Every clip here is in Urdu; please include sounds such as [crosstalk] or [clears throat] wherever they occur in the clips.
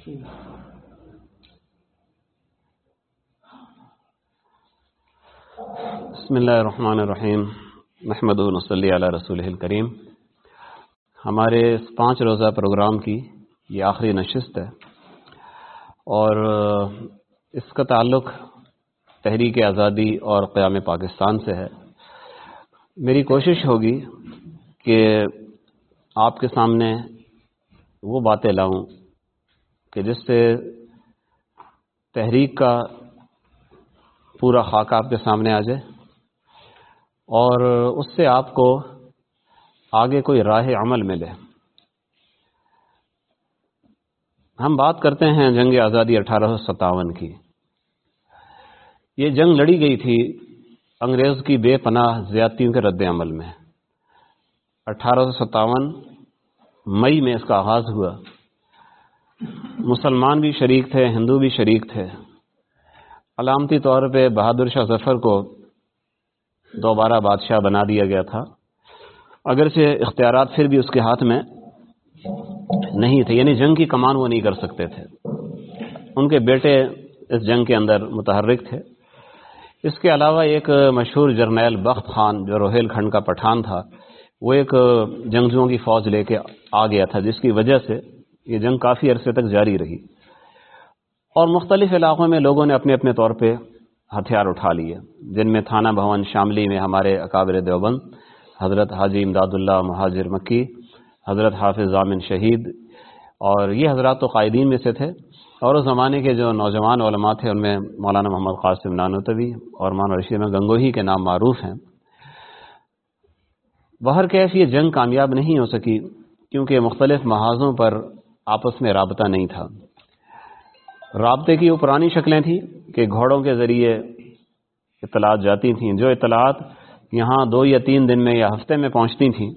بسم اللہ الرحمن الرحیم محمد صلی علی رسول الکریم ہمارے اس پانچ روزہ پروگرام کی یہ آخری نشست ہے اور اس کا تعلق تحریک آزادی اور قیام پاکستان سے ہے۔ میری کوشش ہوگی کہ آپ کے سامنے وہ باتیں لاؤں کہ جس سے تحریک کا پورا خاکہ آپ کے سامنے آ جائے اور اس سے آپ کو آگے کوئی راہ عمل ملے۔ ہم بات کرتے ہیں جنگ آزادی اٹھارہ سو ستاون کی۔ یہ جنگ لڑی گئی تھی انگریز کی بے پناہ زیادتیوں کے رد عمل میں۔ اٹھارہ سو ستاون مئی میں اس کا آغاز ہوا۔ مسلمان بھی شریک تھے، ہندو بھی شریک تھے۔ علامتی طور پہ بہادر شاہ ظفر کو دوبارہ بادشاہ بنا دیا گیا تھا۔ اگرچہ اختیارات پھر بھی اس کے ہاتھ میں نہیں تھے یعنی جنگ کی کمان وہ نہیں کر سکتے تھے۔ ان کے بیٹے اس جنگ کے اندر متحرک تھے۔ اس کے علاوہ ایک مشہور جرنیل بخت خان، جو روہیل کھنڈ کا پٹھان تھا، وہ ایک جنگجوؤں کی فوج لے کے آ گیا تھا، جس کی وجہ سے یہ جنگ کافی عرصے تک جاری رہی۔ اور مختلف علاقوں میں لوگوں نے اپنے اپنے طور پہ ہتھیار اٹھا لیے، جن میں تھانہ بھون شاملی میں ہمارے اکابر دیوبند، حضرت حاجی امداد اللہ مہاجر مکی، حضرت حافظ ضامن شہید اور یہ حضرات تو قائدین میں سے تھے۔ اور اس زمانے کے جو نوجوان علماء تھے، ان میں مولانا محمد قاسم نانوتوی اور مولانا رشید گنگوہی کے نام معروف ہیں۔ بہر کیف یہ جنگ کامیاب نہیں ہو سکی، کیونکہ مختلف محاذوں پر آپس میں رابطہ نہیں تھا۔ رابطے کی وہ پرانی شکلیں تھیں کہ گھوڑوں کے ذریعے اطلاعات جاتی تھیں۔ جو اطلاعات یہاں دو یا تین دن میں یا ہفتے میں پہنچتی تھیں،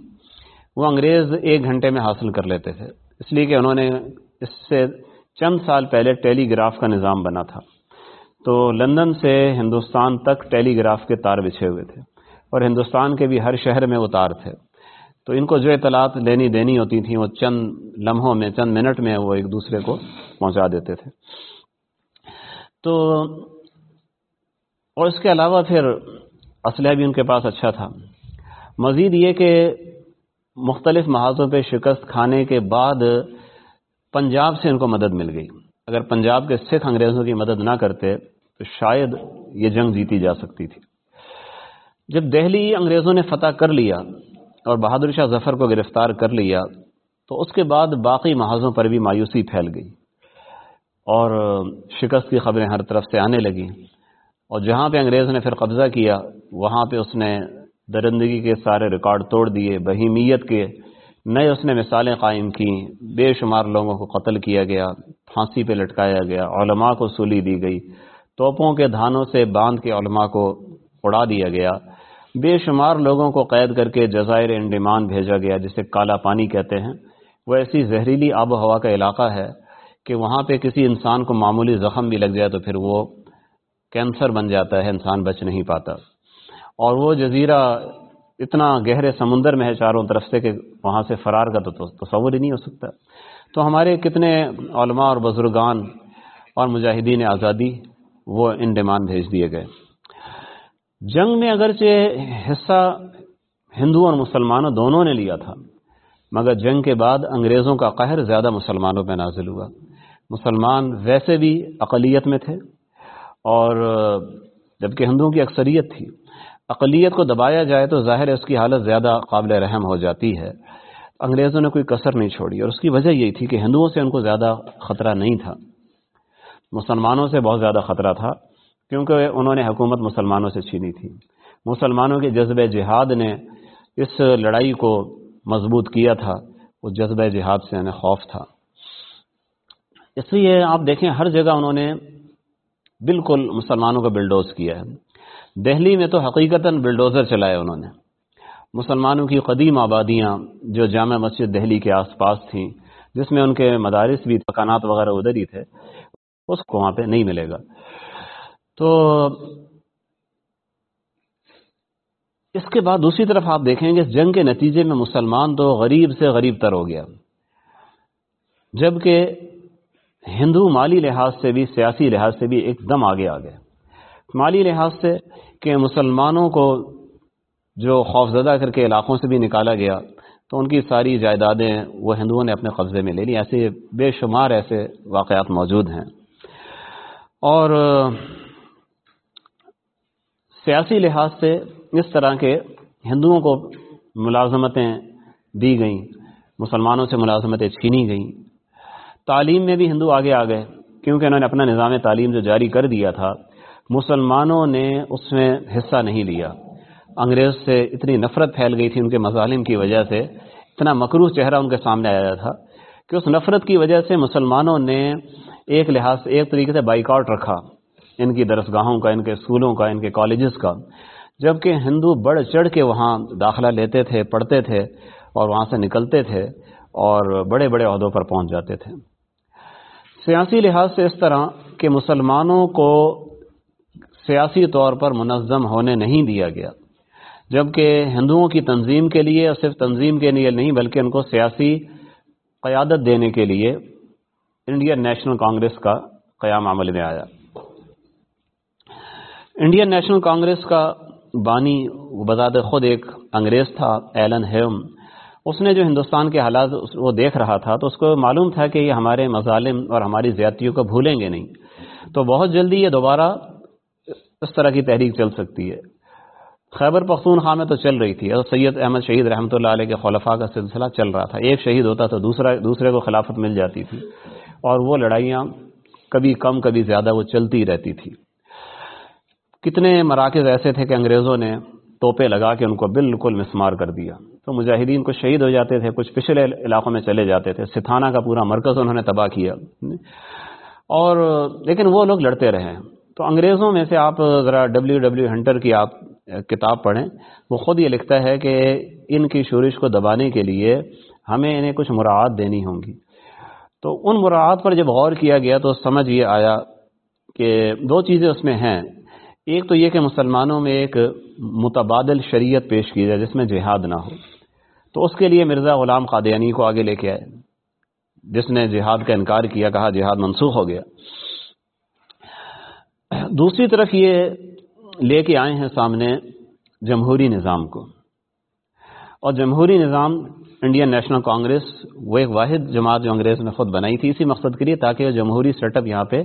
وہ انگریز ایک گھنٹے میں حاصل کر لیتے تھے۔ اس لیے کہ انہوں نے اس سے چند سال پہلے ٹیلی گراف کا نظام بنا تھا۔ تو لندن سے ہندوستان تک ٹیلی گراف کے تار بچھے ہوئے تھے اور ہندوستان کے بھی ہر شہر میں وہ تار تھے۔ تو ان کو جو اطلاعات لینی دینی ہوتی تھیں، وہ چند لمحوں میں، چند منٹ میں وہ ایک دوسرے کو پہنچا دیتے تھے۔ تو اور اس کے علاوہ پھر اسلحہ بھی ان کے پاس اچھا تھا۔ مزید یہ کہ مختلف محاذوں پہ شکست کھانے کے بعد پنجاب سے ان کو مدد مل گئی۔ اگر پنجاب کے سکھ انگریزوں کی مدد نہ کرتے، تو شاید یہ جنگ جیتی جا سکتی تھی۔ جب دہلی انگریزوں نے فتح کر لیا اور بہادر شاہ ظفر کو گرفتار کر لیا تو اس کے بعد باقی محاذوں پر بھی مایوسی پھیل گئی اور شکست کی خبریں ہر طرف سے آنے لگیں اور جہاں پہ انگریز نے پھر قبضہ کیا، وہاں پہ اس نے درندگی کے سارے ریکارڈ توڑ دیے، بہیمیت کے نئے اس نے مثالیں قائم کی بے شمار لوگوں کو قتل کیا گیا، پھانسی پہ لٹکایا گیا، علماء کو سولی دی گئی، توپوں کے دھانوں سے باندھ کے علماء کو اڑا دیا گیا۔ بے شمار لوگوں کو قید کر کے جزائر انڈیمان بھیجا گیا، جسے کالا پانی کہتے ہیں۔ وہ ایسی زہریلی آب و ہوا کا علاقہ ہے کہ وہاں پہ کسی انسان کو معمولی زخم بھی لگ جائے تو پھر وہ کینسر بن جاتا ہے، انسان بچ نہیں پاتا۔ اور وہ جزیرہ اتنا گہرے سمندر میں ہے چاروں طرف سے کہ وہاں سے فرار کا تو تصور ہی نہیں ہو سکتا۔ تو ہمارے کتنے علماء اور بزرگان اور مجاہدین آزادی وہ انڈیمان بھیج دیے گئے۔ جنگ میں اگرچہ حصہ ہندو اور مسلمانوں دونوں نے لیا تھا، مگر جنگ کے بعد انگریزوں کا قہر زیادہ مسلمانوں پہ نازل ہوا۔ مسلمان ویسے بھی اقلیت میں تھے اور جبکہ ہندوؤں کی اکثریت تھی۔ اقلیت کو دبایا جائے تو ظاہر ہے اس کی حالت زیادہ قابل رحم ہو جاتی ہے۔ انگریزوں نے کوئی کثر نہیں چھوڑی اور اس کی وجہ یہی تھی کہ ہندوؤں سے ان کو زیادہ خطرہ نہیں تھا۔ مسلمانوں سے بہت زیادہ خطرہ تھا۔ کیونکہ انہوں نے حکومت مسلمانوں سے چھینی تھی۔ مسلمانوں کے جذبہ جہاد نے اس لڑائی کو مضبوط کیا تھا۔ وہ جذبہ جہاد سے انہیں خوف تھا۔ اس لیے آپ دیکھیں ہر جگہ انہوں نے بالکل مسلمانوں کا بلڈوز کیا ہے۔ دہلی میں تو حقیقتا بلڈوزر چلائے انہوں نے۔ مسلمانوں کی قدیم آبادیاں جو جامع مسجد دہلی کے آس پاس تھیں، جس میں ان کے مدارس بھی مکانات وغیرہ ادھر ہی تھے، اس کو وہاں پہ نہیں ملے گا۔ تو اس کے بعد دوسری طرف آپ دیکھیں گے اس جنگ کے نتیجے میں مسلمان تو غریب سے غریب تر ہو گیا۔ جبکہ ہندو مالی لحاظ سے بھی، سیاسی لحاظ سے بھی ایک دم آگے آ گئے۔ مالی لحاظ سے کہ مسلمانوں کو جو خوفزدہ کر کے علاقوں سے بھی نکالا گیا، تو ان کی ساری جائیدادیں وہ ہندوؤں نے اپنے قبضے میں لے لی۔ ایسے بے شمار ایسے واقعات موجود ہیں۔ اور سیاسی لحاظ سے اس طرح کے ہندوؤں کو ملازمتیں دی گئیں، مسلمانوں سے ملازمتیں چھینی گئیں۔ تعلیم میں بھی ہندو آگے آ گئے، کیونکہ انہوں نے اپنا نظام تعلیم جو جاری کر دیا تھا، مسلمانوں نے اس میں حصہ نہیں لیا۔ انگریز سے اتنی نفرت پھیل گئی تھی ان کے مظالم کی وجہ سے، اتنا مکروح چہرہ ان کے سامنے آیا تھا کہ اس نفرت کی وجہ سے مسلمانوں نے ایک لحاظ سے ایک طریقے سے بائیکاٹ رکھا۔ ان کی درسگاہوں کا، ان کے اسکولوں کا، ان کے کالجز کا۔ جبکہ ہندو بڑھ چڑھ کے وہاں داخلہ لیتے تھے، پڑھتے تھے اور وہاں سے نکلتے تھے اور بڑے بڑے عہدوں پر پہنچ جاتے تھے۔ سیاسی لحاظ سے اس طرح کہ مسلمانوں کو سیاسی طور پر منظم ہونے نہیں دیا گیا، جبکہ ہندوؤں کی تنظیم کے لیے اور صرف تنظیم کے لیے نہیں بلکہ ان کو سیاسی قیادت دینے کے لیے انڈین نیشنل کانگریس کا قیام عمل میں آیا۔ انڈین نیشنل کانگریس کا بانی بذات خود ایک انگریز تھا، ایلن ہیوم اس نے جو ہندوستان کے حالات وہ دیکھ رہا تھا، تو اس کو معلوم تھا کہ یہ ہمارے مظالم اور ہماری زیادتیوں کو بھولیں گے نہیں۔ تو بہت جلدی یہ دوبارہ اس طرح کی تحریک چل سکتی ہے۔ خیبر پختونخوا میں تو چل رہی تھی۔ اور سید احمد شہید رحمۃ اللہ علیہ کے خلفاء کا سلسلہ چل رہا تھا۔ ایک شہید ہوتا تو دوسرا، دوسرے کو خلافت مل جاتی تھی۔ اور وہ لڑائیاں کبھی کم، کبھی زیادہ وہ چلتی رہتی تھی۔ کتنے مراکز ایسے تھے کہ انگریزوں نے توپے لگا کے ان کو بالکل مسمار کر دیا۔ تو مجاہدین کچھ شہید ہو جاتے تھے، کچھ پچھلے علاقوں میں چلے جاتے تھے۔ ستھانہ کا پورا مرکز انہوں نے تباہ کیا۔ اور لیکن وہ لوگ لڑتے رہے۔ تو انگریزوں میں سے آپ ذرا ڈبلیو ڈبلیو ہنٹر کی آپ کتاب پڑھیں، وہ خود یہ لکھتا ہے کہ ان کی شورش کو دبانے کے لیے ہمیں انہیں کچھ مراعات دینی ہوں گی۔ تو ان مراعات پر جب غور کیا گیا تو سمجھ یہ آیا کہ دو چیزیں اس میں ہیں۔ ایک تو یہ کہ مسلمانوں میں ایک متبادل شریعت پیش کی جائے جس میں جہاد نہ ہو۔ تو اس کے لیے مرزا غلام قادیانی کو آگے لے کے آئے۔ جس نے جہاد کا انکار کیا، کہا جہاد منسوخ ہو گیا۔ دوسری طرف یہ لے کے آئے ہیں سامنے جمہوری نظام کو۔ اور جمہوری نظام انڈین نیشنل کانگریس، وہ ایک واحد جماعت جو انگریز نے خود بنائی تھی، اسی مقصد کے لیے تاکہ جمہوری سیٹ اپ یہاں پہ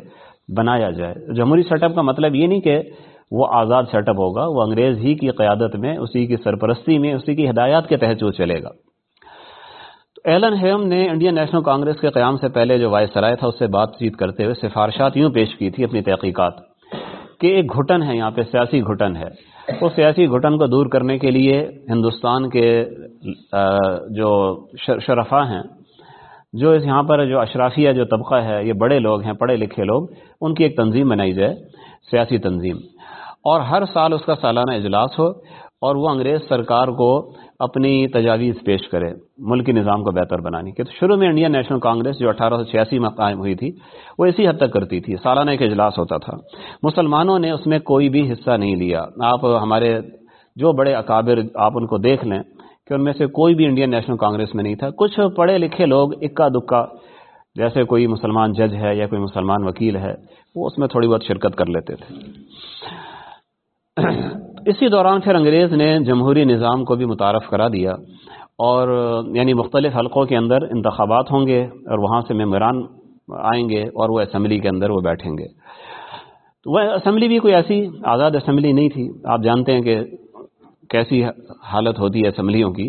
بنایا جائے۔ جمہوری سیٹ اپ کا مطلب یہ نہیں کہ وہ آزاد سیٹ اپ ہوگا، وہ انگریز ہی کی قیادت میں، اسی کی سرپرستی میں، اسی کی ہدایات کے تحت جو چلے گا۔ تو ایلن ہیم نے انڈین نیشنل کانگریس کے قیام سے پہلے جو وائس سرائے تھا، اس سے بات چیت کرتے ہوئے سفارشات یوں پیش کی تھی اپنی تحقیقات کہ ایک گھٹن ہے، یہاں پہ سیاسی گھٹن ہے۔ اس سیاسی گھٹن کو دور کرنے کے لیے ہندوستان کے جو شرفا ہیں، جو یہاں پر جو اشرافیہ جو طبقہ ہے، یہ بڑے لوگ ہیں، پڑھے لکھے لوگ، ان کی ایک تنظیم بنائی جائے، سیاسی تنظیم۔ اور ہر سال اس کا سالانہ اجلاس ہو اور وہ انگریز سرکار کو اپنی تجاویز پیش کرے، ملکی نظام کو بہتر بنانے کے تو شروع میں انڈین نیشنل کانگریس جو اٹھارہ سو چھیاسی میں قائم ہوئی تھی، وہ اسی حد تک کرتی تھی۔ سالانہ ایک اجلاس ہوتا تھا۔ مسلمانوں نے اس میں کوئی بھی حصہ نہیں لیا۔ آپ ہمارے جو بڑے اکابر، آپ ان کو دیکھ لیں کہ ان میں سے کوئی بھی انڈین نیشنل کانگریس میں نہیں تھا۔ کچھ پڑھے لکھے لوگ اکا دکا، جیسے کوئی مسلمان جج ہے یا کوئی مسلمان وکیل ہے، وہ اس میں تھوڑی بہت شرکت کر لیتے تھے۔ [clears throat] اسی دوران پھر انگریز نے جمہوری نظام کو بھی متعارف کرا دیا اور یعنی مختلف حلقوں کے اندر انتخابات ہوں گے اور وہاں سے ممبران آئیں گے اور وہ اسمبلی کے اندر وہ بیٹھیں گے۔ تو وہ اسمبلی بھی کوئی ایسی آزاد اسمبلی نہیں تھی۔ آپ جانتے ہیں کہ کیسی حالت ہوتی ہے اسمبلیوں کی۔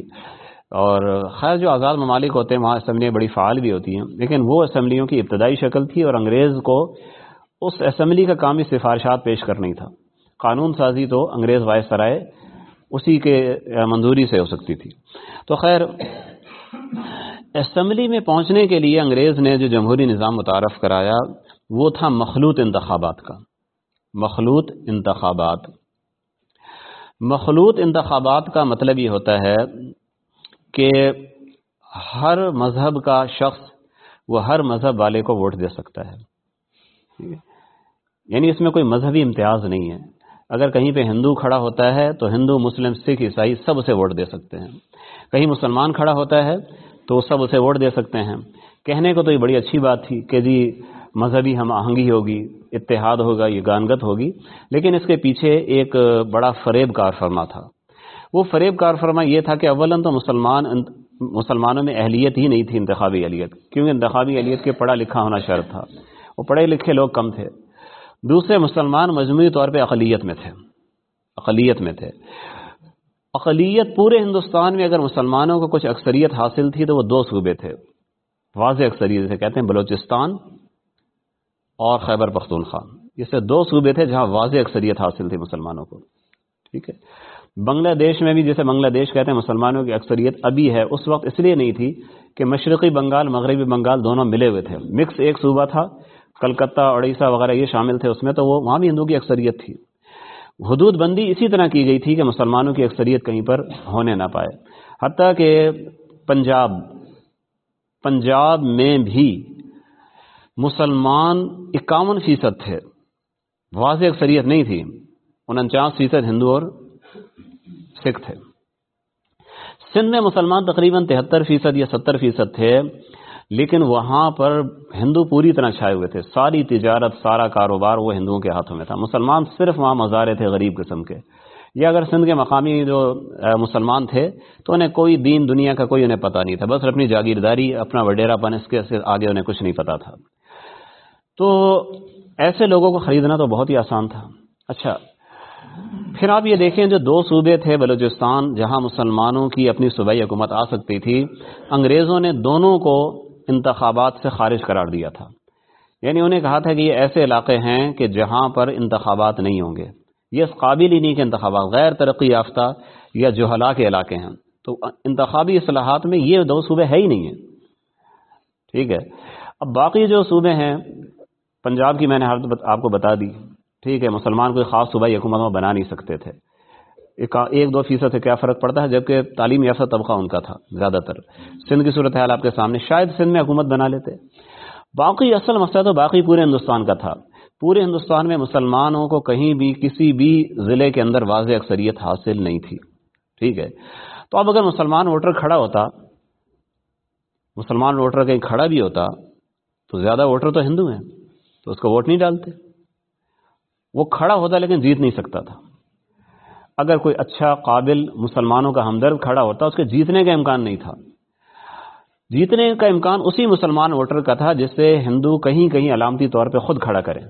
اور خیر، جو آزاد ممالک ہوتے ہیں، وہاں اسمبلیاں بڑی فعال بھی ہوتی ہیں۔ لیکن وہ اسمبلیوں کی ابتدائی شکل تھی اور انگریز کو اس اسمبلی کا کام ہی سفارشات پیش کرنا ہی تھا۔ قانون سازی تو انگریز وائس سرائے اسی کے منظوری سے ہو سکتی تھی۔ تو خیر، اسمبلی میں پہنچنے کے لیے انگریز نے جو جمہوری نظام متعارف کرایا، وہ تھا مخلوط انتخابات کا۔ مخلوط انتخابات۔ مخلوط انتخابات کا مطلب یہ ہوتا ہے کہ ہر مذہب کا شخص وہ ہر مذہب والے کو ووٹ دے سکتا ہے۔ یعنی اس میں کوئی مذہبی امتیاز نہیں ہے۔ اگر کہیں پہ ہندو کھڑا ہوتا ہے تو ہندو، مسلم، سکھ، عیسائی سب اسے ووٹ دے سکتے ہیں۔ کہیں مسلمان کھڑا ہوتا ہے تو سب اسے ووٹ دے سکتے ہیں۔ کہنے کو تو یہ بڑی اچھی بات تھی کہ جی مذہبی ہم آہنگی ہوگی، اتحاد ہوگا، یہ گانگت ہوگی۔ لیکن اس کے پیچھے ایک بڑا فریب کار فرما تھا۔ وہ فریب کار فرما یہ تھا کہ اولاً تو مسلمان، مسلمانوں میں اہلیت ہی نہیں تھی انتخابی اہلیت، کیونکہ انتخابی اہلیت کے پڑھا لکھا ہونا شرط تھا۔ وہ پڑھے لکھے لوگ کم تھے۔ دوسرے مسلمان مجموعی طور پہ اقلیت میں تھے۔ اقلیت میں تھے۔ اقلیت پورے ہندوستان میں اگر مسلمانوں کو کچھ اکثریت حاصل تھی تو وہ دو صوبے تھے۔ واضح اکثریت سے کہتے ہیں، بلوچستان اور خیبر پختونخوا یہ سے دو صوبے تھے جہاں واضح اکثریت حاصل تھی مسلمانوں کو۔ ٹھیک ہے۔ بنگلہ دیش میں بھی جیسے بنگلہ دیش کہتے ہیں، مسلمانوں کی اکثریت ابھی ہے۔ اس وقت اس لیے نہیں تھی کہ مشرقی بنگال، مغربی بنگال دونوں ملے ہوئے تھے۔ مکس ایک صوبہ تھا۔ کلکتہ اڑیسہ وغیرہ یہ شامل تھے اس میں، تو وہ وہاں بھی ہندو کی اکثریت تھی۔ حدود بندی اسی طرح کی گئی تھی کہ مسلمانوں کی اکثریت کہیں پر ہونے نہ پائے۔ حتیٰ کہ پنجاب پنجاب میں بھی مسلمان اکاون فیصد تھے۔ واضح اکثریت نہیں تھی۔ انچاس فیصد ہندو اور سکھ تھے۔ سندھ میں مسلمان تقریباً تہتر فیصد یا ستر فیصد تھے۔ لیکن وہاں پر ہندو پوری طرح چھائے ہوئے تھے۔ ساری تجارت، سارا کاروبار وہ ہندوؤں کے ہاتھوں میں تھا۔ مسلمان صرف وہاں مزارے تھے غریب قسم کے۔ یا اگر سندھ کے مقامی جو مسلمان تھے تو انہیں کوئی دین دنیا کا کوئی انہیں پتہ نہیں تھا۔ بس اپنی جاگیرداری، اپنا وڈیرا پن اس کے آگے انہیں کچھ نہیں پتا تھا۔ تو ایسے لوگوں کو خریدنا تو بہت ہی آسان تھا۔ اچھا پھر آپ یہ دیکھیں جو دو صوبے تھے بلوچستان، جہاں مسلمانوں کی اپنی صوبائی حکومت آ سکتی تھی، انگریزوں نے دونوں کو انتخابات سے خارج قرار دیا تھا۔ یعنی انہیں کہا تھا کہ یہ ایسے علاقے ہیں کہ جہاں پر انتخابات نہیں ہوں گے۔ یہ اس قابل ہی نہیں کہ انتخابات غیر ترقی یافتہ یا جوہلا کے علاقے ہیں۔ تو انتخابی اصلاحات میں یہ دو صوبے ہے ہی نہیں ہیں۔ ٹھیک ہے۔ اب باقی جو صوبے ہیں، پنجاب کی میں نے آپ کو بتا دی۔ ٹھیک ہے، مسلمان کوئی خاص صوبائی حکومت میں بنا نہیں سکتے تھے۔ ایک دو فیصد سے کیا فرق پڑتا ہے؟ جبکہ تعلیم یافتہ طبقہ ان کا تھا، زیادہ تر۔ سندھ کی صورتحال آپ کے سامنے، شاید سندھ میں حکومت بنا لیتے۔ باقی اصل مسئلہ تو باقی پورے ہندوستان کا تھا۔ پورے ہندوستان میں مسلمانوں کو کہیں بھی کسی بھی ضلع کے اندر واضح اکثریت حاصل نہیں تھی۔ ٹھیک ہے۔ تو اب اگر مسلمان ووٹر کھڑا ہوتا، مسلمان ووٹر کہیں کھڑا بھی ہوتا، تو زیادہ ووٹر تو ہندو ہیں، تو اس کو ووٹ نہیں ڈالتے۔ وہ کھڑا ہوتا لیکن جیت نہیں سکتا تھا۔ اگر کوئی اچھا قابل مسلمانوں کا ہمدرد کھڑا ہوتا، اس کے جیتنے کا امکان نہیں تھا۔ جیتنے کا امکان اسی مسلمان ووٹر کا تھا جس سے ہندو کہیں کہیں علامتی طور پہ خود کھڑا کریں۔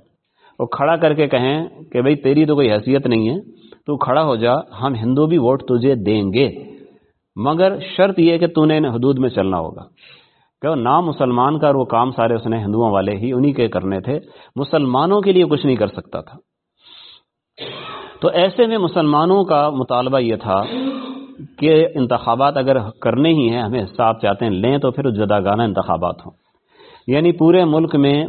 اور کھڑا کر کے کہیں کہ بھئی تیری تو کوئی حیثیت نہیں ہے، تو کھڑا ہو جا، ہم ہندو بھی ووٹ تجھے دیں گے۔ مگر شرط یہ کہ تو نے حدود میں چلنا ہوگا۔ کہ نام مسلمان کا وہ کام سارے اس نے ہندوؤں والے ہی انہی کے کرنے تھے۔ مسلمانوں کے لیے کچھ نہیں کر سکتا تھا۔ تو ایسے میں مسلمانوں کا مطالبہ یہ تھا کہ انتخابات اگر کرنے ہی ہیں، ہمیں حساب چاہتے ہیں، لیں تو پھر جدا گانا انتخابات ہوں۔ یعنی پورے ملک میں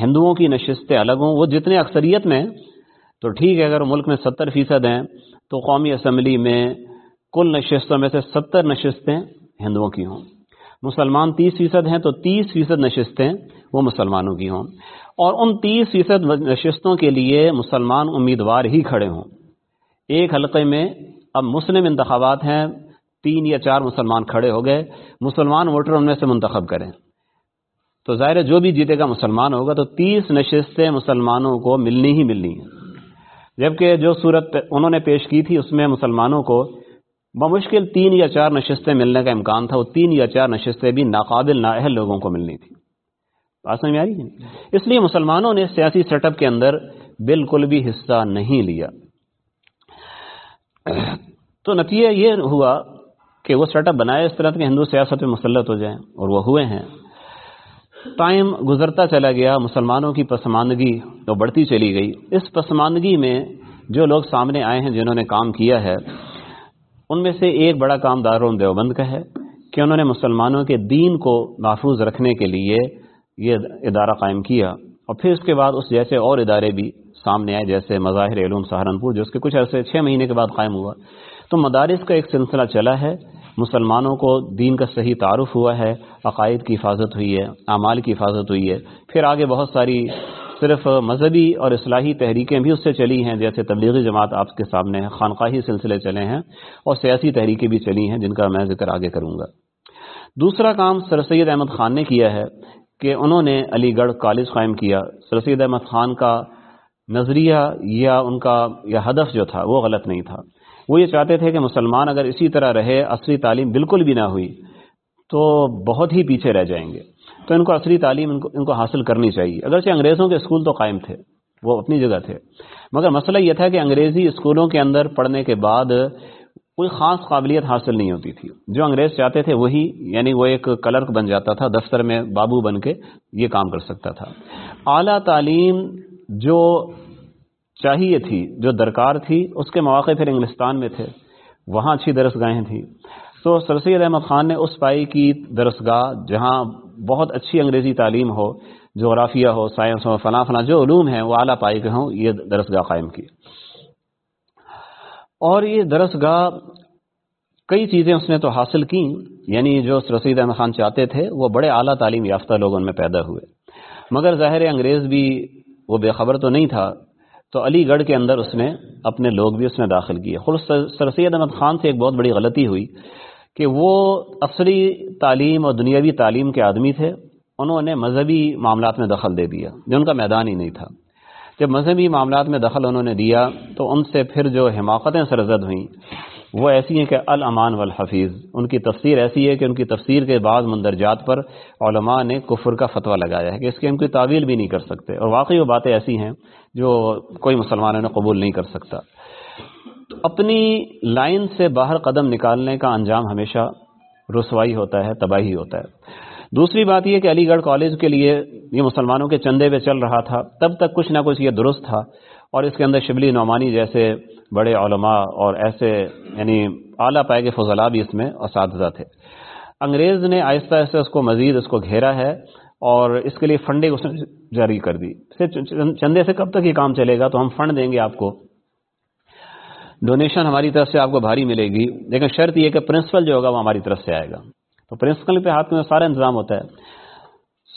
ہندوؤں کی نشستیں الگ ہوں، وہ جتنے اکثریت میں، تو ٹھیک ہے، اگر ملک میں ستر فیصد ہیں، تو قومی اسمبلی میں کل نشستوں میں سے ستر نشستیں ہندوؤں کی ہوں۔ مسلمان تیس فیصد ہیں، تو تیس فیصد نشستیں وہ مسلمانوں کی ہوں۔ اور ان تیس فیصد نشستوں کے لیے مسلمان امیدوار ہی کھڑے ہوں۔ ایک حلقے میں اب مسلم انتخابات ہیں، تین یا چار مسلمان کھڑے ہو گئے، مسلمان ووٹر ان میں سے منتخب کریں۔ تو ظاہر جو بھی جیتے گا مسلمان ہوگا، تو تیس نشستیں مسلمانوں کو ملنی ہی ملنی ہیں۔ جبکہ جو صورت انہوں نے پیش کی تھی، اس میں مسلمانوں کو بمشکل تین یا چار نشستیں ملنے کا امکان تھا، وہ تین یا چار نشستیں بھی ناقابل، نااہل لوگوں کو ملنی تھی۔ بات سمجھ آ رہی ہے؟ اس لیے مسلمانوں نے سیاسی سیٹ اپ کے اندر بالکل بھی حصہ نہیں لیا۔ تو نتیجہ یہ ہوا کہ وہ سیٹ اپ بنائے اس طرح کہ ہندو سیاست میں مسلط ہو جائیں اور وہ ہوئے ہیں۔ ٹائم گزرتا چلا گیا، مسلمانوں کی پسماندگی تو بڑھتی چلی گئی۔ اس پسماندگی میں جو لوگ سامنے آئے ہیں، جنہوں نے کام کیا ہے، ان میں سے ایک بڑا کام دارون دیوبند کا ہے کہ انہوں نے مسلمانوں کے دین کو محفوظ رکھنے کے لیے یہ ادارہ قائم کیا اور پھر اس کے بعد اس جیسے اور ادارے بھی سامنے آئے، جیسے مظاہر علوم سہارنپور، جو اس کے کچھ عرصے، چھ مہینے کے بعد قائم ہوا۔ تو مدارس کا ایک سلسلہ چلا ہے۔ مسلمانوں کو دین کا صحیح تعارف ہوا ہے، عقائد کی حفاظت ہوئی ہے، اعمال کی حفاظت ہوئی ہے۔ پھر آگے بہت ساری صرف مذہبی اور اصلاحی تحریکیں بھی اس سے چلی ہیں، جیسے تبلیغی جماعت آپ کے سامنے ہیں خانقاہی سلسلے چلے ہیں اور سیاسی تحریکیں بھی چلی ہیں، جن کا میں ذکر آگے کروں گا۔ دوسرا کام سر سید احمد خان نے کیا ہے۔ کہ انہوں نے علی گڑھ کالج قائم کیا۔ رسید احمد خان کا نظریہ یا ان کا یا ہدف جو تھا وہ غلط نہیں تھا۔ وہ یہ چاہتے تھے کہ مسلمان اگر اسی طرح رہے، عصری تعلیم بالکل بھی نہ ہوئی، تو بہت ہی پیچھے رہ جائیں گے۔ تو ان کو عصری تعلیم ان کو ان کو حاصل کرنی چاہیے۔ اگرچہ انگریزوں کے اسکول تو قائم تھے، وہ اپنی جگہ تھے۔ مگر مسئلہ یہ تھا کہ انگریزی اسکولوں کے اندر پڑھنے کے بعد کوئی خاص قابلیت حاصل نہیں ہوتی تھی۔ جو انگریز چاہتے تھے وہی یعنی وہ ایک کلرک بن جاتا تھا، دفتر میں بابو بن کے یہ کام کر سکتا تھا۔ اعلیٰ تعلیم جو چاہیے تھی، جو درکار تھی، اس کے مواقع پھر انگلستان میں تھے۔ وہاں اچھی درسگاہیں تھیں۔ تو سر سید احمد خان نے اس پائی کی درسگاہ جہاں بہت اچھی انگریزی تعلیم ہو، جغرافیہ ہو، سائنس ہو، فلاں فلاں جو علوم ہیں، وہ اعلیٰ پائی کے ہوں، یہ درسگاہ قائم کی۔ اور یہ درسگاہ کئی چیزیں اس نے تو حاصل کی یعنی جو رسید احمد خان چاہتے تھے، وہ بڑے اعلیٰ تعلیم یافتہ لوگ ان میں پیدا ہوئے۔ مگر ظاہر انگریز بھی وہ بے خبر تو نہیں تھا، تو علی گڑھ کے اندر اس نے اپنے لوگ بھی اس میں داخل کیے۔ خود سر سید احمد خان سے ایک بہت بڑی غلطی ہوئی کہ وہ عصری تعلیم اور دنیاوی تعلیم کے آدمی تھے، انہوں نے مذہبی معاملات میں دخل دے دیا، جو ان کا میدان ہی نہیں تھا۔ جب مذہبی معاملات میں دخل انہوں نے دیا تو ان سے پھر جو حماقتیں سرزد ہوئیں، وہ ایسی ہیں کہ الامان والحفیظ۔ ان کی تفسیر ایسی ہے کہ ان کی تفسیر کے بعض مندرجات پر علماء نے کفر کا فتویٰ لگایا ہے کہ اس کی ہم کوئی تعویل بھی نہیں کر سکتے۔ اور واقعی وہ باتیں ایسی ہیں جو کوئی مسلمانوں نے قبول نہیں کر سکتا۔ تو اپنی لائن سے باہر قدم نکالنے کا انجام ہمیشہ رسوائی ہوتا ہے، تباہی ہوتا ہے۔ دوسری بات یہ کہ علی گڑھ کالج کے لیے یہ مسلمانوں کے چندے پہ چل رہا تھا، تب تک کچھ نہ کچھ یہ درست تھا۔ اور اس کے اندر شبلی نعمانی جیسے بڑے علماء اور ایسے یعنی اعلیٰ پائے کے فضلاء بھی اس میں اساتذہ تھے۔ انگریز نے آہستہ آہستہ اس کو مزید، اس کو گھیرا ہے اور اس کے لیے فنڈنگ اس نے جاری کر دی۔ چندے سے کب تک یہ کام چلے گا؟ تو ہم فنڈ دیں گے آپ کو۔ ڈونیشن ہماری طرف سے آپ کو بھاری ملے گی، لیکن شرط یہ کہ پرنسپل جو ہوگا وہ ہماری طرف سے آئے گا۔ تو پرنسپل پہ ہاتھ میں سارا انتظام ہوتا ہے۔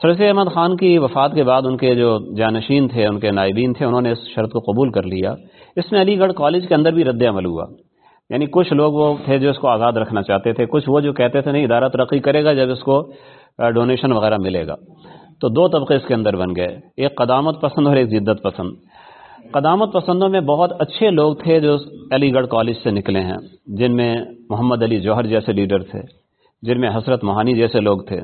سرس احمد خان کی وفات کے بعد ان کے جو جانشین تھے، ان کے نائبین تھے، انہوں نے اس شرط کو قبول کر لیا۔ اس میں علی گڑھ کالج کے اندر بھی رد عمل ہوا۔ یعنی کچھ لوگ وہ تھے جو اس کو آزاد رکھنا چاہتے تھے، کچھ وہ جو کہتے تھے، نہیں، ادارہ ترقی کرے گا جب اس کو ڈونیشن وغیرہ ملے گا۔ تو دو طبقے اس کے اندر بن گئے۔ ایک قدامت پسند اور ایک جدت پسند۔ قدامت پسندوں میں بہت اچھے لوگ تھے جو علی گڑھ کالج سے نکلے ہیں، جن میں محمد علی جوہر جیسے لیڈر تھے۔ جن میں حسرت موہانی جیسے لوگ تھے۔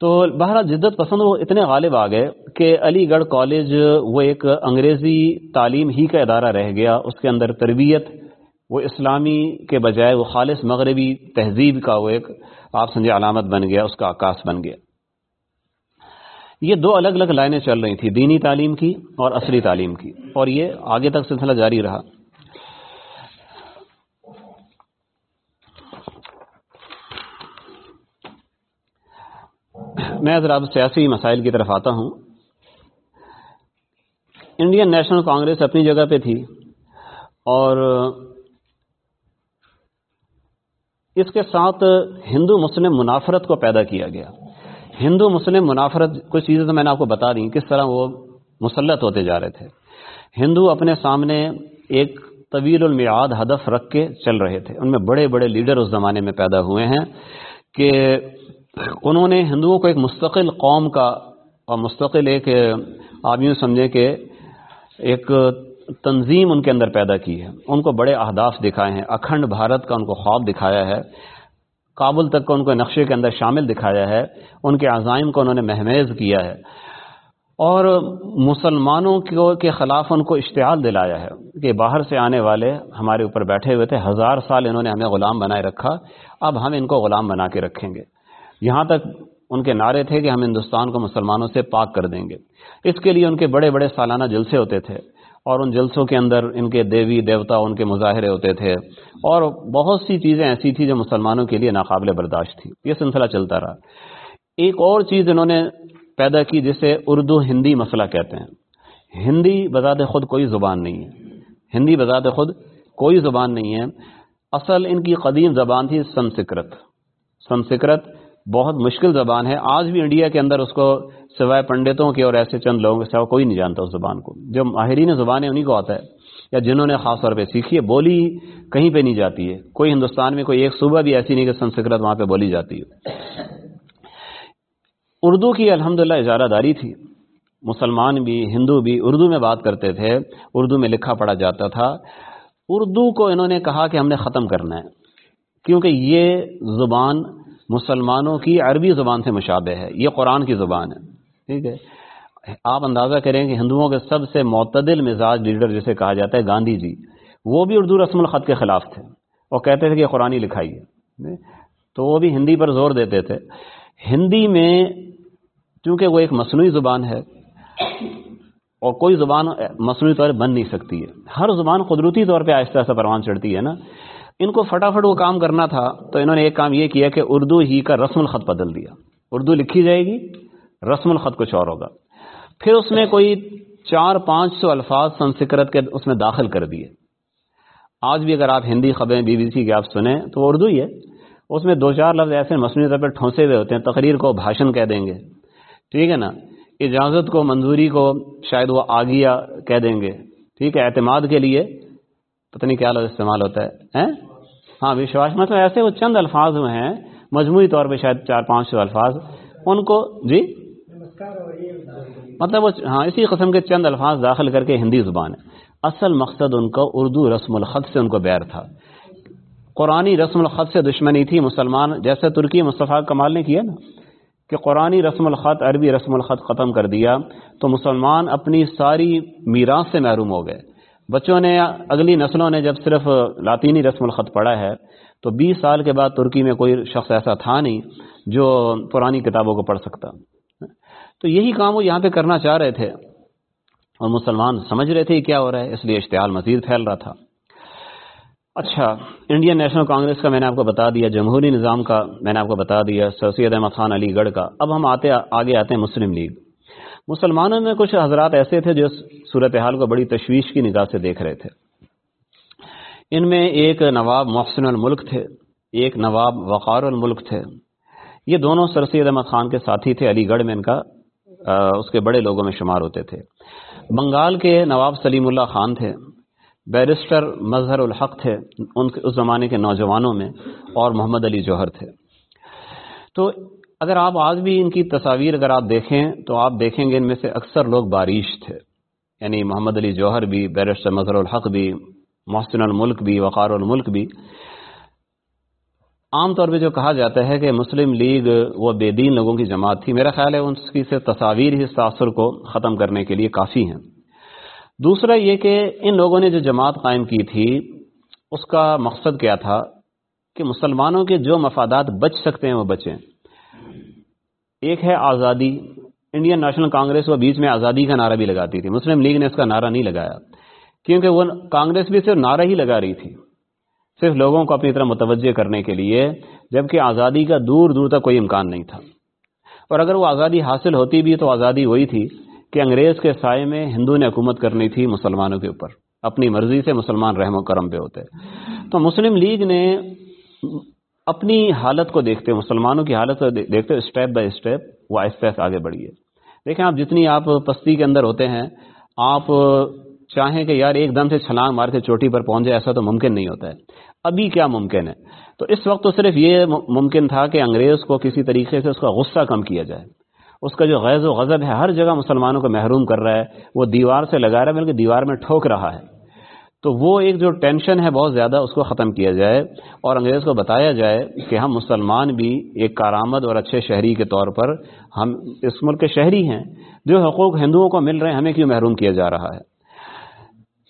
تو بہرحال جدت پسند وہ اتنے غالب آ گئے کہ علی گڑھ کالج وہ ایک انگریزی تعلیم ہی کا ادارہ رہ گیا۔ اس کے اندر تربیت، وہ اسلامی کے بجائے وہ خالص مغربی تہذیب کا وہ ایک آپ سمجھے علامت بن گیا، اس کا عکاس بن گیا۔ یہ دو الگ الگ لائنیں چل رہی تھیں، دینی تعلیم کی اور عصری تعلیم کی۔ اور یہ آگے تک سلسلہ جاری رہا۔ میں ذرا سیاسی مسائل کی طرف آتا ہوں۔ انڈین نیشنل کانگریس اپنی جگہ پہ تھی اور اس کے ساتھ ہندو مسلم منافرت کو پیدا کیا گیا۔ ہندو مسلم منافرت، کچھ چیزیں تو میں نے آپ کو بتا دی کس طرح وہ مسلط ہوتے جا رہے تھے۔ ہندو اپنے سامنے ایک طویل المیعاد ہدف رکھ کے چل رہے تھے۔ ان میں بڑے بڑے لیڈر اس زمانے میں پیدا ہوئے ہیں کہ انہوں نے ہندوؤں کو ایک مستقل قوم کا اور مستقل ایک آپ یوں سمجھے کہ ایک تنظیم ان کے اندر پیدا کی ہے۔ ان کو بڑے اہداف دکھائے ہیں۔ اکھنڈ بھارت کا ان کو خواب دکھایا ہے۔ کابل تک کو ان کو نقشے کے اندر شامل دکھایا ہے۔ ان کے عزائم کو انہوں نے مہمیز کیا ہے۔ اور مسلمانوں کے خلاف ان کو اشتعال دلایا ہے کہ باہر سے آنے والے ہمارے اوپر بیٹھے ہوئے تھے۔ ہزار سال انہوں نے ہمیں غلام بنائے رکھا۔ اب ہم ان کو غلام بنا کے رکھیں گے۔ یہاں تک ان کے نعرے تھے کہ ہم ہندوستان کو مسلمانوں سے پاک کر دیں گے۔ اس کے لیے ان کے بڑے بڑے سالانہ جلسے ہوتے تھے اور ان جلسوں کے اندر ان کے دیوی دیوتا ان کے مظاہرے ہوتے تھے۔ اور بہت سی چیزیں ایسی تھیں جو مسلمانوں کے لیے ناقابل برداشت تھی یہ سلسلہ چلتا رہا۔ ایک اور چیز انہوں نے پیدا کی جسے اردو ہندی مسئلہ کہتے ہیں۔ ہندی بذات خود کوئی زبان نہیں ہے۔ ہندی بذات خود کوئی زبان نہیں ہے۔ اصل ان کی قدیم زبان تھی سنسکرت۔ سنسکرت بہت مشکل زبان ہے۔ آج بھی انڈیا کے اندر اس کو سوائے پنڈتوں کے اور ایسے چند لوگوں کے سوا کوئی نہیں جانتا اس زبان کو۔ جو ماہرین زبان ہے انہیں کو آتا ہے یا جنہوں نے خاص طور پہ سیکھی ہے، بولی کہیں پہ نہیں جاتی ہے۔ کوئی ہندوستان میں کوئی ایک صوبہ بھی ایسی نہیں کہ سنسکرت وہاں پہ بولی جاتی ہے اردو کی الحمدللہ اجارہ داری تھی۔ مسلمان بھی، ہندو بھی اردو میں بات کرتے تھے۔ اردو میں لکھا پڑھا جاتا تھا۔ اردو کو انہوں نے کہا کہ ہم نے ختم کرنا ہے۔ کیونکہ یہ زبان مسلمانوں کی عربی زبان سے مشابہ ہے، یہ قرآن کی زبان ہے، ٹھیک ہے؟ آپ اندازہ کریں کہ ہندوؤں کے سب سے معتدل مزاج لیڈر جسے کہا جاتا ہے گاندھی جی وہ بھی اردو رسم الخط کے خلاف تھے۔ اور کہتے تھے کہ قرآن لکھائی ہے تو وہ بھی ہندی پر زور دیتے تھے۔ ہندی میں چونکہ وہ ایک مصنوعی زبان ہے، اور کوئی زبان مصنوعی طور پر بن نہیں سکتی ہے۔ ہر زبان قدرتی طور پہ آہستہ آہستہ پروان چڑھتی ہے نا۔ ان کو فٹافٹ وہ کام کرنا تھا، تو انہوں نے ایک کام یہ کیا کہ اردو ہی کا رسم الخط بدل دیا۔ اردو لکھی جائے گی، رسم الخط کچھ اور ہوگا۔ پھر اس میں کوئی چار پانچ سو الفاظ سنسکرت کے اس میں داخل کر دیے۔ آج بھی اگر آپ ہندی خبریں بی بی سی کی آپ سنیں، تو وہ اردو ہی ہے۔ اس میں دو چار لفظ ایسے مصنوعی طور پہ ٹھونسے ہوئے ہوتے ہیں، تقریر کو بھاشن کہہ دیں گے۔ ٹھیک ہے نا؟ اجازت کو، منظوری کو شاید وہ آگیا کہہ دیں گے۔ ٹھیک ہے، اعتماد کے لیے پتہ نہیں کیا لفظ استعمال ہوتا ہے۔ ہاں وشواس مطلب ایسے وہ چند الفاظ ہوئے ہیں، مجموعی طور پہ شاید چار پانچ سو الفاظ۔ ان کو جی؟ مطلب وہ ہاں اسی قسم کے چند الفاظ داخل کر کے ہندی زبان ہے۔ اصل مقصد ان کا اردو رسم الخط سے ان کو بیر تھا۔ قرآن رسم الخط سے دشمنی تھی مسلمان، جیسے ترکی مصطفیٰ کمال نے کیا نا، کہ قرآن رسم الخط عربی رسم الخط ختم کر دیا تو مسلمان اپنی ساری میراث سے محروم ہو گئے۔ بچوں نے اگلی نسلوں نے جب صرف لاطینی رسم الخط پڑھا ہے، تو بیس سال کے بعد ترکی میں کوئی شخص ایسا تھا نہیں جو پرانی کتابوں کو پڑھ سکتا۔ تو یہی کام وہ یہاں پہ کرنا چاہ رہے تھے۔ اور مسلمان سمجھ رہے تھے کیا ہو رہا ہے، اس لیے اشتعال مزید پھیل رہا تھا۔ اچھا انڈین نیشنل کانگریس کا میں نے آپ کو بتا دیا، جمہوری نظام کا میں نے آپ کو بتا دیا سر سید احمد خان علی گڑھ کا۔ اب ہم آتے، آگے آتے ہیں مسلم لیگ۔ مسلمانوں میں کچھ حضرات ایسے تھے جو صورتحال کو بڑی تشویش کی نگاہ سے دیکھ رہے تھے۔ ان میں ایک نواب محسن الملک تھے، ایک نواب وقار الملک تھے۔ یہ دونوں سر سید احمد خان کے ساتھی تھے، علی گڑھ میں ان کا اس کے بڑے لوگوں میں شمار ہوتے تھے۔ بنگال کے نواب سلیم اللہ خان تھے، بیرسٹر مظہر الحق تھے، ان کے، اس زمانے کے نوجوانوں میں، اور محمد علی جوہر تھے۔ تو اگر آپ آج بھی ان کی تصاویر اگر آپ دیکھیں تو آپ دیکھیں گے ان میں سے اکثر لوگ بارش تھے۔ یعنی محمد علی جوہر بھی بیرسٹر مظہر الحق بھی، محسن الملک بھی، وقار الملک بھی۔ عام طور پہ جو کہا جاتا ہے کہ مسلم لیگ وہ بے دین لوگوں کی جماعت تھی۔ میرا خیال ہے ان کی صرف تصاویر ہی اس تاثر کو ختم کرنے کے لیے کافی ہیں۔ دوسرا یہ کہ ان لوگوں نے جو جماعت قائم کی تھی، اس کا مقصد کیا تھا کہ مسلمانوں کے جو مفادات بچ سکتے ہیں وہ بچیں۔ ایک ہے آزادی انڈین نیشنل کانگریس وہ بیچ میں آزادی کا نعرہ بھی لگاتی تھی مسلم لیگ نے اس کا نعرہ نہیں لگایا، کیونکہ وہ کانگریس بھی صرف نعرہ ہی لگا رہی تھی، صرف لوگوں کو اپنی طرح متوجہ کرنے کے لیے، جبکہ آزادی کا دور دور تک کوئی امکان نہیں تھا۔ اور اگر وہ آزادی حاصل ہوتی بھی تو آزادی وہی تھی کہ انگریز کے سائے میں ہندو نے حکومت کرنی تھی مسلمانوں کے اوپر، اپنی مرضی سے مسلمان رحم و کرم پہ ہوتے۔ تو مسلم لیگ نے اپنی حالت کو دیکھتے مسلمانوں کی حالت کو دیکھتے اسٹیپ بائی اسٹیپ وہ آہستہ آہستہ آگے بڑھیے دیکھیں آپ جتنی آپ پستی کے اندر ہوتے ہیں، آپ چاہیں کہ یار ایک دم سے چھلانگ مار کے چوٹی پر پہنچ جائے، ایسا تو ممکن نہیں ہوتا ہے۔ ابھی کیا ممکن ہے؟ تو اس وقت تو صرف یہ ممکن تھا کہ انگریز کو کسی طریقے سے اس کا غصہ کم کیا جائے۔ اس کا جو غیظ و غضب ہے، ہر جگہ مسلمانوں کو محروم کر رہا ہے، وہ دیوار سے لگا رہا ہے، بلکہ دیوار میں ٹھوک رہا ہے۔ تو وہ ایک جو ٹینشن ہے بہت زیادہ اس کو ختم کیا جائے اور انگریز کو بتایا جائے کہ ہم مسلمان بھی ایک کارآمد اور اچھے شہری کے طور پر ہم اس ملک کے شہری ہیں جو حقوق ہندوؤں کو مل رہے ہیں، ہمیں کیوں محروم کیا جا رہا ہے؟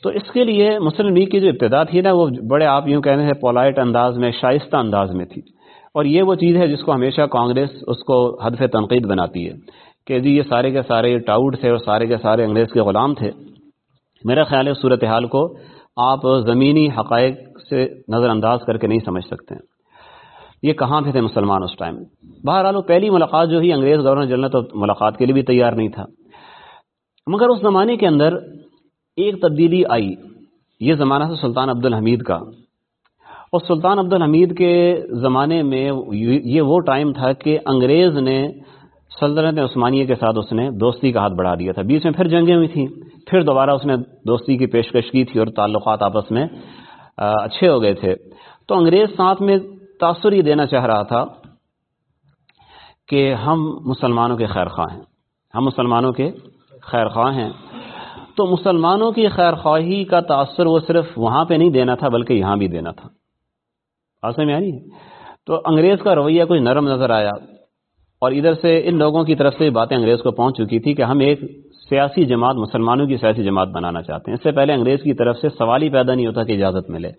تو اس کے لیے مسلم لیگ کی جو ابتدا تھی نا، وہ بڑے آپ یوں کہنے ہیں پولائٹ انداز میں، شائستہ انداز میں تھی۔ اور یہ وہ چیز ہے جس کو ہمیشہ کانگریس اس کو حدف تنقید بناتی ہے کہ جی یہ سارے کے سارے ٹاؤٹ تھے اور سارے کے سارے انگریز کے غلام تھے۔ میرا خیال ہے صورتحال کو آپ زمینی حقائق سے نظر انداز کر کے نہیں سمجھ سکتے ہیں۔ یہ کہاں پہ تھے مسلمان اس ٹائم؟ بہرحال وہ پہلی ملاقات جو ہی انگریز گورنر جنرل تو ملاقات کے لیے بھی تیار نہیں تھا۔ مگر اس زمانے کے اندر ایک تبدیلی آئی، یہ زمانہ تھا سلطان عبد الحمید کا۔ اور سلطان عبد الحمید کے زمانے میں یہ وہ ٹائم تھا کہ انگریز نے سلطنت عثمانیہ کے ساتھ اس نے دوستی کا ہاتھ بڑھا دیا تھا۔ بیچ میں پھر جنگیں ہوئی تھیں۔ پھر دوبارہ اس نے دوستی کی پیشکش کی تھی اور تعلقات آپس میں اچھے ہو گئے تھے۔ تو انگریز ساتھ میں تاثر یہ دینا چاہ رہا تھا کہ ہم مسلمانوں کے خیر خواہ ہیں۔ ہم مسلمانوں کے خیر خواہ ہیں۔ تو مسلمانوں کی خیر خواہی کا تاثر وہ صرف وہاں پہ نہیں دینا تھا، بلکہ یہاں بھی دینا تھا۔ آسے میں آنی تو انگریز کا رویہ کچھ نرم نظر آیا اور ادھر سے ان لوگوں کی طرف سے باتیں انگریز کو پہنچ چکی تھی کہ ہم ایک سیاسی جماعت مسلمانوں کی سیاسی جماعت بنانا چاہتے ہیں۔ اس سے پہلے انگریز کی طرف سے سوال ہی پیدا نہیں ہوتا کہ اجازت ملے۔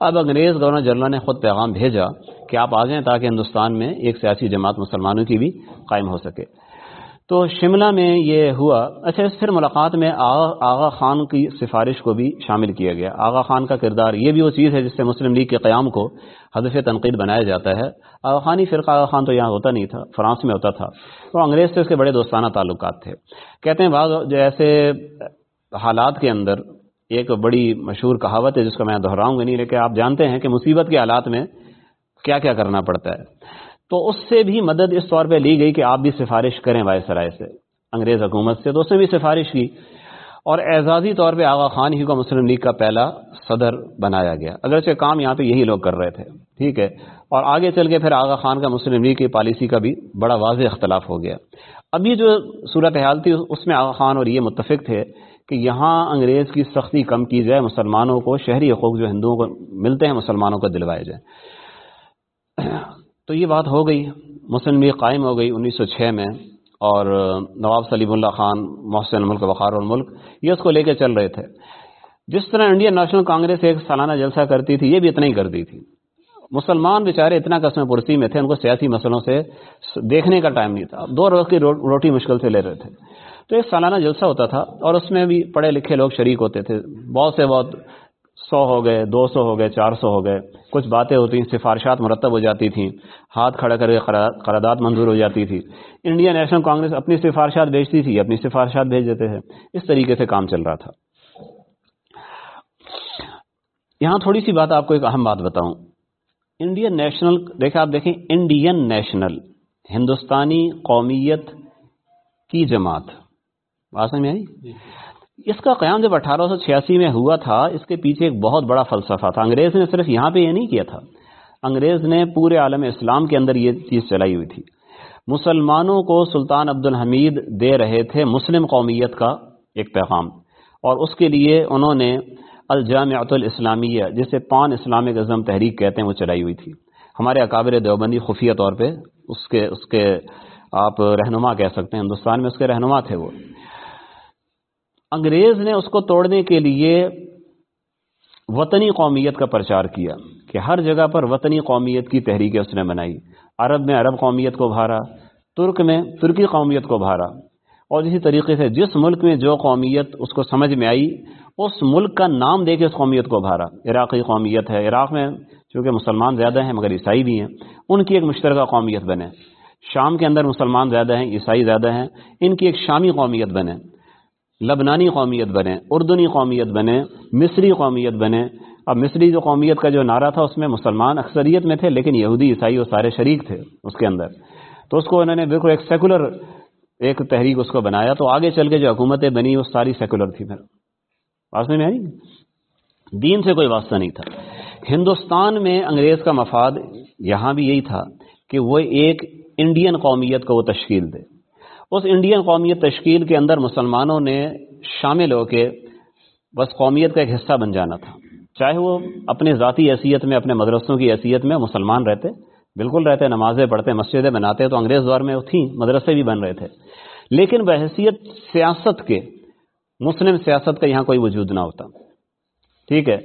اب انگریز گورنر جنرل نے خود پیغام بھیجا کہ آپ آ جائیں تاکہ ہندوستان میں ایک سیاسی جماعت مسلمانوں کی بھی قائم ہو سکے۔ تو شملہ میں یہ ہوا۔ اچھا پھر ملاقات میں آغا آغا خان کی سفارش کو بھی شامل کیا گیا۔ آغا خان کا کردار یہ بھی وہ چیز ہے جس سے مسلم لیگ کے قیام کو ہدف تنقید بنایا جاتا ہے۔ آغا خانی فرقہ آغا خان تو یہاں ہوتا نہیں تھا، فرانس میں ہوتا تھا۔ تو انگریز سے اس کے بڑے دوستانہ تعلقات تھے۔ کہتے ہیں بعض جیسے حالات کے اندر ایک بڑی مشہور کہاوت ہے جس کو میں دہراؤں گا نہیں، لیکن آپ جانتے ہیں کہ مصیبت کے حالات میں کیا کیا کرنا پڑتا ہے۔ تو اس سے بھی مدد اس طور پہ لی گئی کہ آپ بھی سفارش کریں وائس سرائے سے، انگریز حکومت سے، تو اس نے بھی سفارش کی۔ اور اعزازی طور پہ آغا خان ہی کو مسلم لیگ کا پہلا صدر بنایا گیا۔ اگرچہ کام یہاں پہ یہی لوگ کر رہے تھے، ٹھیک ہے۔ اور آگے چل کے پھر آغا خان کا مسلم لیگ کی پالیسی کا بھی بڑا واضح اختلاف ہو گیا۔ ابھی جو صورت حال تھی، اس میں آغا خان اور یہ متفق تھے کہ یہاں انگریز کی سختی کم کی جائے، مسلمانوں کو، شہری حقوق جو ہندوؤں کو ملتے ہیں، مسلمانوں کو دلوائے جائیں۔ تو یہ بات ہو گئی۔ مسلم لیگ قائم ہو گئی انیس سو چھ میں اور نواب سلیم اللہ خان، محسن ملک وقار الملک یہ اس کو لے کے چل رہے تھے۔ جس طرح انڈین نیشنل کانگریس ایک سالانہ جلسہ کرتی تھی، یہ بھی اتنا ہی کرتی تھی۔ مسلمان بیچارے اتنا قسم پرسی میں تھے، ان کو سیاسی مسئلوں سے دیکھنے کا ٹائم نہیں تھا۔ دو روز کی روٹی مشکل سے لے رہے تھے۔ تو ایک سالانہ جلسہ ہوتا تھا اور اس میں بھی پڑھے لکھے لوگ شریک ہوتے تھے۔ بہت سے بہت سو ہو گئے، دو سو ہو گئے، چار سو ہو گئے۔ کچھ باتیں ہوتی سفارشات مرتب ہو جاتی تھیں۔ ہاتھ کھڑا کر کے قرارداد منظور ہو جاتی تھی۔ انڈین نیشنل کانگریس اپنی سفارشات بھیجتی تھی، اپنی سفارشات بھیج دیتے تھے اس طریقے سے کام چل رہا تھا۔ یہاں تھوڑی سی بات آپ کو ایک اہم بات بتاؤں۔ انڈین نیشنل، دیکھیں آپ دیکھیں، انڈین نیشنل، ہندوستانی قومیت کی جماعت۔ بات میں آئی؟ جی۔ اس کا قیام جب اٹھارہ سو چھیاسی میں ہوا تھا، اس کے پیچھے ایک بہت بڑا فلسفہ تھا۔ انگریز نے صرف یہاں پہ یہ نہیں کیا تھا۔ انگریز نے پورے عالم اسلام کے اندر یہ چیز چلائی ہوئی تھی۔ مسلمانوں کو سلطان عبد الحمید دے رہے تھے مسلم قومیت کا ایک پیغام۔ اور اس کے لیے انہوں نے الجامعۃ الاسلامیہ، جسے پان اسلامک ازم تحریک کہتے ہیں، وہ چلائی ہوئی تھی۔ ہمارے اکابر دیوبندی خفیہ طور پہ اس کے اس کے آپ رہنما کہہ سکتے ہیں، ہندوستان میں اس کے رہنما تھے وہ۔ انگریز نے اس کو توڑنے کے لیے وطنی قومیت کا پرچار کیا کہ ہر جگہ پر وطنی قومیت کی تحریکیں اس نے بنائی۔ عرب میں عرب قومیت کو بھارا، ترک میں ترکی قومیت کو بھارا۔ اور اسی طریقے سے جس ملک میں جو قومیت اس کو سمجھ میں آئی، اس ملک کا نام دے کے اس قومیت کو بھارا۔ عراقی قومیت ہے، عراق میں چونکہ مسلمان زیادہ ہیں مگر عیسائی بھی ہیں، ان کی ایک مشترکہ قومیت بنے۔ شام کے اندر مسلمان زیادہ ہیں، عیسائی زیادہ ہیں، ان کی ایک شامی قومیت بنے۔ لبنانی قومیت بنے، اردنی قومیت بنے، مصری قومیت بنے۔ اب مصری جو قومیت کا جو نعرہ تھا، اس میں مسلمان اکثریت میں تھے، لیکن یہودی، عیسائی وہ سارے شریک تھے اس کے اندر۔ تو اس کو انہوں نے بالکل ایک سیکولر ایک تحریک اس کو بنایا۔ تو آگے چل کے جو حکومتیں بنی، وہ ساری سیکولر تھی پھر۔ واسطے میں آئی؟ دین سے کوئی واسطہ نہیں تھا۔ ہندوستان میں انگریز کا مفاد یہاں بھی یہی تھا کہ وہ ایک انڈین قومیت کو وہ تشکیل دے۔ اس انڈین قومیت تشکیل کے اندر مسلمانوں نے شامل ہو کے بس قومیت کا ایک حصہ بن جانا تھا۔ چاہے وہ اپنے ذاتی حیثیت میں، اپنے مدرسوں کی حیثیت میں مسلمان رہتے، بالکل رہتے، نمازیں پڑھتے، مسجدیں بناتے تو انگریز دور میں تھیں، مدرسے بھی بن رہے تھے۔ لیکن بحثیت سیاست کے، مسلم سیاست کا یہاں کوئی وجود نہ ہوتا۔ ٹھیک ہے؟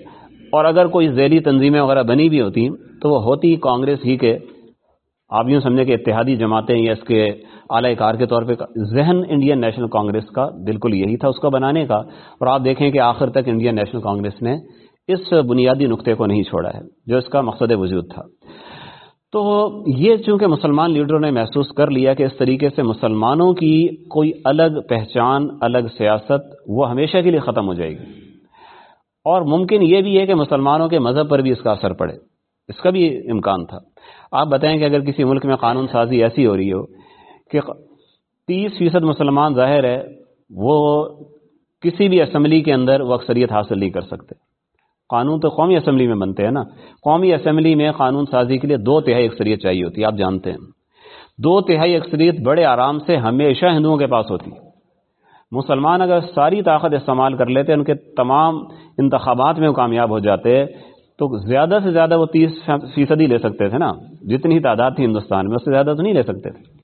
اور اگر کوئی ذیلی تنظیمیں وغیرہ بنی بھی ہوتی تو وہ ہوتی کانگریس ہی کے، آپ یوں سمجھیں کہ اتحادی جماعتیں یا اس کے اعلی کار کے طور پہ ذہن انڈین نیشنل کانگریس کا بالکل یہی تھا اس کو بنانے کا اور آپ دیکھیں کہ آخر تک انڈین نیشنل کانگریس نے اس بنیادی نقطے کو نہیں چھوڑا ہے جو اس کا مقصد وجود تھا۔ تو یہ چونکہ مسلمان لیڈروں نے محسوس کر لیا کہ اس طریقے سے مسلمانوں کی کوئی الگ پہچان، الگ سیاست وہ ہمیشہ کے لیے ختم ہو جائے گی۔ اور ممکن یہ بھی ہے کہ مسلمانوں کے مذہب پر بھی اس کا اثر پڑے۔ اس کا بھی امکان تھا۔ آپ بتائیں کہ اگر کسی ملک میں قانون سازی ایسی ہو رہی ہو کہ تیس فیصد مسلمان ظاہر ہے، وہ کسی بھی اسمبلی کے اندر وہ اکثریت حاصل نہیں کر سکتے۔ قانون تو قومی اسمبلی میں بنتے ہیں نا۔ قومی اسمبلی میں قانون سازی کے لیے دو تہائی اکثریت چاہیے ہوتی ہے، آپ جانتے ہیں۔ دو تہائی اکثریت بڑے آرام سے ہمیشہ ہندوؤں کے پاس ہوتی۔ مسلمان اگر ساری طاقت استعمال کر لیتے، ان کے تمام انتخابات میں وہ کامیاب ہو جاتے، تو زیادہ سے زیادہ وہ تیس فیصدی لے سکتے تھے نا۔ جتنی تعداد تھی ہندوستان میں، اس سے زیادہ تو نہیں لے سکتے تھے۔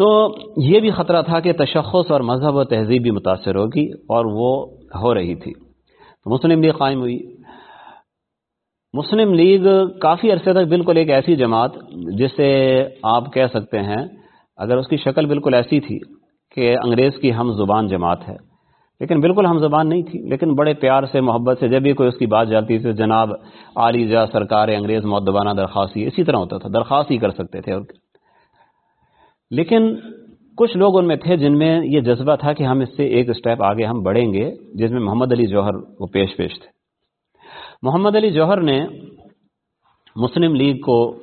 تو یہ بھی خطرہ تھا کہ تشخص اور مذہب و تہذیب بھی متاثر ہوگی اور وہ ہو رہی تھی۔ تو مسلم لیگ قائم ہوئی۔ مسلم لیگ کافی عرصے تک بالکل ایک ایسی جماعت جسے آپ کہہ سکتے ہیں، اگر اس کی شکل بالکل ایسی تھی کہ انگریز کی ہم زبان جماعت ہے۔ لیکن بالکل ہم زبان نہیں تھی، لیکن بڑے پیار سے، محبت سے جب بھی کوئی اس کی بات جاتی تھی جناب عالی جا سرکار انگریز معدبانہ درخواستی اسی طرح ہوتا تھا، درخواست ہی کر سکتے تھے۔ اور لیکن کچھ لوگ ان میں تھے جن میں یہ جذبہ تھا کہ ہم اس سے ایک اسٹیپ آگے ہم بڑھیں گے، جس میں محمد علی جوہر وہ پیش پیش تھے۔ محمد علی جوہر نے مسلم لیگ کو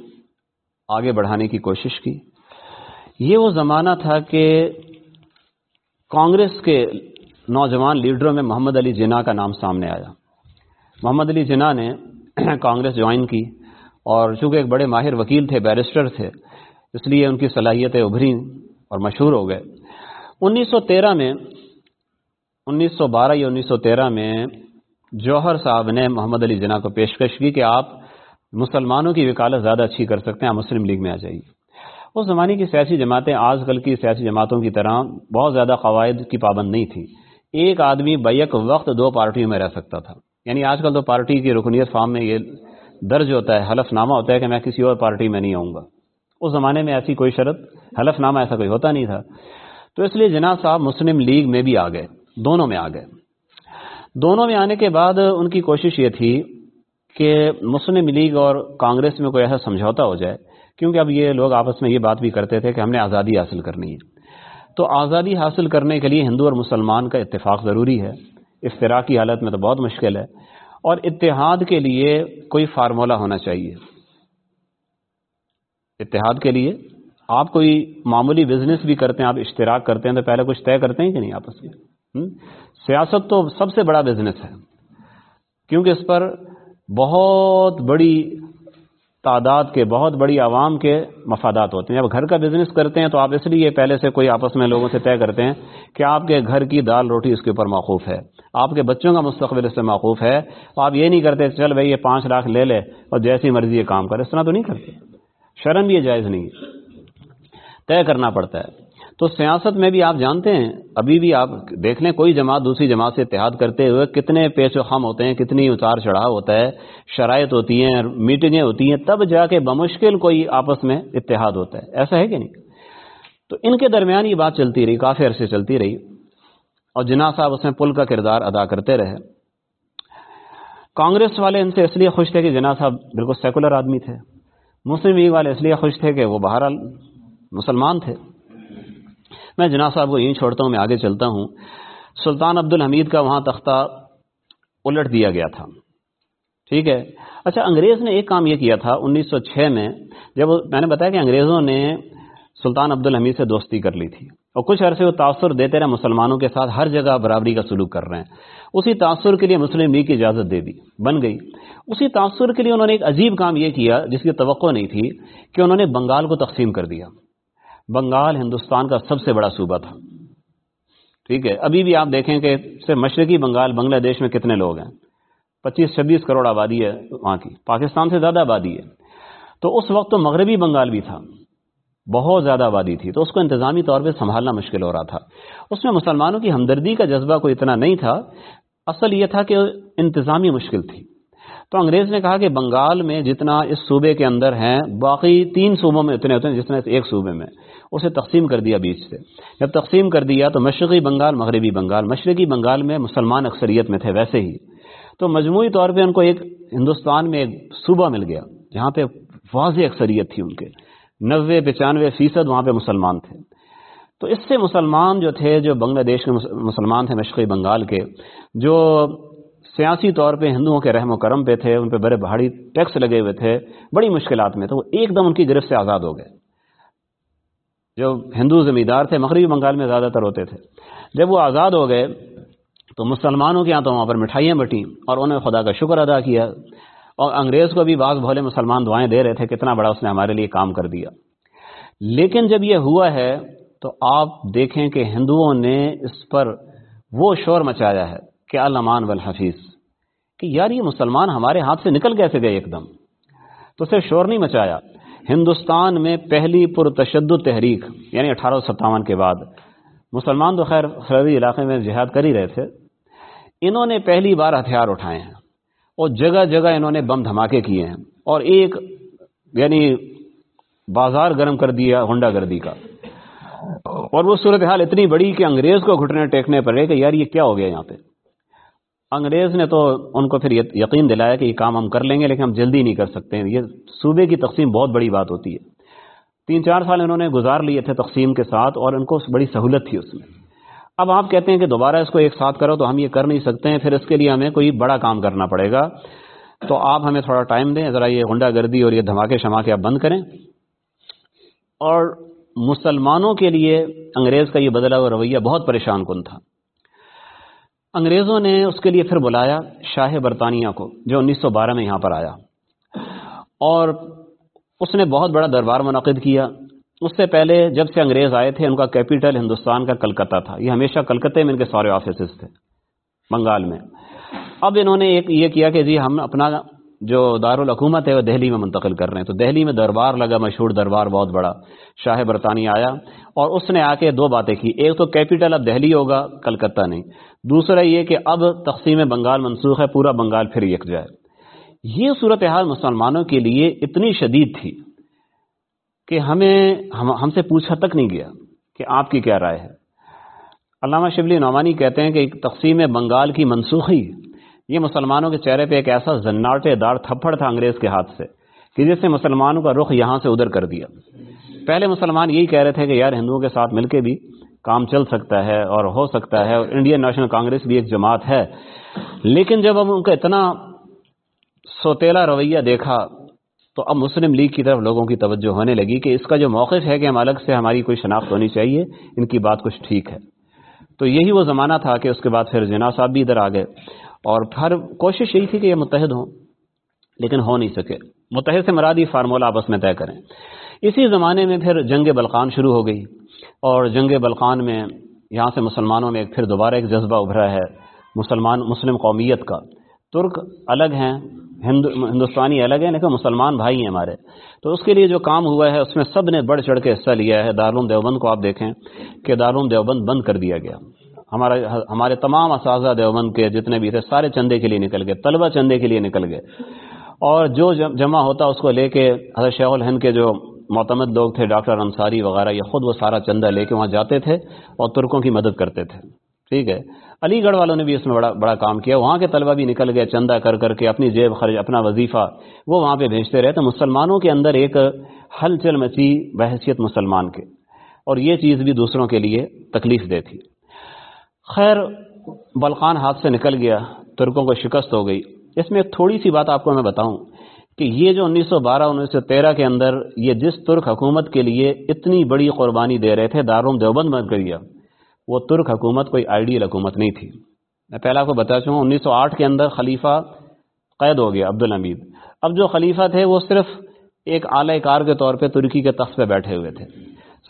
آگے بڑھانے کی کوشش کی۔ یہ وہ زمانہ تھا کہ کانگریس کے نوجوان لیڈروں میں محمد علی جناح کا نام سامنے آیا۔ محمد علی جناح نے کانگریس جوائن کی اور چونکہ ایک بڑے ماہر وکیل تھے، بیرسٹر تھے اس لیے ان کی صلاحیتیں ابھری اور مشہور ہو گئے۔ انیس سو تیرہ میں، انیس سو بارہ یا انیس سو تیرہ میں جوہر صاحب نے محمد علی جناح کو پیشکش کی کہ آپ مسلمانوں کی وکالت زیادہ اچھی کر سکتے ہیں، آپ مسلم لیگ میں آ جائیے۔ اس زمانے کی سیاسی جماعتیں آج کل کی سیاسی جماعتوں کی طرح بہت زیادہ قواعد کی پابند نہیں تھی ایک آدمی بیک وقت دو پارٹیوں میں رہ سکتا تھا۔ یعنی آج کل تو پارٹی کی رکنیت فارم میں یہ درج ہوتا ہے، حلف نامہ ہوتا ہے کہ میں کسی اور پارٹی میں نہیں آؤں گا۔ اس زمانے میں ایسی کوئی شرط، حلف نامہ ایسا کوئی ہوتا نہیں تھا۔ تو اس لیے جناب صاحب مسلم لیگ میں بھی آ گئے، دونوں میں آ گئے۔ دونوں میں آنے کے بعد ان کی کوشش یہ تھی کہ مسلم لیگ اور کانگریس میں کوئی ایسا سمجھوتا ہو جائے، کیونکہ اب یہ لوگ آپس میں یہ بات بھی کرتے تھے کہ ہم نے آزادی حاصل کرنی ہے۔ تو آزادی حاصل کرنے کے لیے ہندو اور مسلمان کا اتفاق ضروری ہے۔ افطرا کی حالت میں تو بہت مشکل ہے۔ اور اتحاد کے لیے کوئی فارمولہ ہونا چاہیے۔ اتحاد کے لیے آپ کوئی معمولی بزنس بھی کرتے ہیں، آپ اشتراک کرتے ہیں تو پہلے کچھ طے کرتے ہیں کہ نہیں آپس میں؟ سیاست تو سب سے بڑا بزنس ہے، کیونکہ اس پر بہت بڑی تعداد کے، بہت بڑی عوام کے مفادات ہوتے ہیں۔ جب گھر کا بزنس کرتے ہیں تو آپ اس لیے پہلے سے کوئی آپس میں لوگوں سے طے کرتے ہیں کہ آپ کے گھر کی دال روٹی اس کے اوپر موقوف ہے، آپ کے بچوں کا مستقبل اس سے موقوف ہے۔ آپ یہ نہیں کرتے، چل بھائی یہ پانچ لاکھ لے لے اور جیسی مرضی یہ کام کرے، اس طرح تو نہیں کرتے۔ شرم یہ جائز نہیں طے کرنا پڑتا ہے۔ تو سیاست میں بھی آپ جانتے ہیں، ابھی بھی آپ دیکھ لیں، کوئی جماعت دوسری جماعت سے اتحاد کرتے ہوئے کتنے پیش و خم ہوتے ہیں، کتنی اتار چڑھاؤ ہوتا ہے، شرائط ہوتی ہیں، میٹنگیں ہوتی ہیں، تب جا کے بمشکل کوئی آپس میں اتحاد ہوتا ہے۔ ایسا ہے کہ نہیں؟ تو ان کے درمیان یہ بات چلتی رہی، کافی عرصے چلتی رہی۔ اور جناح صاحب اس میں پل کا کردار ادا کرتے رہے۔ کانگریس والے ان سے اس لیے خوش تھے کہ جناح صاحب بالکل سیکولر آدمی تھے۔ مسلم لیگ والے اس لیے خوش تھے کہ وہ بہرحال مسلمان تھے۔ میں جناب صاحب کو یہیں چھوڑتا ہوں، میں آگے چلتا ہوں۔ سلطان عبد الحمید کا وہاں تختہ الٹ دیا گیا تھا۔ ٹھیک ہے۔ اچھا انگریز نے ایک کام یہ کیا تھا، انیس سو چھ میں جب میں نے بتایا کہ انگریزوں نے سلطان عبد الحمید سے دوستی کر لی تھی۔ اور کچھ عرصے وہ تاثر دیتے رہے مسلمانوں کے ساتھ، ہر جگہ برابری کا سلوک کر رہے ہیں۔ اسی تاثر کے لیے مسلم لیگ کی اجازت دے دی، بن گئی۔ اسی تاثر کے لیے انہوں نے ایک عجیب کام یہ کیا، جس کی توقع نہیں تھی، کہ انہوں نے بنگال کو تقسیم کر دیا۔ بنگال، ہندوستان کا سب سے بڑا صوبہ تھا۔ ٹھیک ہے، ابھی بھی آپ دیکھیں کہ سے مشرقی بنگال، بنگلہ دیش میں کتنے لوگ ہیں۔ پچیس، چھبیس کروڑ آبادی ہے وہاں کی۔ پاکستان سے زیادہ آبادی ہے۔ تو اس وقت تو مغربی بنگال بھی تھا۔ بہت زیادہ آبادی تھی، تو اس کو انتظامی طور پہ سنبھالنا مشکل ہو رہا تھا۔ اس میں مسلمانوں کی ہمدردی کا جذبہ کوئی اتنا نہیں تھا، اصل یہ تھا کہ انتظامی مشکل تھی۔ تو انگریز نے کہا کہ بنگال میں جتنا اس صوبے کے اندر ہیں، باقی تین صوبوں میں اتنے ہوتے ہیں جتنا ایک صوبے میں۔ اسے تقسیم کر دیا بیچ سے۔ جب تقسیم کر دیا تو مشرقی بنگال، مغربی بنگال۔ مشرقی بنگال میں مسلمان اکثریت میں تھے ویسے ہی۔ تو مجموعی طور پہ ان کو ایک ہندوستان میں ایک صوبہ مل گیا، جہاں پہ واضح اکثریت تھی ان کے۔ نوے پچانوے فیصد وہاں پہ مسلمان تھے۔ تو اس سے مسلمان جو تھے، جو بنگلہ دیش کے مسلمان تھے مشرقی بنگال کے، جو سیاسی طور پہ ہندوؤں کے رحم و کرم پہ تھے، ان پہ بڑے بھاری ٹیکس لگے ہوئے تھے، بڑی مشکلات میں تو وہ ایک دم ان کی گرفت سے آزاد ہو گئے۔ جو ہندو زمیندار تھے، مغربی بنگال میں زیادہ تر ہوتے تھے۔ جب وہ آزاد ہو گئے، تو مسلمانوں کے یہاں تو وہاں پر مٹھائیاں بٹیں اور انہوں نے خدا کا شکر ادا کیا۔ اور انگریز کو بھی بعض بھولے مسلمان دعائیں دے رہے تھے کتنا بڑا اس نے ہمارے لیے کام کر دیا۔ لیکن جب یہ ہوا ہے تو آپ دیکھیں کہ ہندوؤں نے اس پر وہ شور مچایا ہے کہ المان والحفیظ، کہ یار یہ مسلمان ہمارے ہاتھ سے نکل کیسے گئے ایک دم؟ تو اسے شور نہیں مچایا۔ ہندوستان میں پہلی پرتشدد تحریک یعنی اٹھارہ سو ستاون کے بعد مسلمان تو خیر خیری علاقے میں جہاد کر ہی رہے تھے، انہوں نے پہلی بار ہتھیار اٹھائے ہیں۔ اور جگہ جگہ انہوں نے بم دھماکے کیے ہیں اور ایک یعنی بازار گرم کر دیا ہنڈا گردی کا۔ اور وہ صورتحال اتنی بڑی کہ انگریز کو گھٹنے ٹیکنے پڑے کہ یار یہ کیا ہو گیا یہاں پہ۔ انگریز نے تو ان کو پھر یقین دلایا کہ یہ کام ہم کر لیں گے لیکن ہم جلدی نہیں کر سکتے یہ صوبے کی تقسیم بہت بڑی بات ہوتی ہے۔ تین چار سال انہوں نے گزار لیے تھے تقسیم کے ساتھ اور ان کو بڑی سہولت تھی اس میں۔ اب آپ کہتے ہیں کہ دوبارہ اس کو ایک ساتھ کرو تو ہم یہ کر نہیں سکتے ہیں، پھر اس کے لیے ہمیں کوئی بڑا کام کرنا پڑے گا۔ تو آپ ہمیں تھوڑا ٹائم دیں، ذرا یہ گنڈا گردی اور یہ دھماکے شماکے آپ بند کریں۔ اور مسلمانوں کے لیے انگریز کا یہ بدلا ہوا رویہ بہت پریشان کن تھا۔ انگریزوں نے اس کے لیے پھر بلایا شاہ برطانیہ کو، جو انیس سو بارہ میں یہاں پر آیا۔ اور اس نے بہت بڑا دربار منعقد کیا۔ اس سے پہلے جب سے انگریز آئے تھے، ان کا کیپٹل ہندوستان کا کلکتہ تھا۔ یہ ہمیشہ کلکتے میں ان کے سارے آفیسز تھے، بنگال میں۔ اب انہوں نے ایک یہ کیا کہ جی ہم اپنا جو دارالحکومت ہے، وہ دہلی میں منتقل کر رہے ہیں۔ تو دہلی میں دربار لگا، مشہور دربار بہت بڑا۔ شاہ برطانیہ آیا اور اس نے آ کے دو باتیں کی۔ ایک تو کیپٹل اب دہلی ہوگا، کلکتہ نہیں۔ دوسرا یہ کہ اب تقسیم بنگال منسوخ ہے، پورا بنگال پھر یک جائے۔ یہ صورتحال مسلمانوں کے لیے اتنی شدید تھی۔ کہ ہمیں، ہم سے پوچھا تک نہیں گیا کہ آپ کی کیا رائے ہے۔ علامہ شبلی نعمانی کہتے ہیں کہ تقسیم بنگال کی منسوخی، یہ مسلمانوں کے چہرے پہ ایک ایسا زناٹے دار تھپڑ تھا انگریز کے ہاتھ سے کہ جس نے مسلمانوں کا رخ یہاں سے ادھر کر دیا۔ پہلے مسلمان یہی کہہ رہے تھے کہ یار ہندوؤں کے ساتھ مل کے بھی کام چل سکتا ہے اور ہو سکتا ہے اور انڈین نیشنل کانگریس بھی ایک جماعت ہے۔ لیکن جب ہم ان کا اتنا سوتیلا رویہ دیکھا تو اب مسلم لیگ کی طرف لوگوں کی توجہ ہونے لگی کہ اس کا جو موقف ہے کہ ہم الگ سے ہماری کوئی شناخت ہونی چاہیے، ان کی بات کچھ ٹھیک ہے۔ تو یہی وہ زمانہ تھا کہ اس کے بعد پھر جنا صاحب بھی ادھر آ گئے اور پھر کوشش یہی تھی کہ یہ متحد ہوں، لیکن ہو نہیں سکے۔ متحد سے مرادی فارمولہ آپس میں طے کریں۔ اسی زمانے میں پھر جنگ بلقان شروع ہو گئی اور جنگ بلقان میں یہاں سے مسلمانوں میں پھر دوبارہ ایک جذبہ ابھرا ہے، مسلمان، مسلم قومیت کا۔ ترک الگ ہیں ہندوستانی الگ ہیں، لیکن مسلمان بھائی ہیں ہمارے۔ تو اس کے لیے جو کام ہوا ہے، اس میں سب نے بڑھ چڑھ کے حصہ لیا ہے۔ دارالعلوم دیوبند کو آپ دیکھیں کہ دارالعلوم دیوبند بند کر دیا گیا۔ ہمارا، ہمارے تمام اساتذہ دیوبند کے جتنے بھی تھے، سارے چندے کے لیے نکل گئے، طلبہ چندے کے لیے نکل گئے۔ اور جو جمع ہوتا، اس کو لے کے حضرت شیخ الہند کے جو معتمد لوگ تھے، ڈاکٹر انصاری وغیرہ، یہ خود وہ سارا چندہ لے کے وہاں جاتے تھے اور ترکوں کی مدد کرتے تھے۔ ٹھیک ہے۔ علی گڑھ والوں نے بھی اس میں بڑا بڑا کام کیا۔ وہاں کے طلبہ بھی نکل گئے چندہ کر کر کے اپنی جیب خرچ اپنا وظیفہ، وہ وہاں پہ بھیجتے رہے۔ تو مسلمانوں کے اندر ایک ہلچل مچی بحثیت مسلمان کے۔ اور یہ چیز بھی دوسروں کے لیے تکلیف دہ تھی۔ خیر بلقان ہاتھ سے نکل گیا۔ ترکوں کو شکست ہو گئی۔ اس میں ایک تھوڑی سی بات آپ کو میں بتاؤں کہ یہ جو انیس سو بارہ انیس سو تیرہ کے اندر یہ جس ترک حکومت کے لیے اتنی بڑی قربانی دے رہے تھے دارون دیوبند بند کر وہ ترک حکومت کوئی آئیڈیل حکومت نہیں تھی۔ میں پہلا کو بتا چاہوں انیس سو آٹھ کے اندر خلیفہ قید ہو گیا عبد الحمید اب جو خلیفہ تھے، وہ صرف ایک اعلی کار کے طور پہ ترکی کے تخت پہ بیٹھے ہوئے تھے۔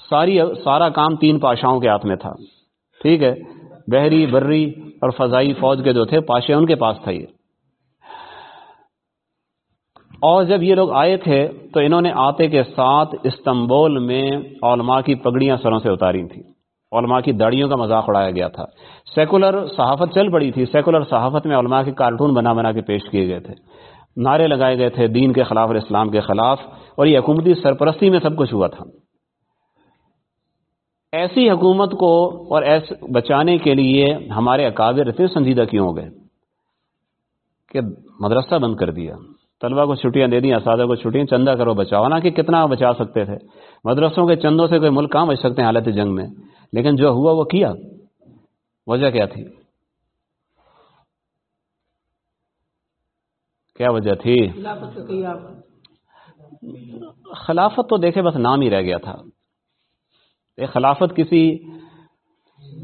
ساری، سارا کام تین پاشاؤں کے ہاتھ میں تھا۔ ٹھیک ہے، بحری بری اور فضائی فوج کے جو تھے، پاشے ان کے پاس تھا یہ اور جب یہ لوگ آئے تھے، تو انہوں نے آتے کے ساتھ استنبول میں علماء کی پگڑیاں سروں سے اتاری تھیں۔ علماء کی داڑیوں کا مذاق اڑایا گیا تھا۔ سیکولر صحافت چل پڑی تھی۔ سیکولر صحافت میں علماء کے کارٹون بنا بنا کے پیش کیے گئے تھے۔ نعرے لگائے گئے تھے دین کے خلاف اور اسلام کے خلاف اور یہ حکومتی سرپرستی میں سب کچھ ہوا تھا۔ ایسی حکومت کو اور ایس بچانے کے لیے ہمارے اکابر اتنے سنجیدہ کیوں ہو گئے کہ مدرسہ بند کر دیا۔ طلبہ کو چھٹیاں دے دیں اساتذہ کو چھٹیاں چندہ کرو بچاؤ۔ نہ کہ کتنا بچا سکتے تھے؟ مدرسوں کے چندوں سے کوئی ملک کہاں بچ سکتے ہیں حالت جنگ میں۔ لیکن جو ہوا وہ کیا؟ وجہ کیا تھی؟ کیا وجہ تھی؟ خلافت تو دیکھے بس نام ہی رہ گیا تھا۔ خلافت کسی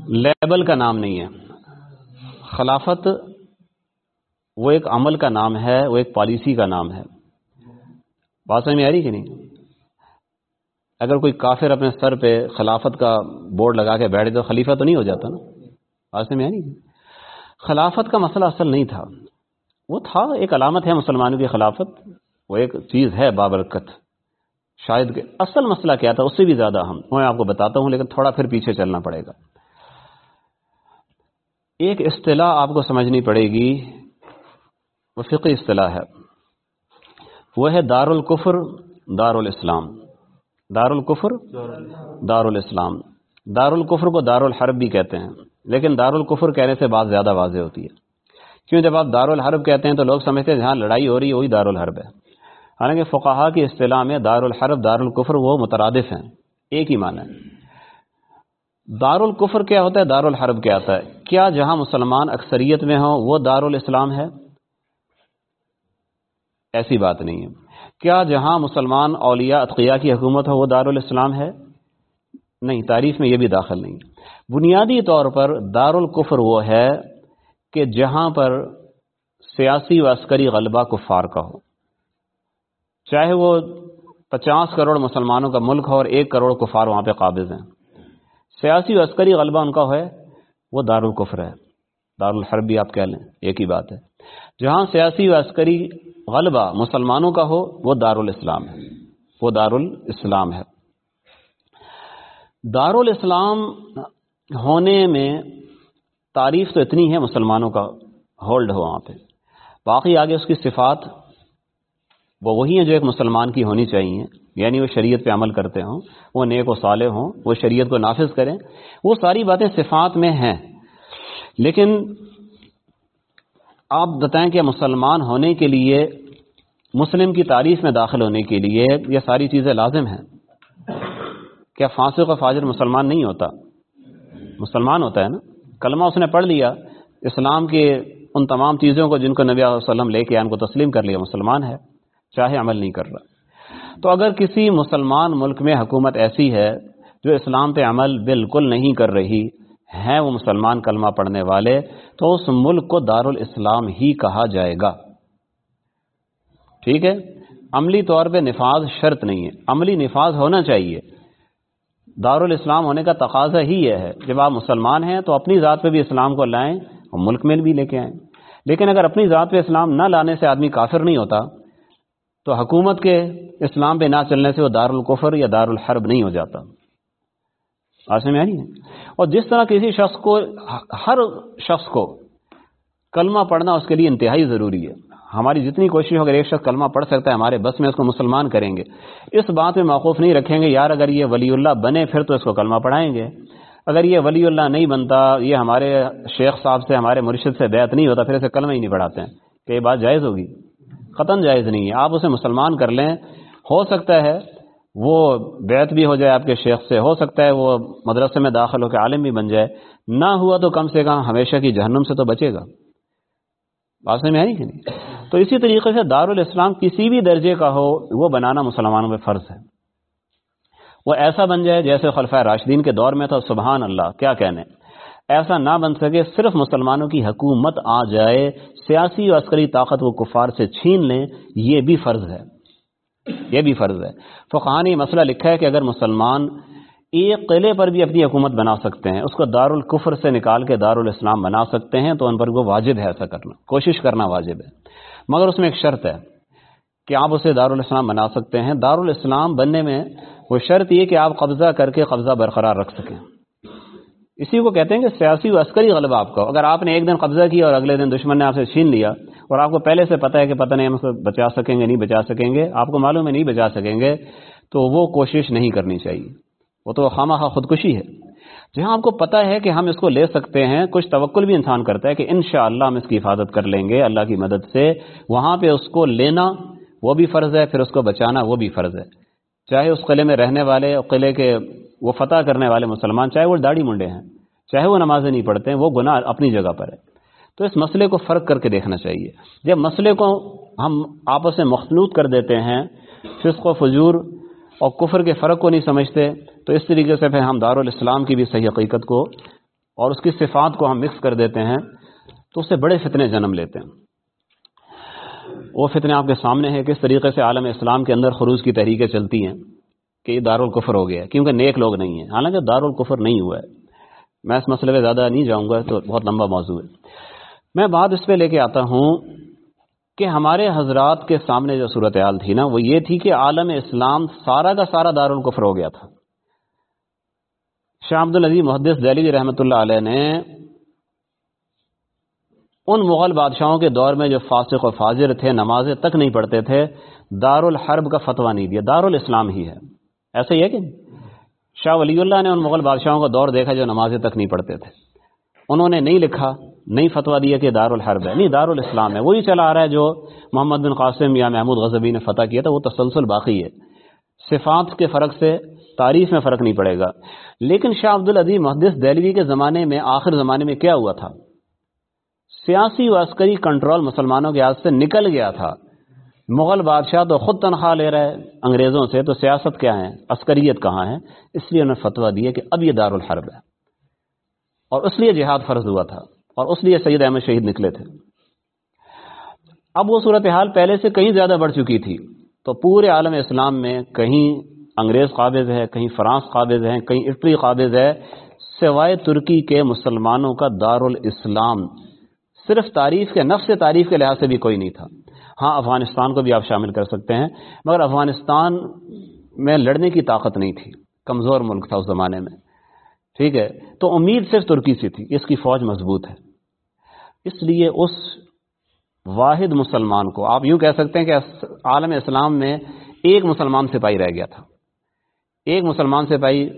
لیبل کا نام نہیں ہے۔ خلافت وہ ایک عمل کا نام ہے، وہ ایک پالیسی کا نام ہے۔ بات سمجھ میں آ رہی کہ نہیں؟ اگر کوئی کافر اپنے سر پہ خلافت کا بورڈ لگا کے بیٹھے تو خلیفہ تو نہیں ہو جاتا نا؟ واسطے میں نہیں؟ خلافت کا مسئلہ اصل نہیں تھا۔ وہ تھا، ایک علامت ہے مسلمانوں کی خلافت۔ وہ ایک چیز ہے بابرکت۔ شاید کہ اصل مسئلہ کیا تھا، اس سے بھی زیادہ ہم میں آپ کو بتاتا ہوں، لیکن تھوڑا پھر پیچھے چلنا پڑے گا۔ ایک اصطلاح آپ کو سمجھنی پڑے گی۔ وہ فقی اصطلاح ہے۔ وہ ہے دار القفر دار الاسلام دار القفر دار الاسلام دار القفر کو دار الحرب بھی کہتے ہیں، لیکن دار القفر کہنے سے بات زیادہ واضح ہوتی ہے۔ کیوں جب آپ دار الحرب کہتے ہیں تو لوگ سمجھتے ہیں، جہاں لڑائی ہو رہی ہے، وہی دار الحرب ہے۔ حالانکہ فقہا کی اصطلاح میں دار الحرب دار القفر وہ مترادف ہیں، ایک ہی معنی ہے۔ دار القفر کیا ہوتا ہے؟ دار الحرب کیا ہوتا ہے؟ کیا جہاں مسلمان اکثریت میں ہوں، وہ دار الاسلام ہے؟ ایسی بات نہیں ہے۔ کیا جہاں مسلمان اولیاء اتقیہ کی حکومت ہو وہ دار الاسلام ہے؟ نہیں تعریف میں یہ بھی داخل نہیں۔ بنیادی طور پر دار القفر وہ ہے کہ جہاں پر سیاسی و عسکری غلبہ کفار کا ہو۔ چاہے وہ پچاس کروڑ مسلمانوں کا ملک ہو اور ایک کروڑ کفار وہاں پہ قابض ہیں۔ سیاسی و عسکری غلبہ ان کا ہے، وہ دار القفر ہے۔ دارالحرب بھی آپ کہہ لیں، ایک ہی بات ہے۔ جہاں سیاسی و عسکری غلبہ مسلمانوں کا ہو، وہ دار الاسلام ہے۔ وہ دار الاسلام ہے۔ دار الاسلام ہونے میں تعریف تو اتنی ہے مسلمانوں کا ہولڈ ہو وہاں پہ۔ باقی آگے اس کی صفات، وہ وہی ہیں جو ایک مسلمان کی ہونی چاہیے۔ یعنی وہ شریعت پہ عمل کرتے ہوں، وہ نیک و صالح ہوں، وہ شریعت کو نافذ کریں۔ وہ ساری باتیں صفات میں ہیں۔ لیکن آپ بتائیں کہ مسلمان ہونے کے لیے، مسلم کی تعریف میں داخل ہونے کے لیے یہ ساری چیزیں لازم ہیں؟ کیا فاسق و فاجر مسلمان نہیں ہوتا؟ مسلمان ہوتا ہے نا؟ کلمہ اس نے پڑھ لیا، اسلام کے ان تمام چیزوں کو جن کو نبی علیہ وسلم لے کے ان کو تسلیم کر لیا، مسلمان ہے، چاہے عمل نہیں کر رہا۔ تو اگر کسی مسلمان ملک میں حکومت ایسی ہے جو اسلام پہ عمل بالکل نہیں کر رہی ہیں وہ مسلمان کلمہ پڑھنے والے، تو اس ملک کو دار الاسلام ہی کہا جائے گا۔ ٹھیک ہے؟ عملی طور پہ نفاذ شرط نہیں ہے۔ عملی نفاذ ہونا چاہیے۔ دار الاسلام ہونے کا تقاضا ہی یہ ہے۔ جب آپ مسلمان ہیں تو اپنی ذات پہ بھی اسلام کو لائیں اور ملک میں بھی لے کے آئیں۔ لیکن اگر اپنی ذات پہ اسلام نہ لانے سے آدمی کافر نہیں ہوتا، تو حکومت کے اسلام پہ نہ چلنے سے وہ دار القفر یا دار الحرب نہیں ہو جاتا۔ آج میں آئی ہے۔ اور جس طرح کسی شخص کو ہر شخص کو کلمہ پڑھنا اس کے لیے انتہائی ضروری ہے۔ ہماری جتنی کوشش ہو، اگر ایک شخص کلمہ پڑھ سکتا ہے، ہمارے بس میں اس کو مسلمان کریں گے۔ اس بات میں موقف نہیں رکھیں گے، یار اگر یہ ولی اللہ بنے، پھر تو اس کو کلمہ پڑھائیں گے۔ اگر یہ ولی اللہ نہیں بنتا، یہ ہمارے شیخ صاحب سے، ہمارے مرشد سے بیعت نہیں ہوتا، پھر اسے کلمہ ہی نہیں پڑھاتے ہیں۔ کہ یہ بات جائز ہوگی۔ قطن جائز نہیں ہے۔ آپ اسے مسلمان کر لیں۔ ہو سکتا ہے وہ بیعت بھی ہو جائے آپ کے شیخ سے، ہو سکتا ہے وہ مدرسے میں داخل ہو کے عالم بھی بن جائے۔ نہ ہوا تو کم سے کم ہمیشہ کی جہنم سے تو بچے گا۔ بات میں آئی کہ نہیں؟ تو اسی طریقے سے دار الاسلام کسی بھی درجے کا ہو، وہ بنانا مسلمانوں میں فرض ہے۔ وہ ایسا بن جائے جیسے خلفۂ راشدین کے دور میں تھا۔ سبحان اللہ، کیا کہنے؟ ایسا نہ بن سکے صرف مسلمانوں کی حکومت آ جائے، سیاسی و عسکری طاقت وہ کفار سے چھین لیں، یہ بھی فرض ہے۔ یہ بھی فرض ہے۔ فقانی مسئلہ لکھا ہے کہ اگر مسلمان ایک قلعے پر بھی اپنی حکومت بنا سکتے ہیں، اس کو دار القفر سے نکال کے دار الاسلام بنا سکتے ہیں، تو ان پر وہ واجب ہے ایسا کرنا، کوشش کرنا واجب ہے۔ مگر اس میں ایک شرط ہے کہ آپ اسے دار الاسلام بنا سکتے ہیں۔ دار الاسلام بننے میں وہ شرط یہ کہ آپ قبضہ کر کے قبضہ برقرار رکھ سکیں۔ اسی کو کہتے ہیں کہ سیاسی و عسکری غلبہ آپ کا اگر آپ نے ایک دن قبضہ کیا اور اگلے دن دشمن نے آپ سے چھین لیا اور آپ کو پہلے سے پتہ ہے کہ پتہ نہیں ہم اس کو بچا سکیں گے، نہیں بچا سکیں گے، آپ کو معلوم ہے نہیں بچا سکیں گے، تو وہ کوشش نہیں کرنی چاہیے۔ وہ تو خامہ خواہ خودکشی ہے۔ جہاں آپ کو پتہ ہے کہ ہم اس کو لے سکتے ہیں، کچھ توکل بھی انسان کرتا ہے کہ انشاءاللہ ہم اس کی حفاظت کر لیں گے اللہ کی مدد سے۔ وہاں پہ اس کو لینا وہ بھی فرض ہے، پھر اس کو بچانا وہ بھی فرض ہے۔ چاہے اس قلعے میں رہنے والے، قلعے کے وہ فتح کرنے والے مسلمان، چاہے وہ داڑھی منڈے ہیں، چاہے وہ نمازیں نہیں پڑھتے ہیں، وہ گناہ اپنی جگہ پر ہے۔ تو اس مسئلے کو فرق کر کے دیکھنا چاہیے۔ جب مسئلے کو ہم آپس میں مخلوط کر دیتے ہیں، فسق و فجور اور کفر کے فرق کو نہیں سمجھتے، تو اس طریقے سے پھر ہم دار الاسلام کی بھی صحیح حقیقت کو اور اس کی صفات کو ہم مکس کر دیتے ہیں، تو اس سے بڑے فتنے جنم لیتے ہیں۔ وہ فتنے آپ کے سامنے ہیں، کس طریقے سے عالم اسلام کے اندر خروج کی تحریکیں چلتی ہیں کہ یہ دارالکفر ہو گیا کیونکہ نیک لوگ نہیں ہیں، حالانکہ دارالکفر نہیں ہوا ہے۔ میں اس مسئلے پہ زیادہ نہیں جاؤں گا، تو بہت لمبا موضوع ہے۔ میں بات اس پہ لے کے آتا ہوں کہ ہمارے حضرات کے سامنے جو صورتحال تھی نا، وہ یہ تھی کہ عالم اسلام سارا کا سارا دارالکفر ہو گیا تھا۔ شاہ عبد العزیز محدث دہلی جی رحمۃ اللہ علیہ نے ان مغل بادشاہوں کے دور میں جو فاسق و فاضر تھے، نمازیں تک نہیں پڑھتے تھے دار الحرب کا فتویٰ نہیں دیا دار الاسلام ہی ہے۔ ایسا ہی ہے کہ شاہ ولی اللہ نے ان مغل بادشاہوں کا دور دیکھا جو نمازیں تک نہیں پڑھتے تھے۔ انہوں نے نہیں لکھا نہیں فتویٰ دیا کہ دار الحرب ہے۔ نہیں دار الاسلام ہے۔ وہی چلا آ رہا ہے جو محمد بن قاسم یا محمود غزبی نے فتح کیا تھا، وہ تسلسل باقی ہے۔ صفات کے فرق سے تعریف میں فرق نہیں پڑے گا۔ لیکن شاہ عبد العزیز محدث دہلوی کے زمانے میں، آخر زمانے میں کیا ہوا تھا؟ سیاسی و عسکری کنٹرول مسلمانوں کے ہاتھ سے نکل گیا تھا۔ مغل بادشاہ تو خود تنخواہ لے رہے انگریزوں سے، تو سیاست کیا ہے؟ عسکریت کہاں ہے؟ اس لیے انہوں نے فتویٰ دیا کہ اب یہ دار الحرب ہے۔ اور اس لیے جہاد فرض ہوا تھا۔ اور اس لیے سید احمد شہید نکلے تھے۔ اب وہ صورتحال پہلے سے کہیں زیادہ بڑھ چکی تھی۔ تو پورے عالم اسلام میں کہیں انگریز قابض ہے کہیں فرانس قابض ہے کہیں اٹلی قابض ہے سوائے ترکی کے مسلمانوں کا دار الاسلام صرف تعریف کے، نفس تعریف کے لحاظ سے بھی کوئی نہیں تھا۔ ہاں افغانستان کو بھی آپ شامل کر سکتے ہیں، مگر افغانستان میں لڑنے کی طاقت نہیں تھی۔ کمزور ملک تھا اس زمانے میں۔ ٹھیک ہے، تو امید صرف ترکی سے تھی۔ اس کی فوج مضبوط ہے۔ اس لیے اس واحد مسلمان کو آپ یوں کہہ سکتے ہیں کہ عالم اسلام میں ایک مسلمان سپاہی رہ گیا تھا۔ ایک مسلمان سپاہی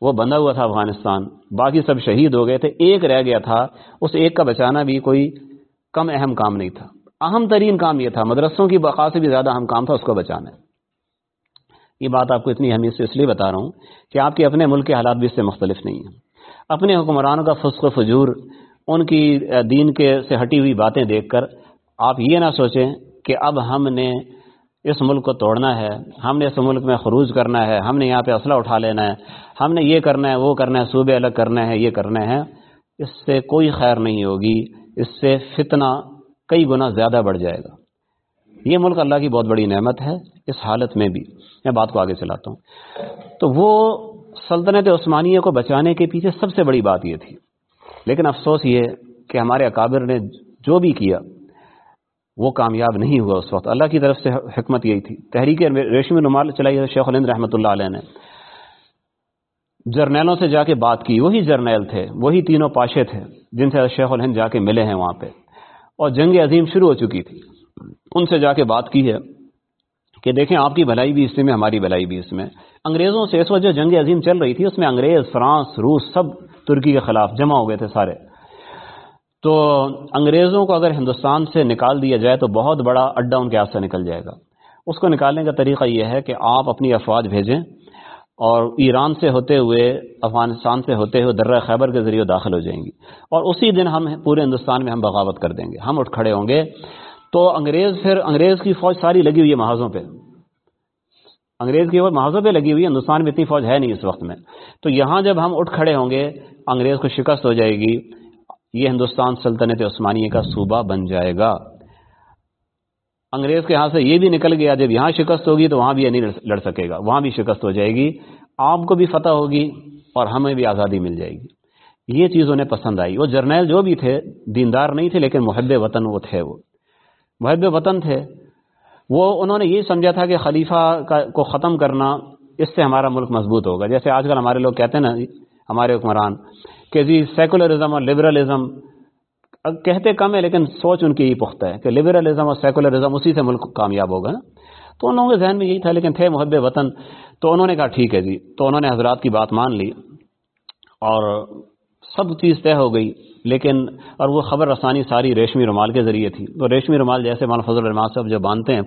وہ بندہ ہوا تھا افغانستان، باقی سب شہید ہو گئے تھے، ایک رہ گیا تھا، اس ایک کا بچانا بھی کوئی کم اہم کام نہیں تھا۔ اہم ترین کام یہ تھا، مدرسوں کی بقا سے بھی زیادہ اہم کام تھا اس کو بچانا۔ یہ بات آپ کو اتنی اہمیت سے اس لیے بتا رہا ہوں کہ آپ کے اپنے ملک کے حالات بھی اس سے مختلف نہیں ہیں۔ اپنے حکمرانوں کا فسق و فجور ان کی دین کے سے ہٹی ہوئی باتیں دیکھ کر آپ یہ نہ سوچیں کہ اب ہم نے اس ملک کو توڑنا ہے، ہم نے اس ملک میں خروج کرنا ہے، ہم نے یہاں پہ اسلحہ اٹھا لینا ہے، ہم نے یہ کرنا ہے، وہ کرنا ہے، صوبے الگ کرنا ہے، یہ کرنا ہے، اس سے کوئی خیر نہیں ہوگی، اس سے فتنہ کئی گنا زیادہ بڑھ جائے گا۔ یہ ملک اللہ کی بہت بڑی نعمت ہے، اس حالت میں بھی۔ میں بات کو آگے چلاتا ہوں۔ تو وہ سلطنت عثمانیہ کو بچانے کے پیچھے سب سے بڑی بات یہ تھی۔ لیکن افسوس یہ کہ ہمارے اکابر نے جو بھی کیا، وہ کامیاب نہیں ہوا اس وقت۔ اللہ کی طرف سے حکمت یہی تھی۔ تحریک ریشمی رومال چلائی شیخ الند رحمۃ اللہ علیہ نے۔ جرنیلوں سے جا کے بات کی، وہی جرنیل تھے، وہی تینوں پاشے تھے جن سے شیخ الہند جا کے ملے ہیں وہاں پہ۔ اور جنگ عظیم شروع ہو چکی تھی۔ ان سے جا کے بات کی ہے کہ دیکھیں، آپ کی بھلائی بھی اس میں، ہماری بھلائی بھی اس میں۔ انگریزوں سے اس وقت جو جنگ عظیم چل رہی تھی، اس میں انگریز، فرانس، روس سب ترکی کے خلاف جمع ہو گئے تھے سارے۔ تو انگریزوں کو اگر ہندوستان سے نکال دیا جائے تو بہت بڑا اڈا ان کے ہاتھ سے نکل جائے گا۔ اس کو نکالنے کا طریقہ یہ ہے کہ آپ اپنی افواج بھیجیں اور ایران سے ہوتے ہوئے، افغانستان سے ہوتے ہوئے درہ خیبر کے ذریعے داخل ہو جائیں گی۔ اور اسی دن ہم پورے ہندوستان میں ہم بغاوت کر دیں گے۔ ہم اٹھ کھڑے ہوں گے۔ تو انگریز پھر انگریز کی فوج ساری لگی ہوئی ہے محاذوں پہ۔ انگریز کی فوج محاذوں پہ لگی ہوئی، ہندوستان میں اتنی فوج ہے نہیں اس وقت میں۔ تو یہاں جب ہم اٹھ کھڑے ہوں گے، انگریز کو شکست ہو جائے گی، یہ ہندوستان سلطنت عثمانیہ کا صوبہ بن جائے گا۔ انگریز کے ہاتھ سے یہ بھی نکل گیا، جب یہاں شکست ہوگی تو وہاں بھی یہ نہیں لڑ سکے گا، وہاں بھی شکست ہو جائے گی۔ آپ کو بھی فتح ہوگی اور ہمیں بھی آزادی مل جائے گی۔ یہ چیز انہیں پسند آئی۔ وہ جرنیل جو بھی تھے، دیندار نہیں تھے، لیکن محب وطن وہ تھے وہ۔ محب وطن تھے۔ وہ انہوں نے یہ سمجھا تھا کہ خلیفہ کو ختم کرنا اس سے ہمارا ملک مضبوط ہوگا۔ جیسے آج کل ہمارے لوگ کہتے ہیں نا، ہمارے حکمران کہ جی سیکولرزم اور لبرلزم، کہتے کم ہے لیکن سوچ ان کی یہ پختہ ہے کہ لبرلزم اور سیکولرزم اسی سے ملک کامیاب ہوگا نا۔ تو ان لوگوں کے ذہن میں یہی تھا، لیکن تھے محب وطن۔ تو انہوں نے کہا ٹھیک ہے جی۔ تو انہوں نے حضرات کی بات مان لی اور سب چیز طے ہو گئی۔ لیکن اور وہ خبر رسانی ساری ریشمی رومال کے ذریعے تھی۔ تو ریشمی رومال جیسے مولانا فضل الرحمان صاحب جو باندھتے ہیں،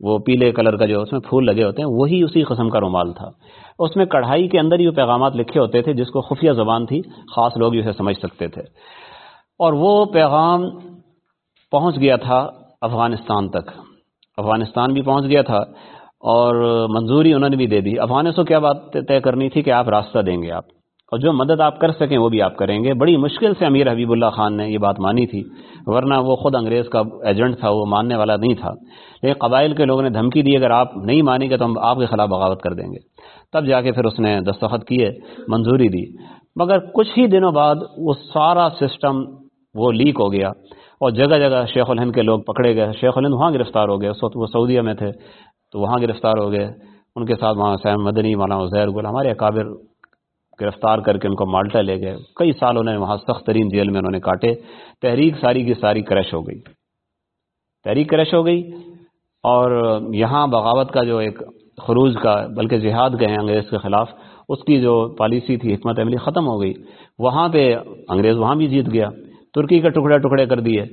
وہ پیلے کلر کا جو اس میں پھول لگے ہوتے ہیں، وہی اسی قسم کا رومال تھا۔ اس میں کڑھائی کے اندر ہی وہ پیغامات لکھے ہوتے تھے، جس کو خفیہ زبان تھی، خاص لوگ اسے سمجھ سکتے تھے۔ اور وہ پیغام پہنچ گیا تھا افغانستان تک۔ افغانستان بھی پہنچ گیا تھا اور منظوری انہوں نے بھی دے دی۔ افغانستوں کیا بات طے کرنی تھی کہ آپ راستہ دیں گے آپ۔ اور جو مدد آپ کر سکیں وہ بھی آپ کریں گے۔ بڑی مشکل سے امیر حبیب اللہ خان نے یہ بات مانی تھی، ورنہ وہ خود انگریز کا ایجنٹ تھا، وہ ماننے والا نہیں تھا۔ لیکن قبائل کے لوگوں نے دھمکی دی، اگر آپ نہیں مانیں گے تو ہم آپ کے خلاف بغاوت کر دیں گے۔ تب جا کے پھر اس نے دستخط کیے، منظوری دی۔ مگر کچھ ہی دنوں بعد وہ سارا سسٹم وہ لیک ہو گیا اور جگہ جگہ شیخ الہند کے لوگ پکڑے گئے۔ شیخ الہند وہاں گرفتار ہو گئے، اس وقت وہ سعودیہ میں تھے، تو وہاں گرفتار ہو گئے۔ ان کے ساتھ وہاں سیم مدنی مولانا زیر گل ہمارے اکابر گرفتار کر کے ان کو مالٹا لے گئے۔ کئی سال انہوں نے وہاں سخت ترین جیل میں انہوں نے کاٹے۔ تحریک ساری کی ساری کریش ہو گئی۔ تحریک کریش ہو گئی اور یہاں بغاوت کا جو ایک خروج کا، بلکہ جہاد گئے انگریز کے خلاف، اس کی جو پالیسی تھی، حکمت عملی ختم ہو گئی۔ وہاں پہ انگریز وہاں بھی جیت گیا۔ ترکی کے ٹکڑے ٹکڑے کر دیے۔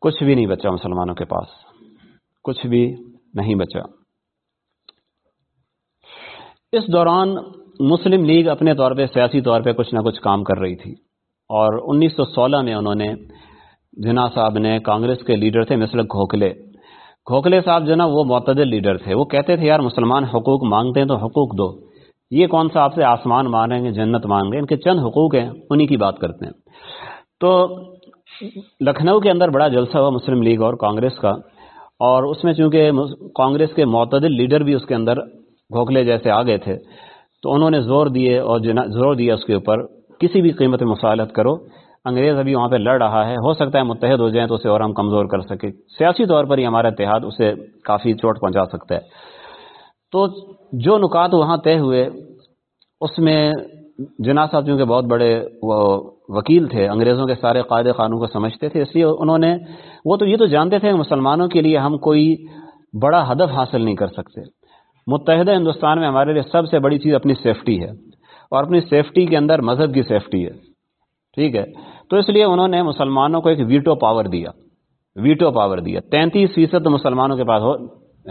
کچھ بھی نہیں بچا مسلمانوں کے پاس۔ کچھ بھی نہیں بچا۔ اس دوران مسلم لیگ اپنے طور پہ سیاسی طور پہ کچھ نہ کچھ کام کر رہی تھی اور انیس سو سولہ میں انہوں نے جنا صاحب نے کانگریس کے لیڈر تھے مثل کھوکھلے کھوکھلے صاحب جو نا وہ معتدل لیڈر تھے۔ وہ کہتے تھے یار مسلمان حقوق مانگتے ہیں تو حقوق دو۔ یہ کون سا آپ سے آسمان مانگیں گے، جنت مانگ گے؟ ان کے چند حقوق ہیں، انہی کی بات کرتے ہیں۔ تو لکھنؤ کے اندر بڑا جلسہ ہوا مسلم لیگ اور کانگریس کا، اور اس میں چونکہ کانگریس کے معتدل لیڈر بھی اس کے اندر گھوکھلے جیسے آ گئے تھے تو انہوں نے زور دیے اور زور دیا اس کے اوپر، کسی بھی قیمت مصالحت کرو۔ انگریز ابھی وہاں پہ لڑ رہا ہے، ہو سکتا ہے متحد ہو جائیں تو اسے اور ہم کمزور کر سکیں۔ سیاسی طور پر ہی ہمارا اتحاد اسے کافی چوٹ پہنچا سکتا ہے۔ تو جو نکات وہاں طے ہوئے، اس میں جنا صاحب چونکہ بہت بڑے وہ وکیل تھے، انگریزوں کے سارے قاعدے قانون کو سمجھتے تھے، اس لیے انہوں نے، وہ تو یہ تو جانتے تھے کہ مسلمانوں کے لیے ہم کوئی بڑا ہدف حاصل نہیں کر سکتے۔ متحدہ ہندوستان میں ہمارے لیے سب سے بڑی چیز اپنی سیفٹی ہے اور اپنی سیفٹی کے اندر مذہب کی سیفٹی ہے۔ ٹھیک ہے؟ تو اس لیے انہوں نے مسلمانوں کو ایک ویٹو پاور دیا۔ ویٹو پاور دیا۔ تینتیس فیصد تو مسلمانوں کے پاس ہو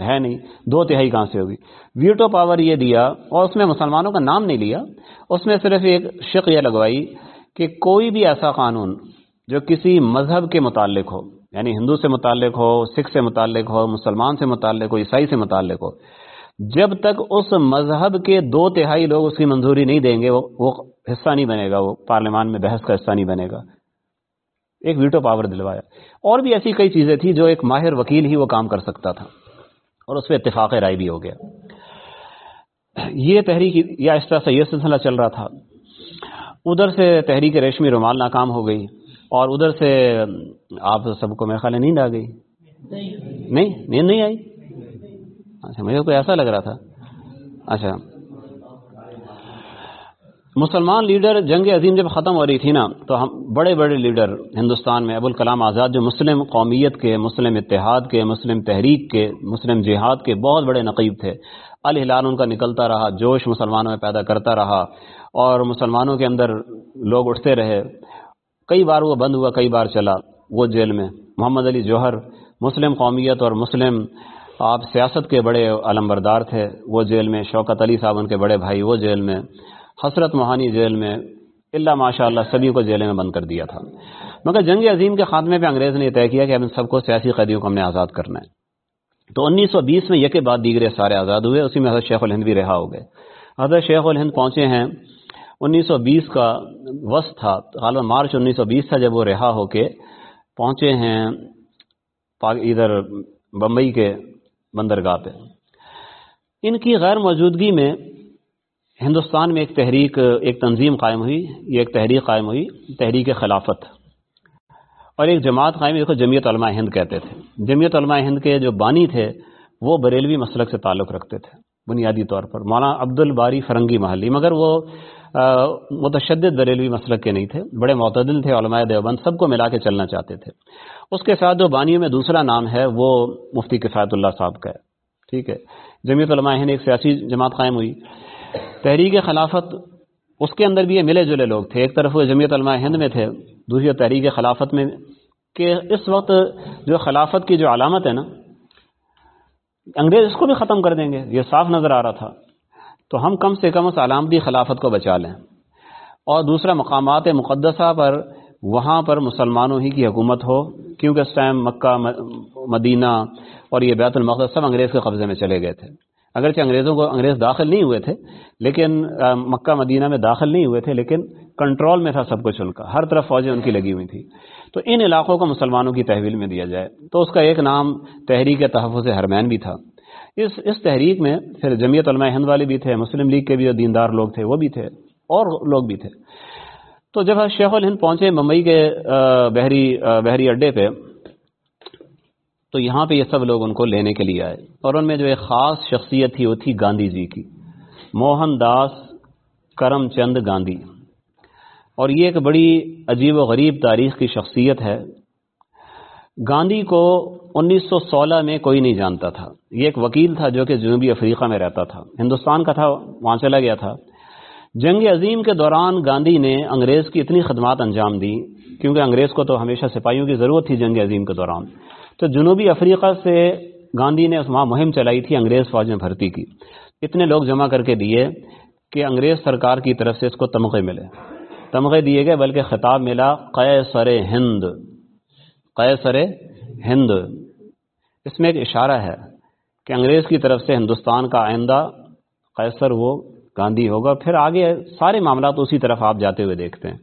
ہے نہیں۔ دو تہائی کہاں سے ہوگی؟ ویٹو پاور یہ دیا اور اس میں مسلمانوں کا نام نہیں لیا۔ اس میں صرف ایک شق یہ لگوائی کہ کوئی بھی ایسا قانون جو کسی مذہب کے متعلق ہو یعنی ہندو سے متعلق ہو، سکھ سے متعلق ہو، مسلمان سے متعلق ہو، عیسائی سے متعلق ہو جب تک اس مذہب کے دو تہائی لوگ اس کی منظوری نہیں دیں گے، وہ حصہ نہیں بنے گا، وہ پارلیمان میں بحث کا حصہ نہیں بنے گا۔ ایک ویٹو پاور دلوایا۔ اور بھی ایسی کئی چیزیں تھیں جو ایک ماہر وکیل ہی وہ کام کر سکتا تھا۔ اور اس پہ اتفاق رائے بھی ہو گیا۔ یہ تحریک یا اس طرح سے یہ سلسلہ چل رہا تھا۔ ادھر سے تحریک ریشمی رومال ناکام ہو گئی، اور ادھر سے آپ سب کو میرے خیال نیند آ گئی۔ نہیں، نیند نہیں آئی۔ اچھا مجھے کوئی ایسا لگ رہا تھا۔ اچھا۔ مسلمان لیڈر جنگ عظیم جب ختم ہو رہی تھی نا، تو ہم بڑے بڑے لیڈر ہندوستان میں ابوالکلام آزاد جو مسلم قومیت کے، مسلم اتحاد کے، مسلم تحریک کے، مسلم جہاد کے بہت بڑے نقیب تھے۔ الہلال ان کا نکلتا رہا، جوش مسلمانوں میں پیدا کرتا رہا اور مسلمانوں کے اندر لوگ اٹھتے رہے۔ کئی بار وہ بند ہوا، کئی بار چلا۔ وہ جیل میں۔ محمد علی جوہر، مسلم قومیت اور مسلم آپ سیاست کے بڑے علم بردار تھے، وہ جیل میں شوکت علی صاحب، ان کے بڑے بھائی، وہ جیل میں حسرت موہانی جیل میں اللہ ماشاء اللہ سبھی کو جیلے میں بند کر دیا تھا۔ مگر جنگ عظیم کے خاتمے پہ انگریز نے یہ طے کیا کہ اب ان سب کو سیاسی قیدیوں کو ہم نے آزاد کرنا ہے۔ تو انیس سو بیس میں یہ بعد دیگرے سارے آزاد ہوئے، اسی میں حضرت شیخ الہند بھی رہا ہو گئے۔ حضرت شیخ الہند پہنچے ہیں۔ انیس سو بیس کا وسط تھا، غالباً مارچ انیس سو بیس تھا جب وہ رہا ہو کے پہنچے ہیں ادھر بمبئی کے بندرگاہ پہ۔ ان کی غیر موجودگی میں ہندوستان میں ایک تحریک، ایک تنظیم قائم ہوئی، یہ ایک تحریک قائم ہوئی، تحریک خلافت۔ اور ایک جماعت قائم دیکھو جمعیت علماء ہند کہتے تھے۔ جمعیت علماء ہند کے جو بانی تھے، وہ بریلوی مسلک سے تعلق رکھتے تھے، بنیادی طور پر۔ مولانا عبد الباری فرنگی محلی۔ مگر وہ متشدد بریلوی مسلک کے نہیں تھے، بڑے معتدل تھے علماء دیوبند، سب کو ملا کے چلنا چاہتے تھے۔ اس کے ساتھ جو بانیوں میں دوسرا نام ہے، وہ مفتی کفایت اللہ صاحب کا ہے۔ ٹھیک ہے۔ جمعیت علماء ہند ایک سیاسی جماعت قائم ہوئی۔ تحریک خلافت، اس کے اندر بھی یہ ملے جلے لوگ تھے۔ ایک طرف وہ جمعیت علماء ہند میں تھے، دوسری تحریک خلافت میں، کہ اس وقت جو خلافت کی جو علامت ہے نا، انگریز اس کو بھی ختم کر دیں گے۔ یہ صاف نظر آ رہا تھا۔ تو ہم کم سے کم اس علامتی خلافت کو بچا لیں۔ اور دوسرا، مقامات مقدسہ پر وہاں پر مسلمانوں ہی کی حکومت ہو، کیونکہ اس ٹائم مکہ مدینہ اور یہ بیت المقدس سب انگریز کے قبضے میں چلے گئے تھے۔ اگرچہ انگریزوں کو انگریز داخل نہیں ہوئے تھے، لیکن مکہ، مدینہ میں داخل نہیں ہوئے تھے، لیکن کنٹرول میں تھا سب کچھ ان کا۔ ہر طرف فوجیں ان کی لگی ہوئی تھی تو ان علاقوں کو مسلمانوں کی تحویل میں دیا جائے۔ تو اس کا ایک نام تحریک تحفظ حرمین بھی تھا۔ اس اس تحریک میں پھر جمعیت علماء ہند والے بھی تھے، مسلم لیگ کے بھی جو دیندار لوگ تھے، وہ بھی تھے، اور لوگ بھی تھے۔ تو جب شیخ الہند پہنچے ممبئی کے بحری بحری اڈے پہ، تو یہاں پہ یہ سب لوگ ان کو لینے کے لیے آئے۔ اور ان میں جو ایک خاص شخصیت تھی، وہ تھی گاندھی جی کی۔ موہن داس کرم چند گاندھی۔ اور یہ ایک بڑی عجیب و غریب تاریخ کی شخصیت ہے۔ گاندھی کو انیس سو سولہ میں کوئی نہیں جانتا تھا۔ یہ ایک وکیل تھا جو کہ جنوبی افریقہ میں رہتا تھا۔ ہندوستان کا تھا، وہاں چلا گیا تھا۔ جنگ عظیم کے دوران گاندھی نے انگریز کی اتنی خدمات انجام دی، کیونکہ انگریز کو تو ہمیشہ سپاہیوں کی ضرورت تھی جنگ عظیم کے دوران۔ تو جنوبی افریقہ سے گاندھی نے وہاں مہم چلائی تھی، انگریز فوج میں بھرتی کی۔ اتنے لوگ جمع کر کے دیے کہ انگریز سرکار کی طرف سے اس کو تمغے ملے۔ تمغے دیے گئے، بلکہ خطاب ملا، قیصر ہند۔ قیصر ہند۔ اس میں ایک اشارہ ہے کہ انگریز کی طرف سے ہندوستان کا آئندہ قیصر وہ گاندھی ہوگا۔ پھر آگے سارے معاملات اسی طرف آپ جاتے ہوئے دیکھتے ہیں۔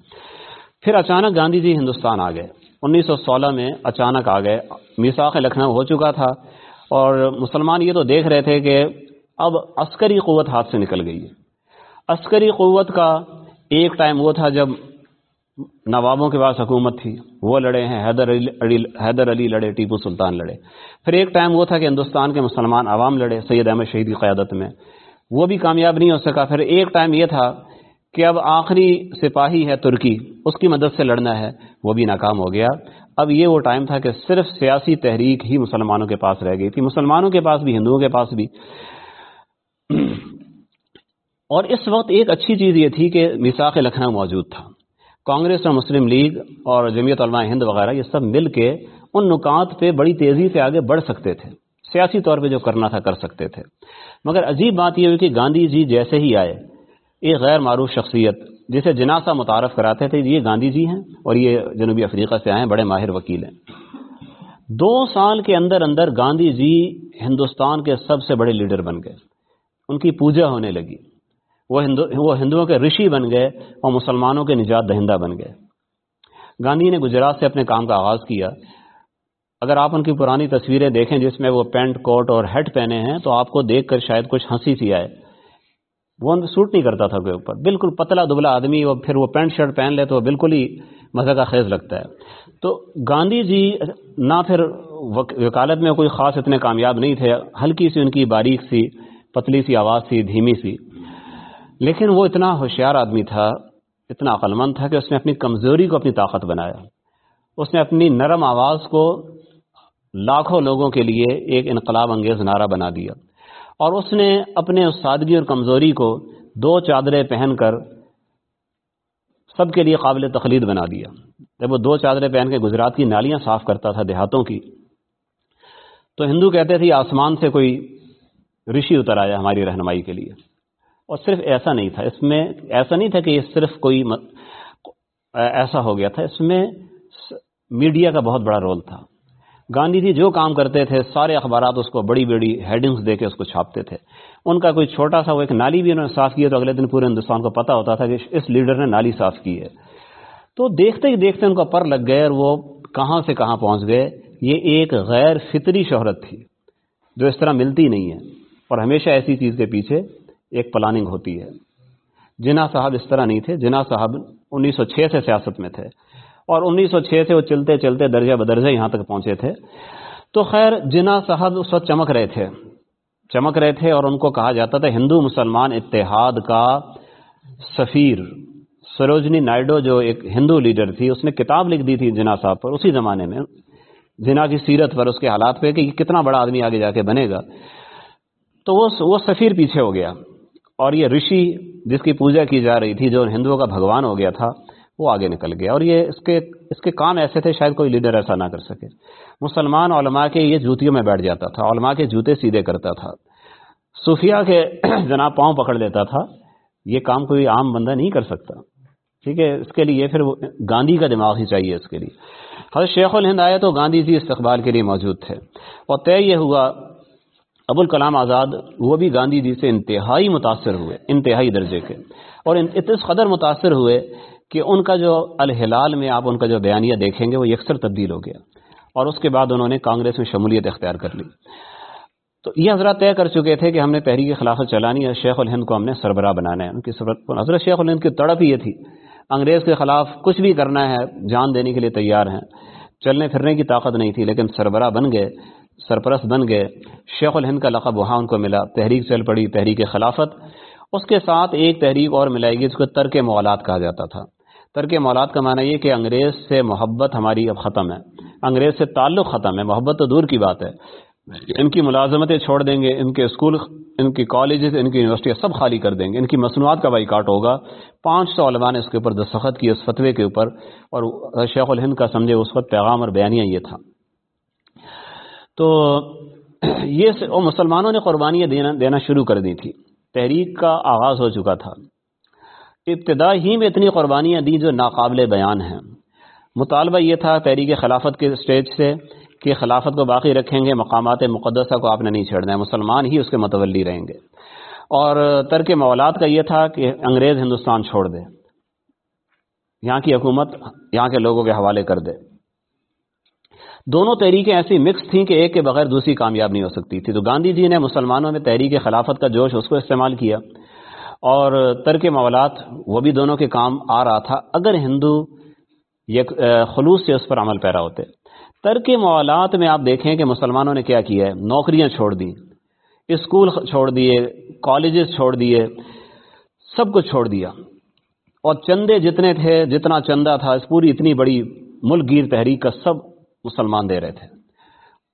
پھر اچانک گاندھی جی ہندوستان آ گئے۔ انیس سو سولہ میں اچانک آ گئے۔ میساخ لکھنؤ ہو چکا تھا۔ اور مسلمان یہ تو دیکھ رہے تھے کہ اب عسکری قوت ہاتھ سے نکل گئی ہے۔ عسکری قوت کا ایک ٹائم وہ تھا جب نوابوں کے پاس حکومت تھی، وہ لڑے ہیں، حیدر علی حیدر علی لڑے، ٹیپو سلطان لڑے۔ پھر ایک ٹائم وہ تھا کہ ہندوستان کے مسلمان عوام لڑے، سید احمد شہید کی قیادت میں۔ وہ بھی کامیاب نہیں ہو سکا۔ پھر ایک ٹائم یہ تھا کہ اب آخری سپاہی ہے ترکی، اس کی مدد سے لڑنا ہے، وہ بھی ناکام ہو گیا۔ اب یہ وہ ٹائم تھا کہ صرف سیاسی تحریک ہی مسلمانوں کے پاس رہ گئی تھی۔ مسلمانوں کے پاس بھی، ہندوؤں کے پاس بھی۔ اور اس وقت ایک اچھی چیز یہ تھی کہ مساق لکھنؤ موجود تھا۔ کانگریس اور مسلم لیگ اور جمعیت علماء ہند وغیرہ یہ سب مل کے ان نکات پہ بڑی تیزی سے آگے بڑھ سکتے تھے، سیاسی طور پہ جو کرنا تھا کر سکتے تھے۔ مگر عجیب بات یہ ہوئی کہ گاندھی جی جیسے ہی آئے ایک غیر معروف شخصیت جسے جناسا متعارف کراتے تھے، یہ گاندھی جی ہیں اور یہ جنوبی افریقہ سے آئے ہیں، بڑے ماہر وکیل ہیں۔ دو سال کے اندر اندر گاندھی جی ہندوستان کے سب سے بڑے لیڈر بن گئے۔ ان کی پوجا ہونے لگی۔ وہ ہندو، وہ ہندوؤں کے رشی بن گئے اور مسلمانوں کے نجات دہندہ بن گئے۔ گاندھی نے گجرات سے اپنے کام کا آغاز کیا۔ اگر آپ ان کی پرانی تصویریں دیکھیں جس میں وہ پینٹ، کوٹ اور ہیٹ پہنے ہیں، تو آپ کو دیکھ کر شاید کچھ ہنسی سی آئے۔ وہ سوٹ نہیں کرتا تھا کوئی اوپر۔ بالکل پتلا دبلا آدمی اور پھر وہ پینٹ شرٹ پہن لے تو بالکل ہی مزہ کا خیز لگتا ہے۔ تو گاندھی جی نہ پھر وکالت میں کوئی خاص اتنے کامیاب نہیں تھے۔ ہلکی سی ان کی باریک سی، پتلی سی آواز سی دھیمی سی۔ لیکن وہ اتنا ہوشیار آدمی تھا، اتنا عقلمند تھا کہ اس نے اپنی کمزوری کو اپنی طاقت بنایا۔ اس نے اپنی نرم آواز کو لاکھوں لوگوں کے لیے ایک انقلاب انگیز نعرہ بنا دیا۔ اور اس نے اپنے اس سادگی اور کمزوری کو دو چادریں پہن کر سب کے لیے قابل تخلید بنا دیا۔ جب وہ دو چادریں پہن کے گجرات کی نالیاں صاف کرتا تھا دیہاتوں کی، تو ہندو کہتے تھے، آسمان سے کوئی رشی اتر آیا ہماری رہنمائی کے لیے۔ اور صرف ایسا نہیں تھا۔ اس میں ایسا نہیں تھا کہ یہ صرف کوئی ایسا ہو گیا تھا۔ اس میں میڈیا کا بہت بڑا رول تھا۔ گاندھی جی جو کام کرتے تھے، سارے اخبارات اس کو بڑی بڑی ہیڈنگز دے کے اس کو چھاپتے تھے۔ ان کا کوئی چھوٹا سا وہ ایک نالی بھی انہوں نے صاف کیا تو اگلے دن پورے ہندوستان کو پتا ہوتا تھا کہ اس لیڈر نے نالی صاف کی ہے۔ تو دیکھتے ہی دیکھتے ان کا پر لگ گئے اور وہ کہاں سے کہاں پہنچ گئے۔ یہ ایک غیر فطری شہرت تھی جو اس طرح ملتی نہیں ہے اور ہمیشہ ایسی چیز کے پیچھے ایک پلاننگ ہوتی ہے۔ جنا صاحب اس طرح نہیں تھے۔ جنا صاحب انیس سو چھ سے سیاست میں تھے۔ اور انیس سو چھ سے وہ چلتے چلتے درجہ بدرجہ یہاں تک پہنچے تھے۔ تو خیر جنا صاحب اس وقت چمک رہے تھے۔ چمک رہے تھے اور ان کو کہا جاتا تھا، ہندو مسلمان اتحاد کا سفیر۔ سروجنی نائڈو جو ایک ہندو لیڈر تھی، اس نے کتاب لکھ دی تھی جنا صاحب پر اسی زمانے میں۔ جنا کی سیرت پر اس کے حالات پہ کہ کتنا بڑا آدمی آگے جا کے بنے گا۔ تو وہ سفیر پیچھے ہو گیا۔ اور یہ رشی جس کی پوجا کی جا رہی تھی جو ہندوؤں کا بھگوان ہو گیا تھا، وہ آگے نکل گیا اور یہ اس کے اس کے کام ایسے تھے، شاید کوئی لیڈر ایسا نہ کر سکے۔ مسلمان علماء کے یہ جوتیوں میں بیٹھ جاتا تھا، علماء کے جوتے سیدھے کرتا تھا۔ صوفیہ کے [clears throat] جناب پاؤں پکڑ لیتا تھا، یہ کام کوئی عام بندہ نہیں کر سکتا۔ ٹھیک ہے، اس کے لیے پھر گاندھی کا دماغ ہی چاہیے اس کے لیے۔ حضرت شیخ الہند آئے تو گاندھی جی استقبال کے لیے موجود تھے۔ اور طے یہ ہوا ابو الکلام آزاد، وہ بھی گاندھی جی سے انتہائی متاثر ہوئے، انتہائی درجے کے۔ اور اس قدر متاثر ہوئے کہ ان کا جو الحلال میں آپ ان کا جو بیانیہ دیکھیں گے، وہ یکسر تبدیل ہو گیا۔ اور اس کے بعد انہوں نے کانگریس میں شمولیت اختیار کر لی۔ تو یہ حضرات طے کر چکے تھے کہ ہم نے تحریک خلافت چلانی ہے، شیخ الہند کو ہم نے سربراہ بنانا ہے۔ ان کی حضرت شیخ الہند کی تڑپ یہ تھی۔ انگریز کے خلاف کچھ بھی کرنا ہے، جان دینے کے لیے تیار ہیں۔ چلنے پھرنے کی طاقت نہیں تھی، لیکن سربراہ بن گئے۔ سرپرست بن گئے۔ شیخ الہند کا لقب وہاں ان کو ملا۔ تحریک چل پڑی، تحریک خلافت۔ اس کے ساتھ ایک تحریک اور ملائی گی جس کو ترک مولاد کہا جاتا تھا۔ ترک مولاد کا معنی یہ کہ انگریز سے محبت ہماری اب ختم ہے۔ انگریز سے تعلق ختم ہے۔ محبت تو دور کی بات ہے۔ ان کی ملازمتیں چھوڑ دیں گے، ان کے اسکول، ان کی کالجز، ان کی یونیورسٹیاں سب خالی کر دیں گے۔ ان کی مصنوعات کا بائی کاٹ ہوگا۔ پانچ سو علماء نے اس کے اوپر دستخط کی اس فتوے کے اوپر۔ اور شیخ الہند کا سمجھے اس وقت پیغام اور بیانیہ یہ تھا۔ تو یہ مسلمانوں نے قربانیاں دینا دینا شروع کر دی تھی۔ تحریک کا آغاز ہو چکا تھا۔ ابتدا ہی میں اتنی قربانیاں دی جو ناقابل بیان ہیں۔ مطالبہ یہ تھا تحریک خلافت کے اسٹیج سے کہ خلافت کو باقی رکھیں گے، مقامات مقدسہ کو آپ نے نہیں چھیڑنا ہے۔ مسلمان ہی اس کے متولی رہیں گے۔ اور ترک مولاد کا یہ تھا کہ انگریز ہندوستان چھوڑ دے۔ یہاں کی حکومت یہاں کے لوگوں کے حوالے کر دے۔ دونوں تحریکیں ایسی مکس تھیں کہ ایک کے بغیر دوسری کامیاب نہیں ہو سکتی تھی۔ تو گاندھی جی نے مسلمانوں میں تحریک خلافت کا جوش اس کو استعمال کیا اور ترک مولات، وہ بھی دونوں کے کام آ رہا تھا۔ اگر ہندو یک خلوص سے اس پر عمل پیرا ہوتے۔ ترک موالات میں آپ دیکھیں کہ مسلمانوں نے کیا کیا ہے؟ نوکریاں چھوڑ دی اسکول چھوڑ دیے، کالجز چھوڑ دیے، سب کچھ چھوڑ دیا۔ اور چندے جتنے تھے، جتنا چندہ تھا، اس پوری اتنی بڑی ملک گیر تحریک کا سب مسلمان دے رہے تھے۔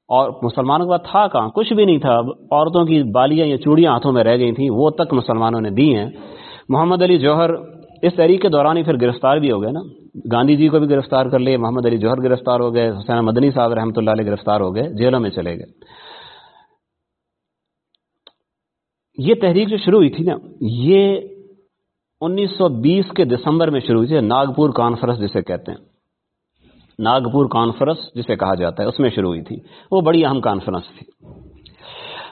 اور مسلمانوں کے بعد تھا کہاں؟ کچھ بھی نہیں تھا۔ عورتوں کی بالیاں یا چوڑیاں ہاتھوں میں رہ گئی تھیں۔ وہ تک مسلمانوں نے دی ہیں۔ محمد علی جوہر اس تحریک کے دوران ہی پھر گرفتار بھی ہو گئے نا۔ گاندھی جی کو بھی گرفتار کر لیے۔ محمد علی جوہر گرفتار ہو گئے۔ حسین مدنی صاحب رحمۃ اللہ علیہ گرفتار ہو گئے۔ جیلوں میں چلے گئے۔ یہ تحریک جو شروع ہوئی تھی نا، یہ انیس سو بیس کے دسمبر میں شروع ہوئی تھی، ناگپور کانفرنس جسے کہتے ہیں۔ ناگپور کانفرنس جسے کہا جاتا ہے، اس میں شروع ہوئی تھی۔ وہ بڑی اہم کانفرنس تھی۔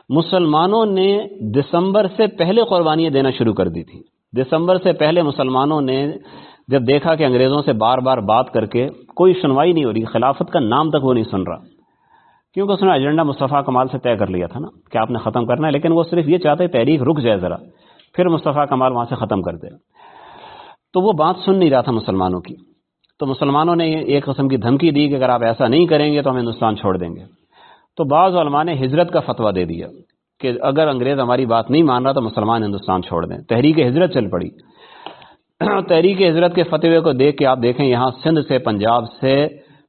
مسلمانوں نے دسمبر سے پہلے قربانیاں دینا شروع کر دی تھی۔ دسمبر سے پہلے مسلمانوں نے جب دیکھا کہ انگریزوں سے بار بار بات کر کے کوئی سنوائی نہیں ہو رہی، خلافت کا نام تک وہ نہیں سن رہا۔ کیونکہ اس نے ایجنڈا مصطفیٰ کمال سے طے کر لیا تھا نا کہ آپ نے ختم کرنا ہے، لیکن وہ صرف یہ چاہتے تحریک رک جائے ذرا۔ پھر مصطفیٰ کمال وہاں سے ختم کر دے۔ تو وہ بات سن نہیں رہا تھا مسلمانوں کی۔ تو مسلمانوں نے ایک قسم کی دھمکی دی کہ اگر آپ ایسا نہیں کریں گے تو ہم ہندوستان چھوڑ دیں گے۔ تو بعض علماء نے ہجرت کا فتویٰ دے دیا کہ اگر انگریز ہماری بات نہیں مان رہا تو مسلمان ہندوستان چھوڑ دیں۔ تحریک ہجرت چل پڑی۔ تحریک ہجرت کے فتوے کو دیکھ کے آپ دیکھیں یہاں سندھ سے پنجاب سے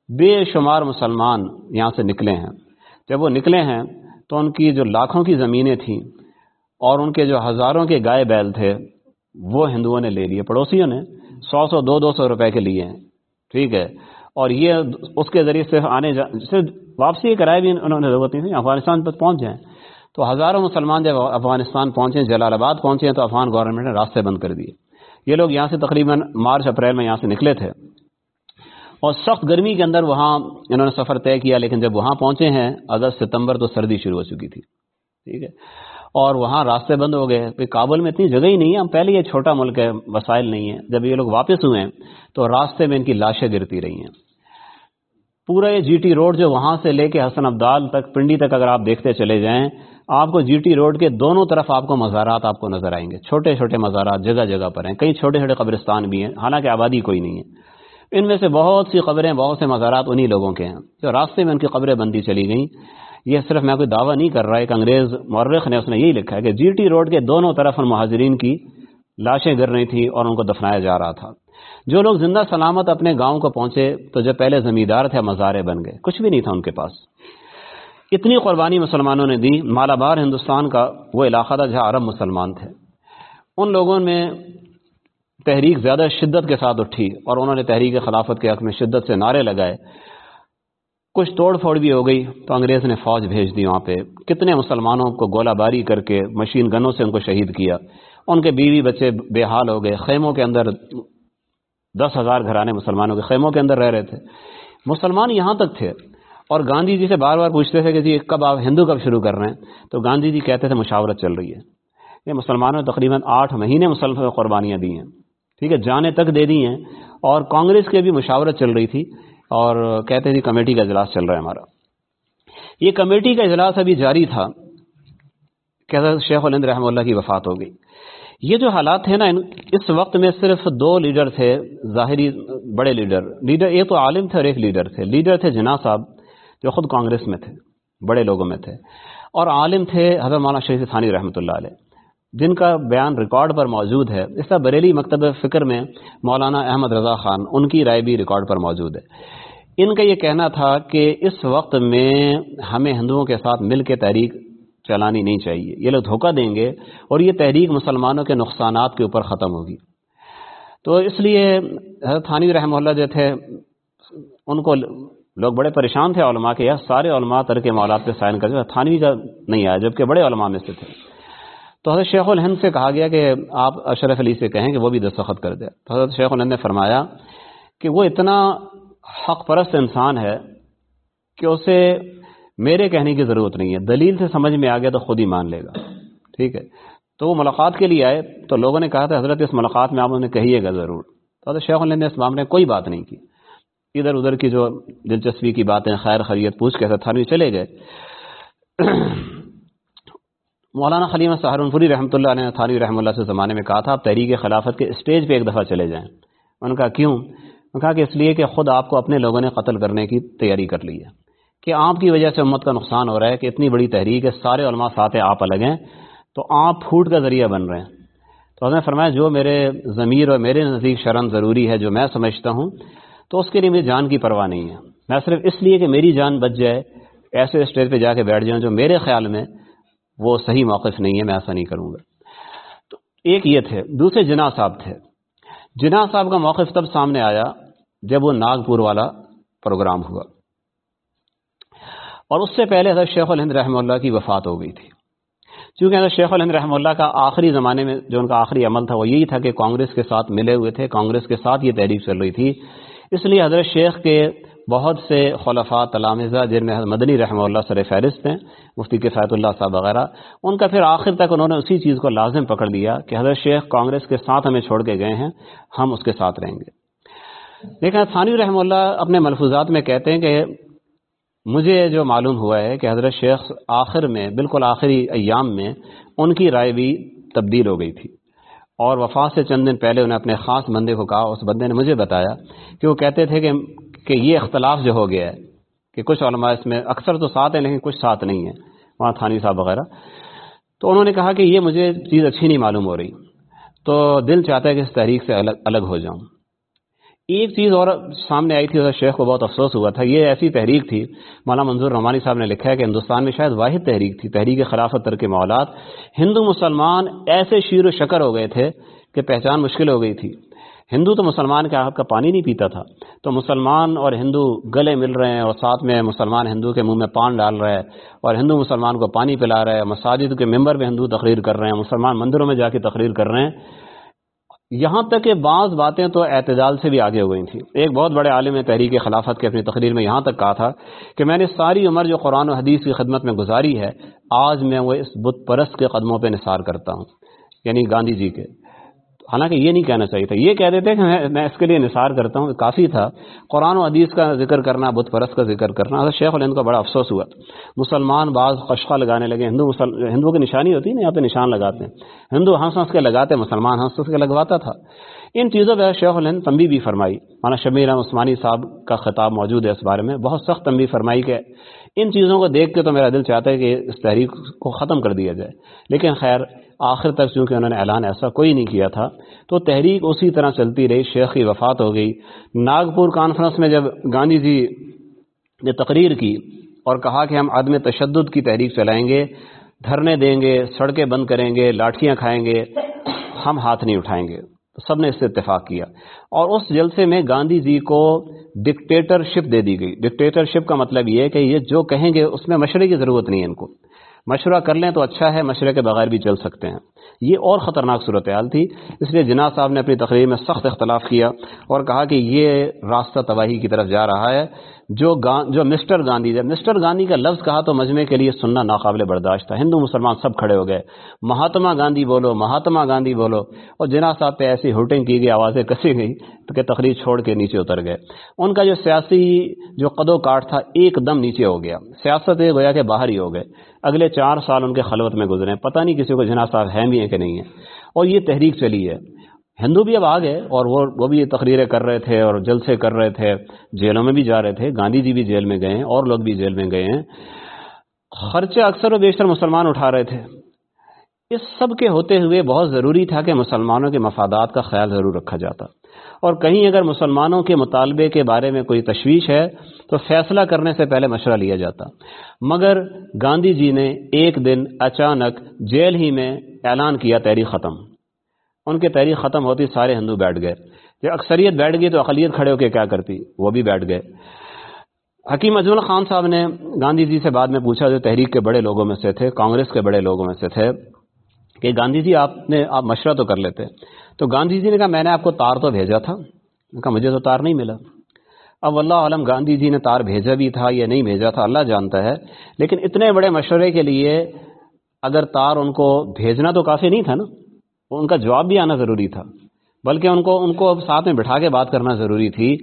بے شمار مسلمان یہاں سے نکلے ہیں۔ جب وہ نکلے ہیں تو ان کی جو لاکھوں کی زمینیں تھیں اور ان کے جو ہزاروں کے گائے بیل تھے وہ ہندوؤں نے لے لیے۔ پڑوسیوں نے سو سو دو دو سو روپے کے لیے ہیں ٹھیک ہے۔ اور یہ اس کے ذریعے صرف آنے جا، صرف واپسی کرائے بھی انہوں نے ضرورت نہیں تھی، افغانستان پر پہنچ جائیں۔ تو ہزاروں مسلمان جب افغانستان پہنچے، جلال آباد پہنچے ہیں، تو افغان گورنمنٹ نے راستے بند کر دیے۔ یہ لوگ یہاں سے تقریباً مارچ، اپریل میں یہاں سے نکلے تھے۔ اور سخت گرمی کے اندر وہاں انہوں نے سفر طے کیا، لیکن جب وہاں پہنچے ہیں، اگست ستمبر تو سردی شروع ہو چکی تھی۔ ٹھیک ہے۔ اور وہاں راستے بند ہو گئے کابل میں اتنی جگہ ہی نہیں ہے۔ ہم پہلے یہ چھوٹا ملک ہے، وسائل نہیں ہے جب یہ لوگ واپس ہوئے ہیں، تو راستے میں ان کی لاشیں گرتی رہی ہیں۔ پورا یہ جی ٹی روڈ جو وہاں سے لے کے حسن ابدال تک، پنڈی تک اگر آپ دیکھتے چلے جائیں، آپ کو جی ٹی روڈ کے دونوں طرف آپ کو مزارات آپ کو نظر آئیں گے۔ چھوٹے چھوٹے مزارات جگہ جگہ پر ہیں۔ کئی چھوٹے چھوٹے قبرستان بھی ہیں، حالانکہ آبادی کوئی نہیں ہے۔ ان میں سے بہت سی قبریں، بہت سے مزارات انہی لوگوں کے ہیں۔ جو راستے میں ان کی قبریں بندی چلی گئیں۔ یہ صرف میں کوئی دعویٰ نہیں کر رہا، ایک انگریز مورخ نے اس نے یہی لکھا ہے کہ جی ٹی روڈ کے دونوں طرف ان مہاجرین کی لاشیں گر رہی تھیں اور ان کو دفنایا جا رہا تھا۔ جو لوگ زندہ سلامت اپنے گاؤں کو پہنچے تو جو پہلے زمیندار تھے، مزارے بن گئے۔ کچھ بھی نہیں تھا ان کے پاس۔ اتنی قربانی مسلمانوں نے دی، مالابار ہندوستان کا وہ علاقہ تھا جہاں عرب مسلمان تھے۔ ان لوگوں میں تحریک زیادہ شدت کے ساتھ اٹھی اور انہوں نے تحریک خلافت کے حق میں شدت سے نعرے لگائے۔ کچھ توڑ پھوڑ بھی ہو گئی تو انگریز نے فوج بھیج دی وہاں پہ۔ کتنے مسلمانوں کو گولہ باری کر کے مشین گنوں سے ان کو شہید کیا۔ ان کے بیوی بچے بے حال ہو گئے۔ خیموں کے اندر دس ہزار گھرانے مسلمانوں کے خیموں کے اندر رہ رہے تھے۔ مسلمان یہاں تک تھے۔ اور گاندھی جی سے بار بار پوچھتے تھے کہ جی کب آپ ہندو کب شروع کر رہے ہیں؟ تو گاندھی جی کہتے تھے مشاورت چل رہی ہے۔ یہ مسلمانوں نے تقریباً آٹھ مہینے مسلم قربانیاں دی ہیں۔ ٹھیک ہے جانے تک دے دی ہیں۔ اور کانگریس کے بھی مشاورت چل رہی تھی۔ اور کہتے تھے جی کمیٹی کا اجلاس چل رہا ہے ہمارا۔ یہ کمیٹی کا اجلاس ابھی جاری تھا۔ کہ شیخ الند رحمہ اللہ کی وفات ہو گئی۔ یہ جو حالات تھے نا اس وقت میں صرف دو لیڈر تھے، ظاہری بڑے لیڈر۔ لیڈر ایک تو عالم تھے اور ایک لیڈر تھے۔ لیڈر تھے جناح صاحب، جو خود کانگریس میں تھے، بڑے لوگوں میں تھے۔ اور عالم تھے حضرت مولانا شریف ثانی رحمۃ اللہ علیہ۔ جن کا بیان ریکارڈ پر موجود ہے، اس طرح بریلی مکتب فکر میں مولانا احمد رضا خان، ان کی رائے بھی ریکارڈ پر موجود ہے۔ ان کا یہ کہنا تھا کہ اس وقت میں ہمیں ہندوؤں کے ساتھ مل کے تحریک چلانی نہیں چاہیے۔ یہ لوگ دھوکہ دیں گے اور یہ تحریک مسلمانوں کے نقصانات کے اوپر ختم ہوگی۔ تو اس لیے حضرت تھانی رحمہ اللہ جو تھے، ان کو لوگ بڑے پریشان تھے علماء کے۔ یار سارے علماء تر کے مولاد پہ سائن کر تھانوی کا نہیں آیا، جبکہ بڑے علماء میں سے تھے۔ تو حضرت شیخ الہند سے کہا گیا کہ آپ اشرف علی سے کہیں کہ وہ بھی دستخط کر دے تو حضرت شیخ الہند نے فرمایا کہ وہ اتنا حق پرست انسان ہے کہ اسے میرے کہنے کی ضرورت نہیں ہے۔ دلیل سے سمجھ میں آ گیا تو خود ہی مان لے گا۔ ٹھیک ہے۔ تو وہ ملاقات کے لیے آئے تو لوگوں نے کہا تھا، حضرت اس ملاقات میں آپ انہیں کہیے گا ضرور۔ تو حضرت شیخ نے اس معاملے کوئی بات نہیں کی۔ ادھر ادھر کی جو دلچسپی کی باتیں، خیر خریت پوچھ کے تھانوی چلے گئے۔ مولانا خلیمہ سہارنپوری رحمۃ اللہ نے تھانوی رحمۃ اللہ سے زمانے میں کہا تھا، آپ تحریک خلافت کے اسٹیج پہ ایک دفعہ چلے جائیں۔ ان کا کیوں؟ کہا کہ اس لیے کہ خود آپ کو اپنے لوگوں نے قتل کرنے کی تیاری کر لی ہے۔ کہ آپ کی وجہ سے امت کا نقصان ہو رہا ہے، کہ اتنی بڑی تحریک ہے، سارے علماء ساتھ ہیں، آپ الگ ہیں، تو آپ پھوٹ کا ذریعہ بن رہے ہیں۔ تو حضرت نے فرمایا، جو میرے ضمیر اور میرے نزدیک شرم ضروری ہے، جو میں سمجھتا ہوں، تو اس کے لیے میری جان کی پرواہ نہیں ہے۔ میں صرف اس لیے کہ میری جان بچ جائے، ایسے اسٹیج پہ جا کے بیٹھ جاؤں جو میرے خیال میں وہ صحیح موقف نہیں ہے، میں ایسا نہیں کروں گا۔ تو ایک یہ تھے۔ دوسرے جناح صاحب تھے۔ جناح صاحب کا موقف تب سامنے آیا جب وہ ناگپور والا پروگرام ہوا۔ اور اس سے پہلے حضرت شیخ الہند رحمہ اللہ کی وفات ہو گئی تھی۔ چونکہ حضرت شیخ الہند رحمہ اللہ کا آخری زمانے میں جو ان کا آخری عمل تھا وہ یہی تھا کہ کانگریس کے ساتھ ملے ہوئے تھے۔ کانگریس کے ساتھ یہ تحریک چل رہی تھی۔ اس لیے حضرت شیخ کے بہت سے خلفاء تلامزہ جن میں مدنی رحمہ اللہ سر فہرست ہیں، مفتی کے فیط اللہ صاحب وغیرہ، ان کا پھر آخر تک انہوں نے اسی چیز کو لازم پکڑ لیا کہ حضرت شیخ کانگریس کے ساتھ ہمیں چھوڑ کے گئے ہیں، ہم اس کے ساتھ رہیں گے۔ لیکن ثانی رحمہ اللہ اپنے ملفوظات میں کہتے ہیں کہ مجھے جو معلوم ہوا ہے کہ حضرت شیخ آخر میں، بالکل آخری ایام میں ان کی رائے بھی تبدیل ہو گئی تھی۔ اور وفات سے چند دن پہلے انہیں اپنے خاص بندے کو کہا، اس بندے نے مجھے بتایا کہ وہ کہتے تھے کہ کہ یہ اختلاف جو ہو گیا ہے کہ کچھ علماء اس میں اکثر تو ساتھ ہیں، لیکن کچھ ساتھ نہیں ہیں وہاں تھانی صاحب وغیرہ۔ تو انہوں نے کہا کہ یہ مجھے چیز اچھی نہیں معلوم ہو رہی، تو دل چاہتا ہے کہ اس تحریک سے الگ الگ ہو جاؤں۔ ایک چیز اور سامنے آئی تھی شیخ کو بہت افسوس ہوا تھا، یہ ایسی تحریک تھی، مولانا منظور رحمانی صاحب نے لکھا ہے کہ ہندوستان میں شاید واحد تحریک تھی، تحریک خلافت تر کے مولاد ہندو مسلمان ایسے شیر و شکر ہو گئے تھے کہ پہچان مشکل ہو گئی تھی۔ ہندو تو مسلمان کے آپ کا پانی نہیں پیتا تھا۔ تو مسلمان اور ہندو گلے مل رہے ہیں اور ساتھ میں مسلمان ہندو کے منہ میں پان ڈال رہا ہے اور ہندو مسلمان کو پانی پلا رہا ہے مساجد کے ممبر میں ہندو تقریر کر رہے ہیں، مسلمان مندروں میں جا کے تقریر کر رہے ہیں۔ یہاں تک کہ بعض باتیں تو اعتدال سے بھی آگے ہو گئی تھیں۔ ایک بہت بڑے عالم تحریک خلافت کے اپنی تقریر میں یہاں تک کہا تھا کہ میں نے ساری عمر جو قرآن و حدیث کی خدمت میں گزاری ہے، آج میں وہ اس بت پرست کے قدموں پہ نثار کرتا ہوں یعنی گاندھی جی کے۔ حالانکہ یہ نہیں کہنا چاہیے تھا۔ یہ کہہ دیتے کہ میں اس کے لیے نثار کرتا ہوں، کافی تھا۔ قرآن و حدیث کا ذکر کرنا، بت پرست کا ذکر کرنا۔ حضرت شیخ الہند کا بڑا افسوس ہوا۔ مسلمان بعض خشخہ لگانے لگے۔ ہندو مسل... ہندوؤں کی نشانی ہوتی ہے نا، یہاں پہ نشان لگاتے ہیں۔ ہندو ہنس ہنس کے لگاتے، مسلمان ہنس ہنس کے لگواتا تھا۔ ان چیزوں پہ شیخ الہند تنبی بھی فرمائی۔ مانا شبیر عثمانی صاحب کا خطاب موجود ہے اس بارے میں۔ بہت سخت تنبی فرمائی کہ ان چیزوں کو دیکھ کے تو میرا دل چاہتا ہے کہ اس تحریک کو ختم کر دیا جائے۔ لیکن خیر آخر تک چونکہ انہوں نے اعلان ایسا کوئی نہیں کیا تھا، تو تحریک اسی طرح چلتی رہی، شیخ کی وفات ہو گئی۔ ناگپور کانفرنس میں جب گاندھی جی نے تقریر کی اور کہا کہ ہم عدم تشدد کی تحریک چلائیں گے، دھرنے دیں گے، سڑکیں بند کریں گے، لاٹھیاں کھائیں گے، ہم ہاتھ نہیں اٹھائیں گے۔ تو سب نے اس سے اتفاق کیا۔ اور اس جلسے میں گاندھی جی کو ڈکٹیٹرشپ دے دی گئی۔ ڈکٹیٹرشپ کا مطلب یہ ہے کہ یہ جو کہیں گے، اس میں مشورے کی ضرورت نہیں ہے ان کو۔ مشورہ کر لیں تو اچھا ہے، مشورے کے بغیر بھی چل سکتے ہیں۔ یہ اور خطرناک صورتحال تھی، اس لیے جناح صاحب نے اپنی تقریر میں سخت اختلاف کیا اور کہا کہ یہ راستہ تباہی کی طرف جا رہا ہے۔ جو جو مسٹر گاندھی جب مسٹر گاندھی کا لفظ کہا تو مجمع کے لیے سننا ناقابل برداشت تھا۔ ہندو مسلمان سب کھڑے ہو گئے۔ مہاتما گاندھی بولو، مہاتما گاندھی بولو۔ اور جناح صاحب پہ ایسی ہوٹنگ کی گئی، آوازیں کسی گئی کہ تقریر چھوڑ کے نیچے اتر گئے۔ ان کا جو سیاسی جو قد و کاٹ تھا، ایک دم نیچے ہو گیا۔ سیاست یہ گویا کہ باہر ہی ہو گئے۔ اگلے چار سال ان کے خلوت میں گزرے۔ پتہ نہیں کسی کو جناح صاحب ہیں بھی ہیں کہ نہیں ہیں۔ اور یہ تحریک چلی ہے۔ ہندو بھی اب آ گئے اور وہ وہ بھی تقریریں کر رہے تھے اور جلسے کر رہے تھے، جیلوں میں بھی جا رہے تھے، گاندھی جی بھی جیل میں گئے ہیں، اور لوگ بھی جیل میں گئے ہیں۔ خرچے اکثر و بیشتر مسلمان اٹھا رہے تھے۔ اس سب کے ہوتے ہوئے بہت ضروری تھا کہ مسلمانوں کے مفادات کا خیال ضرور رکھا جاتا۔ اور کہیں اگر مسلمانوں کے مطالبے کے بارے میں کوئی تشویش ہے، تو فیصلہ کرنے سے پہلے مشورہ لیا جاتا۔ مگر گاندھی جی نے ایک دن اچانک جیل ہی میں اعلان کیا تحریک ختم۔ ان کی تحریک ختم ہوتی سارے ہندو بیٹھ گئے۔ جب اکثریت بیٹھ گئی تو اقلیت کھڑے ہو کے کیا کرتی؟ وہ بھی بیٹھ گئے۔ حکیم اجمل خان صاحب نے گاندھی جی سے بعد میں پوچھا جو تحریک کے بڑے لوگوں میں سے تھے، کانگریس کے بڑے لوگوں میں سے تھے، کہ گاندھی جی آپ نے، آپ مشورہ تو کر لیتے۔ تو گاندھی جی نے کہا، میں نے آپ کو تار تو بھیجا تھا۔ کہا، مجھے تو تار نہیں ملا۔ اب اللہ عالم، گاندھی جی نے تار بھیجا بھی تھا یا نہیں بھیجا تھا، اللہ جانتا ہے۔ لیکن اتنے بڑے مشورے کے لیے اگر تار ان کو بھیجنا تو کافی نہیں تھا نا؟ ان کا جواب بھی آنا ضروری تھا۔ بلکہ ان کو ان کو اب ساتھ میں بٹھا کے بات کرنا ضروری تھی۔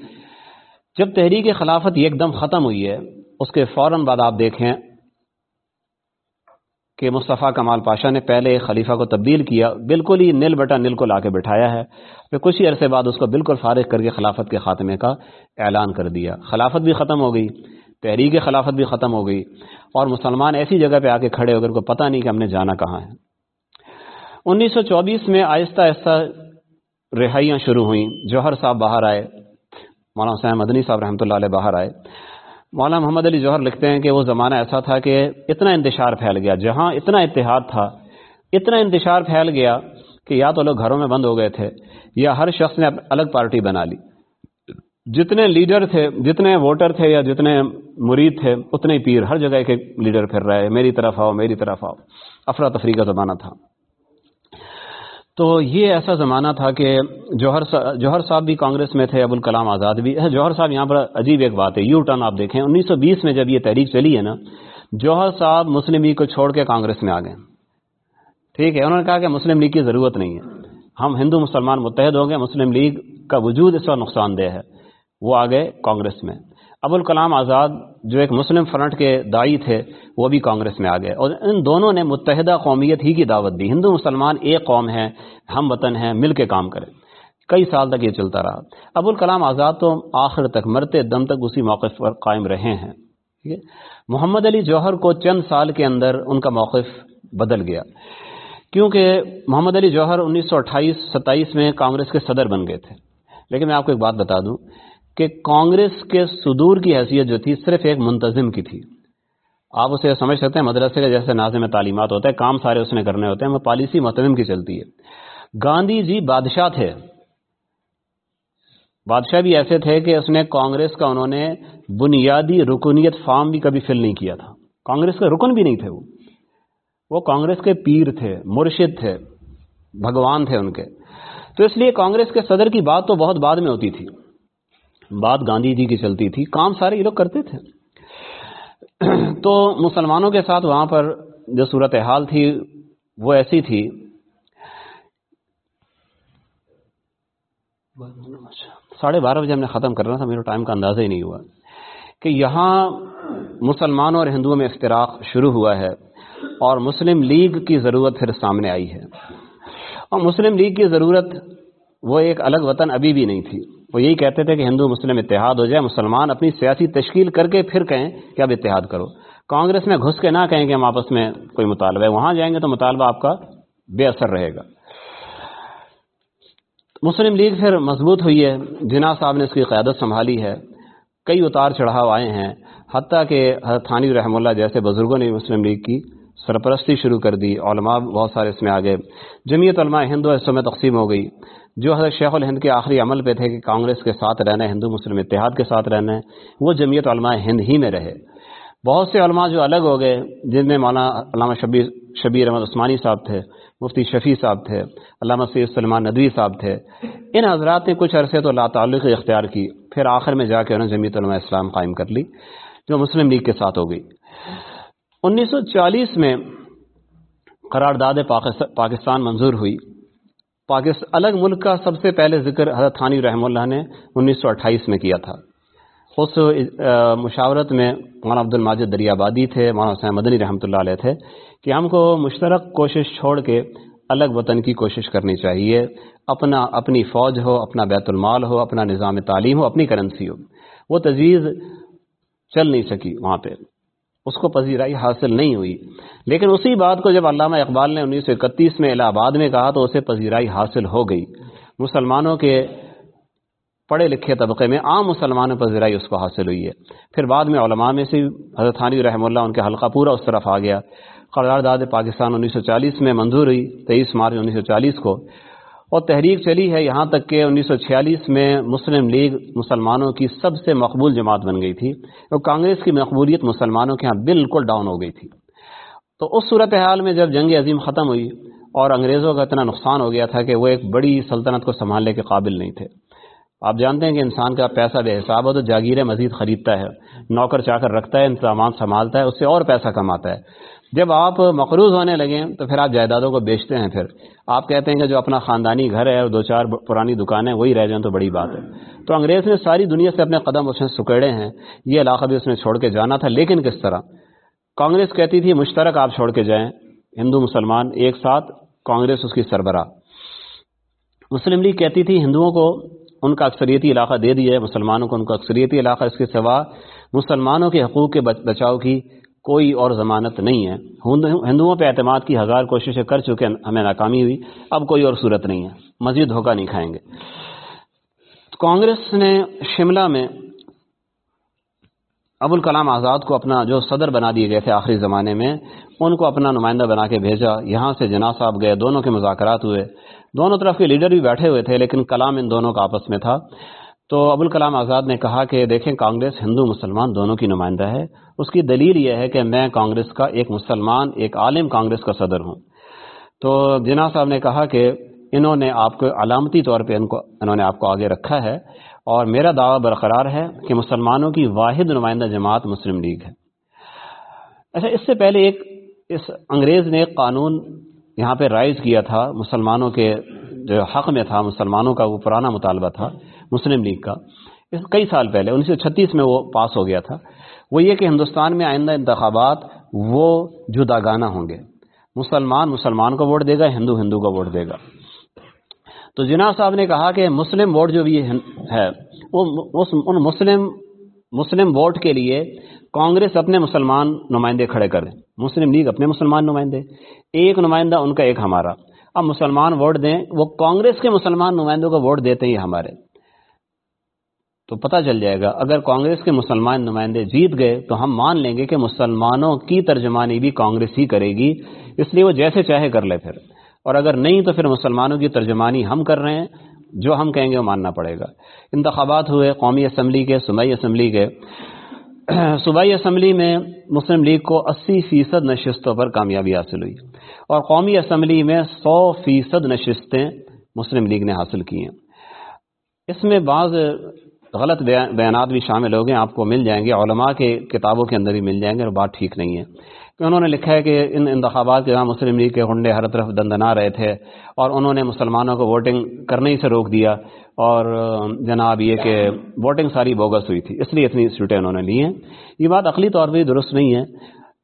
جب تحریک خلافت ایک دم ختم ہوئی ہے، اس کے فوراً بعد آپ دیکھیں کہ مصطفیٰ کمال پاشا نے پہلے خلیفہ کو تبدیل کیا، بالکل ہی نل بٹا نل کو لا کے بٹھایا ہے۔ پھر کچھ ہی عرصے بعد اس کو بالکل فارغ کر کے خلافت کے خاتمے کا اعلان کر دیا۔ خلافت بھی ختم ہو گئی، تحریک خلافت بھی ختم ہو گئی۔ اور مسلمان ایسی جگہ پہ آ کے کھڑے ہو گئے کو پتہ نہیں کہ ہم نے جانا کہاں ہے۔ انیس سو چوبیس میں آہستہ آہستہ رہائیاں شروع ہوئیں۔ جوہر صاحب باہر آئے۔ مولانا حسین مدنی صاحب رحمۃ اللہ علیہ باہر آئے۔ مولانا محمد علی جوہر لکھتے ہیں کہ وہ زمانہ ایسا تھا کہ اتنا انتشار پھیل گیا۔ جہاں اتنا اتحاد تھا، اتنا انتشار پھیل گیا کہ یا تو لوگ گھروں میں بند ہو گئے تھے یا ہر شخص نے الگ پارٹی بنا لی۔ جتنے لیڈر تھے، جتنے ووٹر تھے یا جتنے مرید تھے، اتنے پیر، ہر جگہ کے لیڈر پھر رہے۔ میری طرف آؤ، میری طرف آؤ۔ افراتفری کا زمانہ تھا۔ تو یہ ایسا زمانہ تھا کہ جوہر جوہر صاحب بھی کانگریس میں تھے، ابوالکلام آزاد بھی۔ اچھا، جوہر صاحب یہاں پر عجیب ایک بات ہے، یو ٹرن آپ دیکھیں، انیس سو بیس میں جب یہ تحریک چلی ہے نا، جوہر صاحب مسلم لیگ کو چھوڑ کے کانگریس میں آ گئے۔ ٹھیک ہے، انہوں نے کہا کہ مسلم لیگ کی ضرورت نہیں ہے۔ ہم ہندو مسلمان متحد ہوں گے، مسلم لیگ کا وجود اس وقت نقصان دہ ہے۔ وہ آ گئے کانگریس میں۔ ابوالکلام آزاد جو ایک مسلم فرنٹ کے دائی تھے، وہ بھی کانگریس میں آ گئے۔ اور ان دونوں نے متحدہ قومیت ہی کی دعوت دی۔ ہندو مسلمان ایک قوم ہے ہم وطن ہیں، مل کے کام کریں۔ کئی سال تک یہ چلتا رہا۔ ابوالکلام آزاد تو آخر تک مرتے دم تک اسی موقف پر قائم رہے ہیں۔ محمد علی جوہر کو چند سال کے اندر ان کا موقف بدل گیا۔ کیونکہ محمد علی جوہر انیس سو اٹھائیس ستائیس میں کانگریس کے صدر بن گئے تھے۔ لیکن میں آپ کو ایک بات بتا دوں۔ کہ کانگریس کے صدور کی حیثیت جو تھی صرف ایک منتظم کی تھی۔ آپ اسے سمجھ سکتے ہیں، مدرسے کے جیسے نازم تعلیمات ہوتا ہے کام سارے اس نے کرنے ہوتے ہیں، وہ پالیسی متظم کی چلتی ہے۔ گاندھی جی بادشاہ تھے۔ بادشاہ بھی ایسے تھے کہ اس نے کانگریس کا انہوں نے بنیادی رکنیت فارم بھی کبھی فل نہیں کیا تھا۔ کانگریس کے رکن بھی نہیں تھے وہ۔ وہ کانگریس کے پیر تھے، مرشد تھے، بھگوان تھے ان کے۔ تو اس لیے کانگریس کے صدر کی بات تو بہت بعد میں ہوتی تھی۔ بات گاندھی جی کی چلتی تھی، کام سارے یہ لوگ کرتے تھے۔ تو مسلمانوں کے ساتھ وہاں پر جو صورت حال تھی، وہ ایسی تھی۔ ساڑھے بارہ بجے ہم نے ختم کرنا تھا، میرے ٹائم کا اندازہ ہی نہیں ہوا۔ کہ یہاں مسلمانوں اور ہندوؤں میں افتراق شروع ہوا ہے اور مسلم لیگ کی ضرورت پھر سامنے آئی ہے۔ اور مسلم لیگ کی ضرورت وہ ایک الگ وطن ابھی بھی نہیں تھی۔ وہ یہی کہتے تھے کہ ہندو مسلم اتحاد ہو جائے، مسلمان اپنی سیاسی تشکیل کر کے پھر کہیں کہ اب اتحاد کرو۔ کانگریس میں گھس کے نہ کہیں کہ ہم آپس میں کوئی مطالبہ ہے، وہاں جائیں گے تو مطالبہ آپ کا بے اثر رہے گا۔ مسلم لیگ پھر مضبوط ہوئی ہے، جناح صاحب نے اس کی قیادت سنبھالی ہے، کئی اتار چڑھاؤ آئے ہیں، حتیٰ کہ تھانی رحم اللہ جیسے بزرگوں نے مسلم لیگ کی سرپرستی شروع کر دی، علماء بہت سارے اس میں آ گئے جمعیت علماء ہندو حصوں میں تقسیم ہو گئی۔ جو حضرت شیخ الہند کے آخری عمل پہ تھے کہ کانگریس کے ساتھ رہنا ہے ہندو مسلم اتحاد کے ساتھ رہنا ہے وہ جمعیت علماء ہند ہی میں رہے۔ بہت سے علماء جو الگ ہو گئے، جن میں مولانا علامہ شبیر شبیر احمد عثمانی صاحب تھے، مفتی شفیع صاحب تھے، علامہ سید سلمان ندوی صاحب تھے۔ ان حضرات نے کچھ عرصے تو اللہ تعلق اختیار کی، پھر آخر میں جا کے انہوں نے جمیت علماء اسلام قائم کر لی، جو مسلم لیگ کے ساتھ ہو گئی۔ انیس سو چالیس میں قرارداد پاکستان منظور ہوئی۔ پاکستان الگ ملک کا سب سے پہلے ذکر حضرت تھانی رحم اللہ نے انیس سو اٹھائیس میں کیا تھا۔ اس مشاورت میں مولانا عبد الماجد دریابادی تھے، مولانا حسین مدنی رحمۃ اللہ علیہ تھے کہ ہم کو مشترک کوشش چھوڑ کے الگ وطن کی کوشش کرنی چاہیے، اپنا، اپنی فوج ہو، اپنا بیت المال ہو، اپنا نظام تعلیم ہو، اپنی کرنسی ہو۔ وہ تجویز چل نہیں سکی وہاں پہ۔ اس کو پذیرائی حاصل نہیں ہوئی۔ لیکن اسی بات کو جب علامہ اقبال نے انیس سو اکتیس میں الہ آباد میں کہا تو اسے پذیرائی حاصل ہو گئی۔ مسلمانوں کے پڑھے لکھے طبقے میں عام مسلمانوں پر ذرائع اس کو حاصل ہوئی ہے۔ پھر بعد میں علماء میں سے حضرت ثانی رحم اللہ، ان کے حلقہ پورا اس طرف آ گیا۔ قرارداد پاکستان انیس سو چالیس میں منظور ہوئی، تیئیس مارچ انیس سو چالیس کو۔ اور تحریک چلی ہے یہاں تک کہ انیس سو چھیالیس میں مسلم لیگ مسلمانوں کی سب سے مقبول جماعت بن گئی تھی اور کانگریس کی مقبولیت مسلمانوں کے ہاں بالکل ڈاؤن ہو گئی تھی۔ تو اس صورتحال میں جب جنگ عظیم ختم ہوئی اور انگریزوں کا اتنا نقصان ہو گیا تھا کہ وہ ایک بڑی سلطنت کو سنبھالنے کے قابل نہیں تھے۔ آپ جانتے ہیں کہ انسان کا پیسہ بے حساب ہو تو جاگیریں مزید خریدتا ہے، نوکر چا کر رکھتا ہے، انتظامات سنبھالتا ہے، اس سے اور پیسہ کماتا ہے۔ جب آپ مقروض ہونے لگیں تو پھر آپ جائیدادوں کو بیچتے ہیں پھر۔ آپ کہتے ہیں کہ جو اپنا خاندانی گھر ہے اور دو چار پرانی دکانیں وہی رہ جائیں تو بڑی بات ہے۔ تو انگریز نے ساری دنیا سے اپنے قدم اس نے سکیڑے ہیں۔ یہ علاقہ بھی اس نے چھوڑ کے جانا تھا، لیکن کس طرح؟ کانگریس کہتی تھی، مشترک آپ چھوڑ کے جائیں۔ ہندو، مسلمان ایک ساتھ، کانگریس اس کی سربراہ۔ مسلم لیگ کہتی تھی، ہندوؤں کو ان کا اکثریتی علاقہ دے دیا ہے مسلمانوں کو ان کا اکثریتی علاقہ اس کے سوا۔ مسلمانوں کے حقوق کے بچاؤ کی کوئی اور ضمانت نہیں ہے۔ ہندوؤں پہ اعتماد کی ہزار کوششیں کر چکے ہمیں ناکامی ہوئی۔ اب کوئی اور صورت نہیں ہے۔ مزید دھوکہ نہیں کھائیں گے۔ کانگریس نے شملہ میں ابوالکلام آزاد کو اپنا جو صدر بنا دیے گئے تھے آخری زمانے میں، ان کو اپنا نمائندہ بنا کے بھیجا۔ یہاں سے جناح صاحب گئے، دونوں کے مذاکرات ہوئے۔ دونوں طرف کے لیڈر بھی بیٹھے ہوئے تھے، لیکن کلام ان دونوں کا آپس میں تھا۔ تو ابوالکلام آزاد نے کہا کہ دیکھیں کانگریس ہندو مسلمان دونوں کی نمائندہ ہے۔ اس کی دلیل یہ ہے کہ میں کانگریس کا ایک مسلمان، ایک عالم کانگریس کا صدر ہوں۔ تو جناح صاحب نے کہا کہ انہوں نے آپ کو علامتی طور پہ ان کو، انہوں نے آپ کو آگے رکھا ہے اور میرا دعویٰ برقرار ہے کہ مسلمانوں کی واحد نمائندہ جماعت مسلم لیگ ہے۔ اچھا اس سے پہلے ایک، اس انگریز نے ایک قانون یہاں پہ رائز کیا تھا مسلمانوں کے جو حق میں تھا، مسلمانوں کا وہ پرانا مطالبہ تھا۔ مسلم لیگ کا۔ اس کئی سال پہلے، انیس سو چھتیس میں وہ پاس ہو گیا تھا۔ وہ یہ کہ ہندوستان میں آئندہ انتخابات وہ جدا گانا ہوں گے۔ مسلمان مسلمان کو ووٹ دے گا، ہندو ہندو کو ووٹ دے گا۔ تو جناب صاحب نے کہا کہ مسلم ووٹ جو بھی ہے، وہ ان مسلم مسلم ووٹ کے لیے کانگریس اپنے مسلمان نمائندے کھڑے کریں مسلم لیگ اپنے مسلمان نمائندے۔ ایک نمائندہ ان کا ایک ہمارا۔ اب مسلمان ووٹ دیں، وہ کانگریس کے مسلمان نمائندوں کو ووٹ دیتے ہی ہمارے۔ تو پتہ چل جائے گا۔ اگر کانگریس کے مسلمان نمائندے جیت گئے تو ہم مان لیں گے کہ مسلمانوں کی ترجمانی بھی کانگریس ہی کرے گی، اس لیے وہ جیسے چاہے کر لے پھر۔ اور اگر نہیں تو پھر مسلمانوں کی ترجمانی ہم کر رہے ہیں، جو ہم کہیں گے وہ ماننا پڑے گا۔ انتخابات ہوئے قومی اسمبلی کے، صوبائی اسمبلی کے۔ [clears throat] صوبائی اسمبلی میں مسلم لیگ کو اسی فیصد نشستوں پر کامیابی حاصل ہوئی۔ اور قومی اسمبلی میں سو فیصد نشستیں مسلم لیگ نے حاصل کی ہیں۔ اس میں بعض غلط بیانات بھی شامل ہو گئے، آپ کو مل جائیں گے، علماء کے کتابوں کے اندر بھی مل جائیں گے اور بات ٹھیک نہیں ہے۔ کہ انہوں نے لکھا ہے کہ ان انتخابات کے جہاں مسلم لیگ کے ہنڈے ہر طرف دندنا رہے تھے اور انہوں نے مسلمانوں کو ووٹنگ کرنے ہی سے روک دیا اور جناب یہ کہ ووٹنگ ساری بوگس ہوئی تھی، اس لیے اتنی سیٹیں انہوں نے لی ہیں۔ یہ بات عقلی طور پہ درست نہیں ہے۔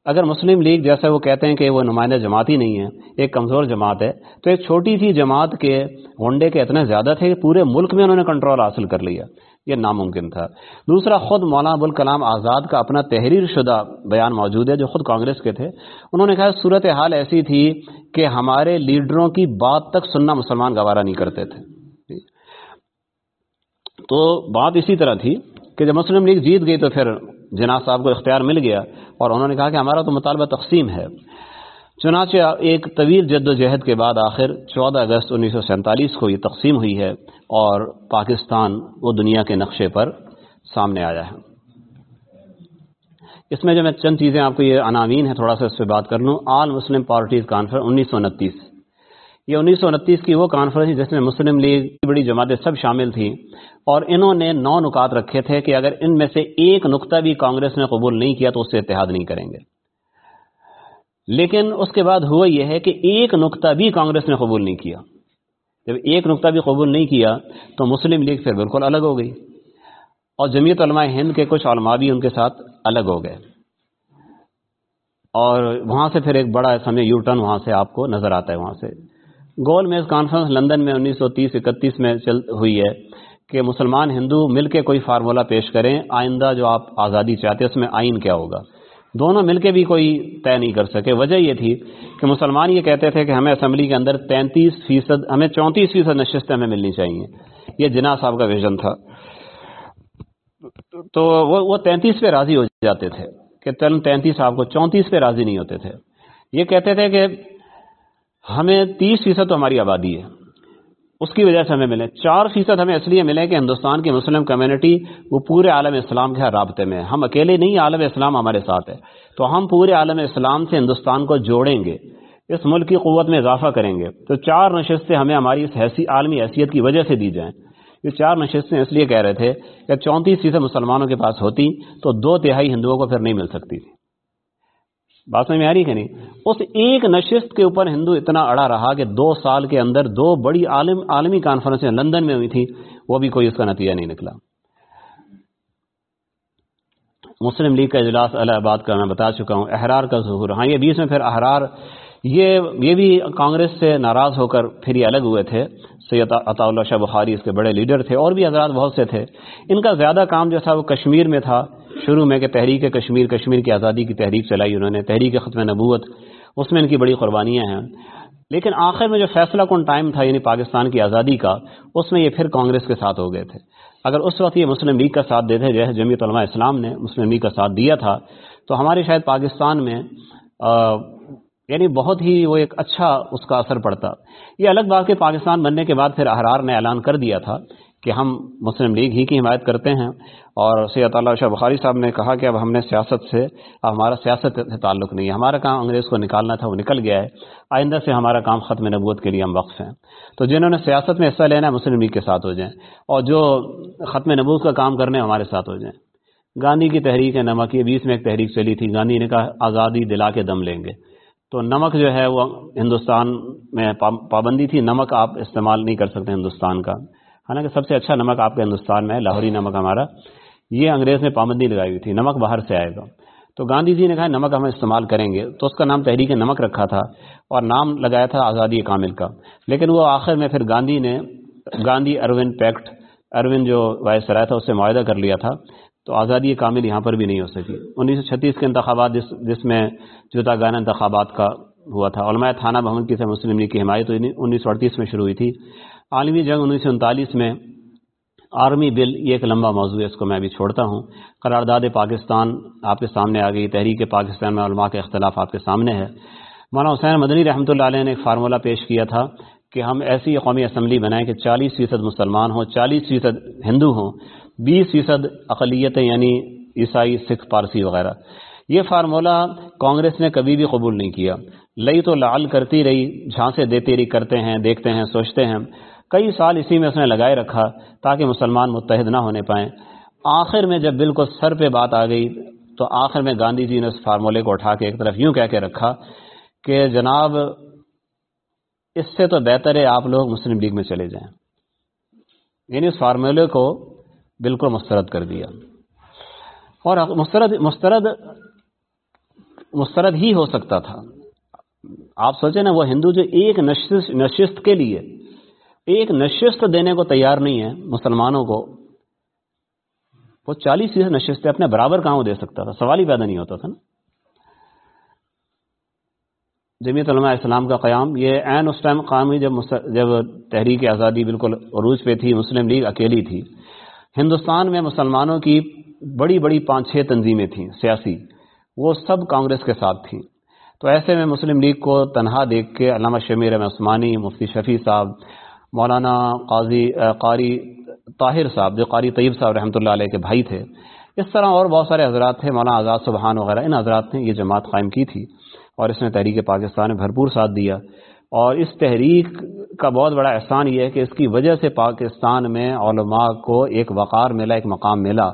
اگر مسلم لیگ جیسا وہ کہتے ہیں کہ وہ نمائندہ جماعت ہی نہیں ہے، ایک کمزور جماعت ہے، تو ایک چھوٹی سی جماعت کے ہنڈے کے اتنے زیادہ تھے کہ پورے ملک میں انہوں نے کنٹرول حاصل کر لیا۔ یہ ناممکن تھا۔ دوسرا، خود مولانا ابوالکلام آزاد کا اپنا تحریر شدہ بیان موجود ہے جو خود کانگریس کے تھے۔ انہوں نے کہا صورت حال ایسی تھی کہ ہمارے لیڈروں کی بات تک سننا مسلمان گوارا نہیں کرتے تھے۔ تو بات اسی طرح تھی کہ جب مسلم لیگ جیت گئی تو پھر جناح صاحب کو اختیار مل گیا اور انہوں نے کہا کہ ہمارا تو مطالبہ تقسیم ہے۔ چنانچہ ایک طویل جد و جہد کے بعد آخر چودہ اگست انیس سو سینتالیس کو یہ تقسیم ہوئی ہے اور پاکستان وہ دنیا کے نقشے پر سامنے آیا ہے۔ اس میں جو میں چند چیزیں آپ کو یہ عناوین ہے تھوڑا سا اس پہ بات کر لوں۔ آل مسلم پارٹیز کانفرنس انیس سو انتیس۔ یہ انیس سو انتیس کی وہ کانفرنس جس میں مسلم لیگ کی بڑی جماعتیں سب شامل تھیں اور انہوں نے نو نکات رکھے تھے کہ اگر ان میں سے ایک نقطہ بھی کانگریس نے قبول نہیں کیا تو اس سے اتحاد نہیں کریں گے۔ لیکن اس کے بعد ہوا یہ ہے کہ ایک نقطہ بھی کانگریس نے قبول نہیں کیا۔ جب ایک نقطہ بھی قبول نہیں کیا تو مسلم لیگ پھر بالکل الگ ہو گئی اور جمعیت علماء ہند کے کچھ علماء بھی ان کے ساتھ الگ ہو گئے۔ اور وہاں سے پھر ایک بڑا سمے یو ٹرن وہاں سے آپ کو نظر آتا ہے وہاں سے۔ گول میز کانفرنس لندن میں انیس سو تیس، اکتیس میں چل ہوئی ہے کہ مسلمان ہندو مل کے کوئی فارمولہ پیش کریں، آئندہ جو آپ آزادی چاہتے ہیں، اس میں آئین کیا ہوگا؟ دونوں مل کے بھی کوئی طے نہیں کر سکے۔ وجہ یہ تھی کہ مسلمان یہ کہتے تھے کہ ہمیں اسمبلی کے اندر تینتیس فیصد، ہمیں چونتیس فیصد نشستیں ہمیں ملنی چاہیے۔ یہ جناح صاحب کا ویژن تھا۔ تو وہ تینتیس پہ راضی ہو جاتے تھے کہ تن تینتیس صاحب کو چونتیس پہ راضی نہیں ہوتے تھے۔ یہ کہتے تھے کہ ہمیں تیس فیصد تو ہماری آبادی ہے۔ اس کی وجہ سے ہمیں ملے۔ چار فیصد ہمیں اس لیے ملے کہ ہندوستان کی مسلم کمیونٹی وہ پورے عالم اسلام کے رابطے میں ہم اکیلے نہیں، عالم اسلام ہمارے ساتھ ہے۔ تو ہم پورے عالم اسلام سے ہندوستان کو جوڑیں گے، اس ملک کی قوت میں اضافہ کریں گے۔ تو چار نشستیں ہمیں ہماری اس حیثی، عالمی حیثیت کی وجہ سے دی جائیں۔ یہ چار نشستیں اس لیے کہہ رہے تھے کہ چونتیس فیصد مسلمانوں کے پاس ہوتی تو دو تہائی ہندوؤں کو پھر نہیں مل سکتی تھی۔ بات میں آ رہی کہ نہیں؟ اس ایک نشست کے اوپر ہندو اتنا اڑا رہا کہ دو سال کے اندر دو بڑی عالم عالمی کانفرنسیں لندن میں ہوئی تھی، وہ بھی کوئی اس کا نتیجہ نہیں نکلا۔ مسلم لیگ کا اجلاس الہ آباد کا میں بتا چکا ہوں، احرار کا ظہور۔ ہاں یہ بیچ میں پھر احرار، یہ یہ بھی کانگریس سے ناراض ہو کر پھر یہ الگ ہوئے تھے۔ سید عطا اللہ شاہ بخاری اس کے بڑے لیڈر تھے اور بھی حضرات بہت سے تھے۔ ان کا زیادہ کام جو تھا وہ کشمیر میں تھا۔ شروع میں کہ تحریک کشمیر کشمیر کی آزادی کی تحریک چلائی انہوں نے، تحریک ختم نبوت، اس میں ان کی بڑی قربانیاں ہیں۔ لیکن آخر میں جو فیصلہ کن ٹائم تھا یعنی پاکستان کی آزادی کا، اس میں یہ پھر کانگریس کے ساتھ ہو گئے تھے۔ اگر اس وقت یہ مسلم لیگ کا ساتھ دیتے جیسے جمعیت علماء اسلام نے مسلم لیگ کا ساتھ دیا تھا، تو ہمارے شاید پاکستان میں یعنی بہت ہی وہ ایک اچھا اس کا اثر پڑتا۔ یہ الگ بات کہ پاکستان بننے کے بعد پھر احرار نے اعلان کر دیا تھا کہ ہم مسلم لیگ ہی کی حمایت کرتے ہیں۔ اور سید اللہ شاہ بخاری صاحب نے کہا کہ اب ہم نے سیاست سے، اب ہمارا سیاست سے تعلق نہیں ہے۔ ہمارا کام انگریز کو نکالنا تھا، وہ نکل گیا ہے۔ آئندہ سے ہمارا کام ختم نبوت کے لیے ہم وقف ہیں۔ تو جنہوں نے سیاست میں حصہ لینا ہے، مسلم لیگ کے ساتھ ہو جائیں۔ اور جو ختم نبوت کا کام کرنے ہمارے ساتھ ہو جائیں۔ گاندھی کی تحریک ہے نمک، یہ بیس میں ایک تحریک چلی تھی۔ گاندھی نے کہا، آزادی دلا کے دم لیں گے۔ تو نمک جو ہے، وہ ہندوستان میں پابندی تھی۔ نمک آپ استعمال نہیں کر سکتے ہندوستان کا۔ حالانکہ سب سے اچھا نمک آپ کے ہندوستان میں ہے، لاہوری نمک ہمارا۔ یہ انگریز نے پابندی لگائی ہوئی تھی، نمک باہر سے آئے گا۔ تو گاندھی جی نے کہا نمک ہم استعمال کریں گے۔ تو اس کا نام تحریک نمک رکھا تھا اور نام لگایا تھا آزادی کامل کا۔ لیکن وہ آخر میں پھر گاندھی نے گاندھی اروند پیکٹ، اروند جو وائس رائے تھا، اس سے معاہدہ کر لیا تھا۔ تو آزادی کامل یہاں پر بھی نہیں ہو سکی۔ انیس سو چھتیس کے انتخابات جس جس میں جوتا گانا انتخابات کا ہوا تھا۔ علماء تھانہ بھون کی سے مسلم لیگ کی حمایت انیس سو اڑتیس میں شروع ہوئی تھی۔ عالمی جنگ انیس سو انتالیس میں آرمی بل، یہ ایک لمبا موضوع ہے، اس کو میں ابھی چھوڑتا ہوں۔ قرارداد پاکستان آپ کے سامنے آ گئی، تحریک پاکستان میں علماء کے اختلاف آپ کے سامنے ہے۔ مولانا حسین مدنی رحمۃ اللہ علیہ نے ایک فارمولہ پیش کیا تھا کہ ہم ایسی قومی اسمبلی بنائیں کہ چالیس فیصد مسلمان ہوں، چالیس فیصد ہندو ہوں، بیس فیصد اقلیتیں یعنی عیسائی، سکھ، پارسی وغیرہ۔ یہ فارمولہ کانگریس نے کبھی بھی قبول نہیں کیا۔ لئی تو لال کرتی رہی، جھانسے دیتی رہی، کرتے ہیں، دیکھتے ہیں، سوچتے ہیں۔ کئی سال اسی میں اس نے لگائے رکھا تاکہ مسلمان متحد نہ ہونے پائیں۔ آخر میں جب بالکل سر پہ بات آ گئی تو آخر میں گاندھی جی نے اس فارمولے کو اٹھا کے ایک طرف یوں کہہ کے رکھا کہ جناب، اس سے تو بہتر ہے آپ لوگ مسلم لیگ میں چلے جائیں۔ یعنی اس فارمولے کو بالکل مسترد کر دیا۔ اور مسترد مسترد مسترد ہی ہو سکتا تھا۔ آپ سوچیں نا، وہ ہندو جو ایک نشست نشست کے لیے ایک نشست دینے کو تیار نہیں ہے مسلمانوں کو، وہ چالیس فیصد نشست اپنے برابر کہاں دے سکتا تھا؟ سوال ہی پیدا نہیں ہوتا تھا نا۔ جمیعت علماء اسلام کا قیام، یہ عین اس ٹائم قائم ہوئی جب جب تحریک آزادی بالکل عروج پہ تھی، مسلم لیگ اکیلی تھی۔ ہندوستان میں مسلمانوں کی بڑی بڑی پانچ چھ تنظیمیں تھیں، سیاسی۔ وہ سب کانگریس کے ساتھ تھیں۔ تو ایسے میں مسلم لیگ کو تنہا دیکھ کے علامہ شمیر عثمانی، مفتی شفیع صاحب مولانا قاضی قاری طاہر صاحب، جو قاری طیب صاحب رحمۃ اللہ علیہ کے بھائی تھے، اس طرح اور بہت سارے حضرات تھے، مولانا آزاد سبحان وغیرہ، ان حضرات نے یہ جماعت قائم کی تھی اور اس نے تحریک پاکستان میں بھرپور ساتھ دیا۔ اور اس تحریک کا بہت بڑا احسان یہ ہے کہ اس کی وجہ سے پاکستان میں علماء کو ایک وقار ملا، ایک مقام ملا۔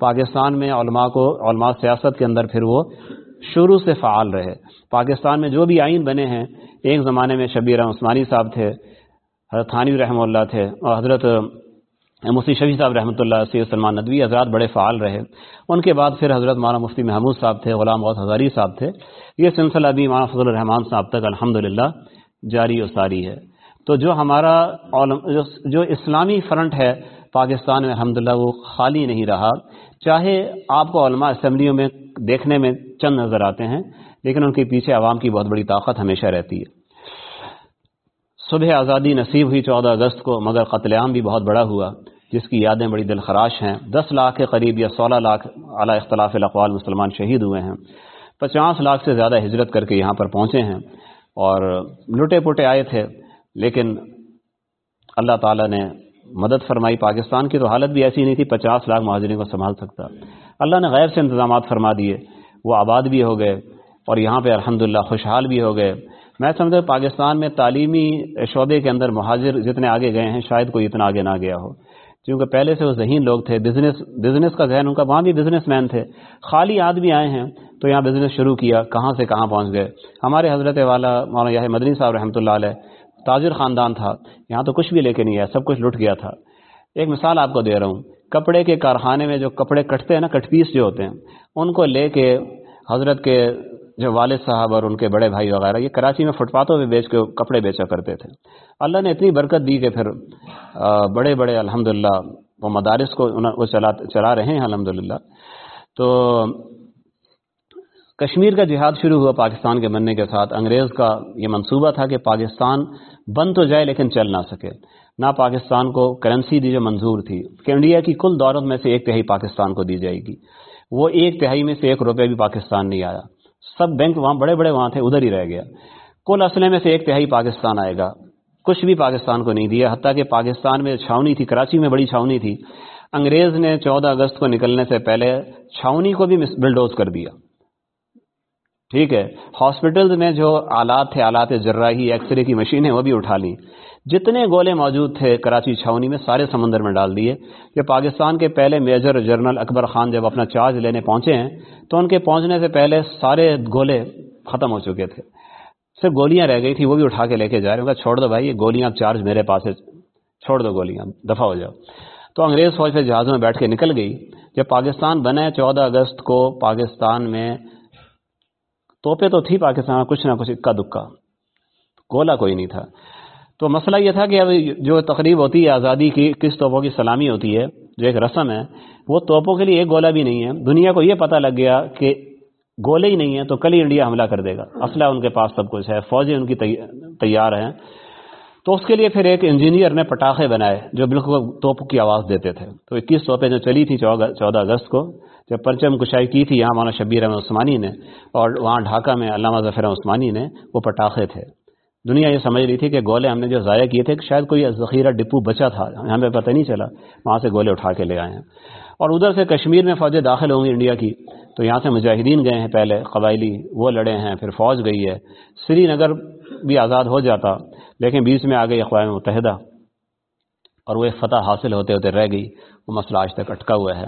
پاکستان میں علماء کو، علماء سیاست کے اندر پھر وہ شروع سے فعال رہے۔ پاکستان میں جو بھی آئین بنے ہیں، ایک زمانے میں شبیر عثمانی صاحب تھے حضرت تھانوی رحمہ اللہ تھے اور حضرت مفتی شفیع صاحب رحمۃ اللہ سید سلمان ندوی آزاد بڑے فعال رہے۔ ان کے بعد پھر حضرت مولانا مفتی محمود صاحب تھے، غلام بہت ہزاری صاحب تھے۔ یہ سلسلہ بھی مولانا فضل الرحمان صاحب تک الحمد جاری و ساری ہے۔ تو جو ہمارا جو اسلامی فرنٹ ہے پاکستان میں الحمد وہ خالی نہیں رہا۔ چاہے آپ کو علماء اسمبلیوں میں دیکھنے میں چند نظر آتے ہیں، لیکن ان کے پیچھے عوام کی بہت بڑی طاقت ہمیشہ رہتی ہے۔ صبح آزادی نصیب ہوئی چودہ اگست کو، مگر قتل عام بھی بہت بڑا ہوا، جس کی یادیں بڑی دل خراش ہیں۔ دس لاکھ کے قریب یا سولہ لاکھ اعلیٰ اختلاف الاقوال مسلمان شہید ہوئے ہیں۔ پچاس لاکھ سے زیادہ ہجرت کر کے یہاں پر پہنچے ہیں۔ اور لٹے پٹے آئے تھے، لیکن اللہ تعالیٰ نے مدد فرمائی۔ پاکستان کی تو حالت بھی ایسی نہیں تھی، پچاس لاکھ مہاجرین کو سنبھال سکتا۔ اللہ نے غیر سے انتظامات فرما دیے، وہ آباد بھی ہو گئے اور یہاں پہ الحمدللہ خوشحال بھی ہو گئے۔ میں سمجھتا پاکستان میں تعلیمی شعبے کے اندر مہاجر جتنے آگے گئے ہیں، شاید کوئی اتنا آگے نہ گیا ہو۔ کیونکہ پہلے سے وہ ذہین لوگ تھے بزنس بزنس کا ذہن، ان کا وہاں بھی بزنس مین تھے۔ خالی آدمی آئے ہیں تو یہاں بزنس شروع کیا، کہاں سے کہاں پہنچ گئے۔ ہمارے حضرت والا مولانا یہ مدنی صاحب رحمۃ اللہ علیہ تاجر خاندان تھا، یہاں تو کچھ بھی لے کے نہیں آیا، سب کچھ لٹ گیا تھا۔ ایک مثال آپ کو دے رہا ہوں، کپڑے کے کارخانے میں جو کپڑے کٹتے ہیں نا کٹ پیس جو ہوتے ہیں، ان کو لے کے حضرت کے جو والد صاحب اور ان کے بڑے بھائی وغیرہ، یہ کراچی میں فٹ پاتھوں پہ بیچ کے کپڑے بیچا کرتے تھے۔ اللہ نے اتنی برکت دی کہ پھر بڑے بڑے الحمد وہ مدارس کو وہ چلا چلا رہے ہیں الحمد تو کشمیر کا جہاد شروع ہوا پاکستان کے بننے کے ساتھ۔ انگریز کا یہ منصوبہ تھا کہ پاکستان بند تو جائے لیکن چل نہ سکے۔ نہ پاکستان کو کرنسی دی جو منظور تھی۔ کہ انڈیا کی کل دولت میں سے ایک تہائی پاکستان کو دی جائے گی۔ وہ ایک تہائی میں سے ایک روپے بھی پاکستان نہیں آیا۔ سب بینک وہاں بڑے بڑے وہاں تھے، ادھر ہی رہ گیا۔ کل اسلحے میں سے ایک تہائی پاکستان آئے گا۔ کچھ بھی پاکستان کو نہیں دیا، حتیٰ کہ پاکستان میں چھاونی تھی، کراچی میں بڑی چھاونی تھی۔ انگریز نے چودہ اگست کو نکلنے سے پہلے چھاونی کو بھی بلڈوز کر دیا۔ ٹھیک ہے۔ ہاسپٹلز میں جو آلات تھے، آلات جراحی ایکس رے کی مشینیں، وہ بھی اٹھا لی جتنے گولے موجود تھے کراچی چھاونی میں سارے سمندر میں ڈال دیے۔ کہ پاکستان کے پہلے میجر جنرل اکبر خان جب اپنا چارج لینے پہنچے ہیں، تو ان کے پہنچنے سے پہلے سارے گولے ختم ہو چکے تھے۔ صرف گولیاں رہ گئی تھی وہ بھی اٹھا کے لے کے جا رہے ہیں۔ چھوڑ دو بھائی، یہ گولیاں چارج میرے پاس ہے چھوڑ دو گولیاں، دفاع ہو جاؤ۔ تو انگریز فوج سے جہازوں میں بیٹھ کے نکل گئی۔ جب پاکستان بنے چودہ اگست کو پاکستان میں توپے تو تھی پاکستان میں کچھ نہ کچھ اکا دکا۔ گولا کوئی نہیں تھا۔ تو مسئلہ یہ تھا کہ اب جو تقریب ہوتی ہے آزادی کی، کس توپوں کی سلامی ہوتی ہے، جو ایک رسم ہے، وہ توپوں کے لیے ایک گولا بھی نہیں ہے۔ دنیا کو یہ پتہ لگ گیا کہ گولے ہی نہیں ہیں تو کل ہی انڈیا حملہ کر دے گا۔ اسلحہ ان کے پاس سب کچھ ہے، فوجیں ان کی تیار ہیں۔ تو اس کے لیے پھر ایک انجینئر نے پٹاخے بنائے جو بالکل توپ کی آواز دیتے تھے۔ تو اکیس توپیں جو چلی تھی چودہ اگست کو، جب پرچم کشائی کی تھی یہاں مولانا شبیر احمد عثمانی نے اور وہاں ڈھاکہ میں علامہ ظفر عثمانی نے، وہ پٹاخے تھے۔ دنیا یہ سمجھ رہی تھی کہ گولے ہم نے جو ضائع کیے تھے کہ شاید کوئی ذخیرہ ڈپو بچا تھا ہمیں پتہ نہیں چلا۔ وہاں سے گولے اٹھا کے لے آئے ہیں۔ اور ادھر سے کشمیر میں فوجیں داخل ہوں گی انڈیا کی، تو یہاں سے مجاہدین گئے ہیں پہلے، قبائلی، وہ لڑے ہیں، پھر فوج گئی ہے۔ سری نگر بھی آزاد ہو جاتا، لیکن بیچ میں آ گئی اقوام متحدہ۔ اور وہ ایک فتح حاصل ہوتے ہوتے رہ گئی، وہ مسئلہ آج تک اٹکا ہوا ہے۔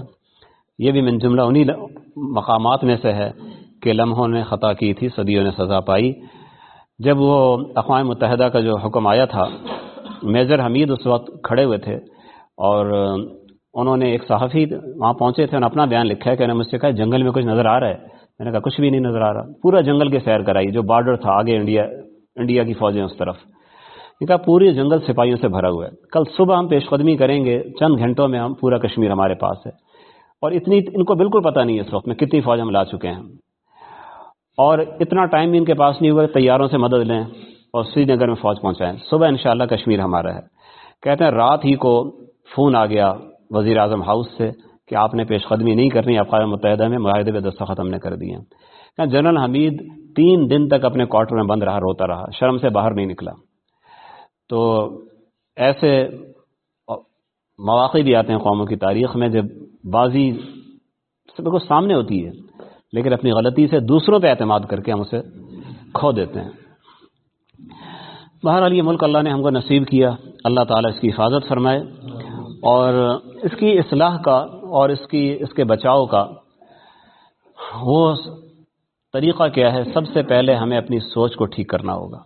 یہ بھی من جملہ انہی مقامات میں سے ہے کہ لمحوں نے خطا کی تھی، صدیوں نے سزا پائی۔ جب وہ اقوام متحدہ کا جو حکم آیا تھا، میجر حمید اس وقت کھڑے ہوئے تھے اور انہوں نے ایک صحافی وہاں پہنچے تھے، انہوں نے اپنا بیان لکھا ہے کہ انہوں نے مجھ سے کہا، جنگل میں کچھ نظر آ رہا ہے۔ میں نے کہا، کچھ بھی نہیں نظر آ رہا۔ پورا جنگل کے سیر کرائی، جو بارڈر تھا، آگے انڈیا انڈیا کی فوجیں اس طرف۔ یہ کہا، پوری جنگل سپاہیوں سے بھرا ہوا ہے۔ کل صبح ہم پیش قدمی کریں گے، چند گھنٹوں میں ہم پورا کشمیر ہمارے پاس ہے۔ اور اتنی، ان کو بالکل پتہ نہیں ہے اس وقت میں کتنی فوج ہم لا چکے ہیں۔ اور اتنا ٹائم بھی ان کے پاس نہیں ہوا تیاروں سے مدد لیں اور سری نگر میں فوج پہنچائیں۔ صبح انشاءاللہ کشمیر ہمارا ہے۔ کہتے ہیں رات ہی کو فون آ گیا وزیر اعظم ہاؤس سے کہ آپ نے پیش قدمی نہیں کرنی اقوام متحدہ میں معاہدے پہ دستخط ہم نے کر دیے جنرل حمید تین دن تک اپنے کوارٹر میں بند رہا، روتا رہا، شرم سے باہر نہیں نکلا۔ تو ایسے مواقع بھی آتے ہیں قوموں کی تاریخ میں جب بازی بالکل سامنے ہوتی ہے۔ لیکن اپنی غلطی سے دوسروں پہ اعتماد کر کے ہم اسے کھو دیتے ہیں۔ بہرحال یہ ملک اللہ نے ہم کو نصیب کیا۔ اللہ تعالیٰ اس کی حفاظت فرمائے۔ اور اس کی اصلاح کا اور اس کی اس کے بچاؤ کا وہ طریقہ کیا ہے، سب سے پہلے ہمیں اپنی سوچ کو ٹھیک کرنا ہوگا۔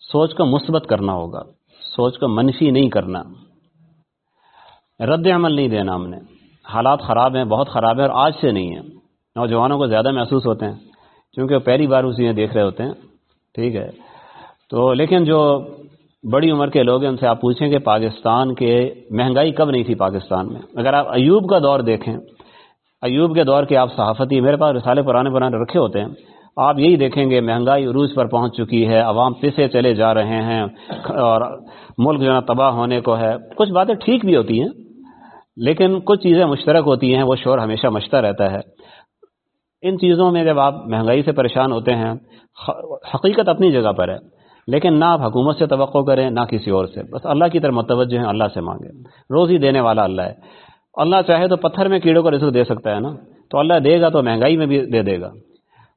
سوچ کو مثبت کرنا ہوگا۔ سوچ کو منفی نہیں کرنا۔ رد عمل نہیں دینا ہم نے۔ حالات خراب ہیں، بہت خراب ہیں اور آج سے نہیں ہیں۔ نوجوانوں کو زیادہ محسوس ہوتے ہیں کیونکہ وہ پہلی بار اسی دیکھ رہے ہوتے ہیں۔ ٹھیک ہے۔ تو لیکن جو بڑی عمر کے لوگ ہیں، ان سے آپ پوچھیں کہ پاکستان کے، مہنگائی کب نہیں تھی پاکستان میں؟ اگر آپ ایوب کا دور دیکھیں، ایوب کے دور کے آپ صحافتی میرے پاس رسالے پرانے پرانے رکھے ہوتے ہیں۔ آپ یہی دیکھیں گے، مہنگائی عروج پر پہنچ چکی ہے، عوام پسے چلے جا رہے ہیں اور ملک جو ہے تباہ ہونے کو ہے۔ کچھ باتیں ٹھیک بھی ہوتی ہیں، لیکن کچھ چیزیں مشترک ہوتی ہیں، وہ شور ہمیشہ مشتر رہتا ہے۔ ان چیزوں میں جب آپ مہنگائی سے پریشان ہوتے ہیں حقیقت اپنی جگہ پر ہے، لیکن نہ آپ حکومت سے توقع کریں، نہ کسی اور سے۔ بس اللہ کی طرف متوجہ ہیں، اللہ سے مانگیں۔ روزی دینے والا اللہ ہے۔ اللہ چاہے تو پتھر میں کیڑوں کو رزق دے سکتا ہے نا؟ تو اللہ دے گا تو مہنگائی میں بھی دے دے گا۔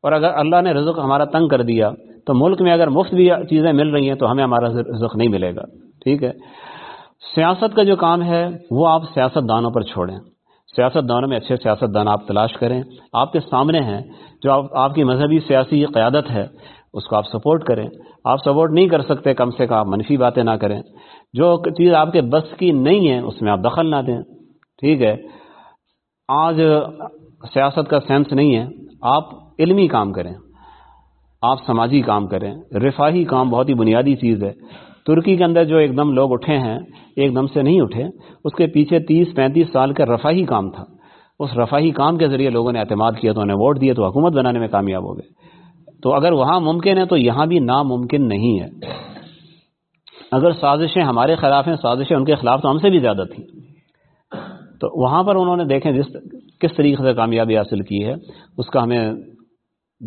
اور اگر اللہ نے رزق ہمارا تنگ کر دیا، تو ملک میں اگر مفت بھی چیزیں مل رہی ہیں، تو ہمیں ہمارا رزق نہیں ملے گا۔ ٹھیک ہے؟ سیاست کا جو کام ہے، وہ آپ سیاست دانوں پر چھوڑیں۔ سیاست دانوں میں اچھے سیاست دان آپ تلاش کریں۔ آپ کے سامنے ہیں، جو آپ آپ کی مذہبی سیاسی قیادت ہے، اس کو آپ سپورٹ کریں۔ آپ سپورٹ نہیں کر سکتے، کم سے کم آپ منفی باتیں نہ کریں۔ جو چیز آپ کے بس کی نہیں ہے، اس میں آپ دخل نہ دیں۔ ٹھیک ہے۔ آج سیاست کا سینس نہیں ہے۔ آپ علمی کام کریں۔ آپ سماجی کام کریں۔ رفاہی کام بہت ہی بنیادی چیز ہے۔ ترکی کے اندر جو ایک دم لوگ اٹھے ہیں، ایک دم سے نہیں اٹھے، اس کے پیچھے تیس پینتیس سال کا رفاہی کام تھا۔ اس رفاہی کام کے ذریعے لوگوں نے اعتماد کیا، تو انہیں ووٹ دیا تو حکومت بنانے میں کامیاب ہو گئے۔ تو اگر وہاں ممکن ہے، تو یہاں بھی ناممکن نہیں ہے۔ اگر سازشیں ہمارے خلاف ہیں، سازشیں ان کے خلاف تو ہم سے بھی زیادہ تھیں۔ تو وہاں پر انہوں نے دیکھیں جس کس طریقے سے کامیابی حاصل کی ہے، اس کا ہمیں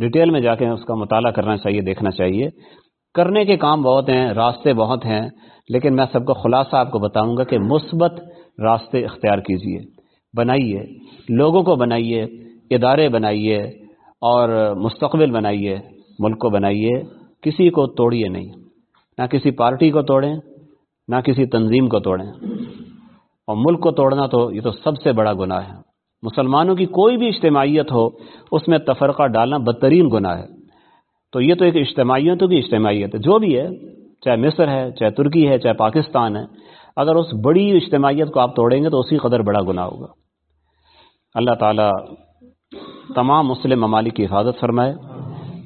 ڈیٹیل میں جا کے اس کا مطالعہ کرنا چاہیے، دیکھنا چاہیے۔ کرنے کے کام بہت ہیں، راستے بہت ہیں، لیکن میں سب کو خلاصہ آپ کو بتاؤں گا کہ مثبت راستے اختیار کیجیے بنائیے، لوگوں کو بنائیے، ادارے بنائیے اور مستقبل بنائیے، ملک کو بنائیے، کسی کو توڑیے نہیں۔ نہ کسی پارٹی کو توڑیں، نہ کسی تنظیم کو توڑیں۔ اور ملک کو توڑنا تو یہ تو سب سے بڑا گناہ ہے۔ مسلمانوں کی کوئی بھی اجتماعیت ہو، اس میں تفرقہ ڈالنا بدترین گناہ ہے۔ تو یہ تو ایک اجتماعیتوں کی اجتماعیت ہے۔ جو بھی ہے، چاہے مصر ہے، چاہے ترکی ہے، چاہے پاکستان ہے، اگر اس بڑی اجتماعیت کو آپ توڑیں گے تو اسی قدر بڑا گناہ ہوگا۔ اللہ تعالیٰ تمام مسلم ممالک کی حفاظت فرمائے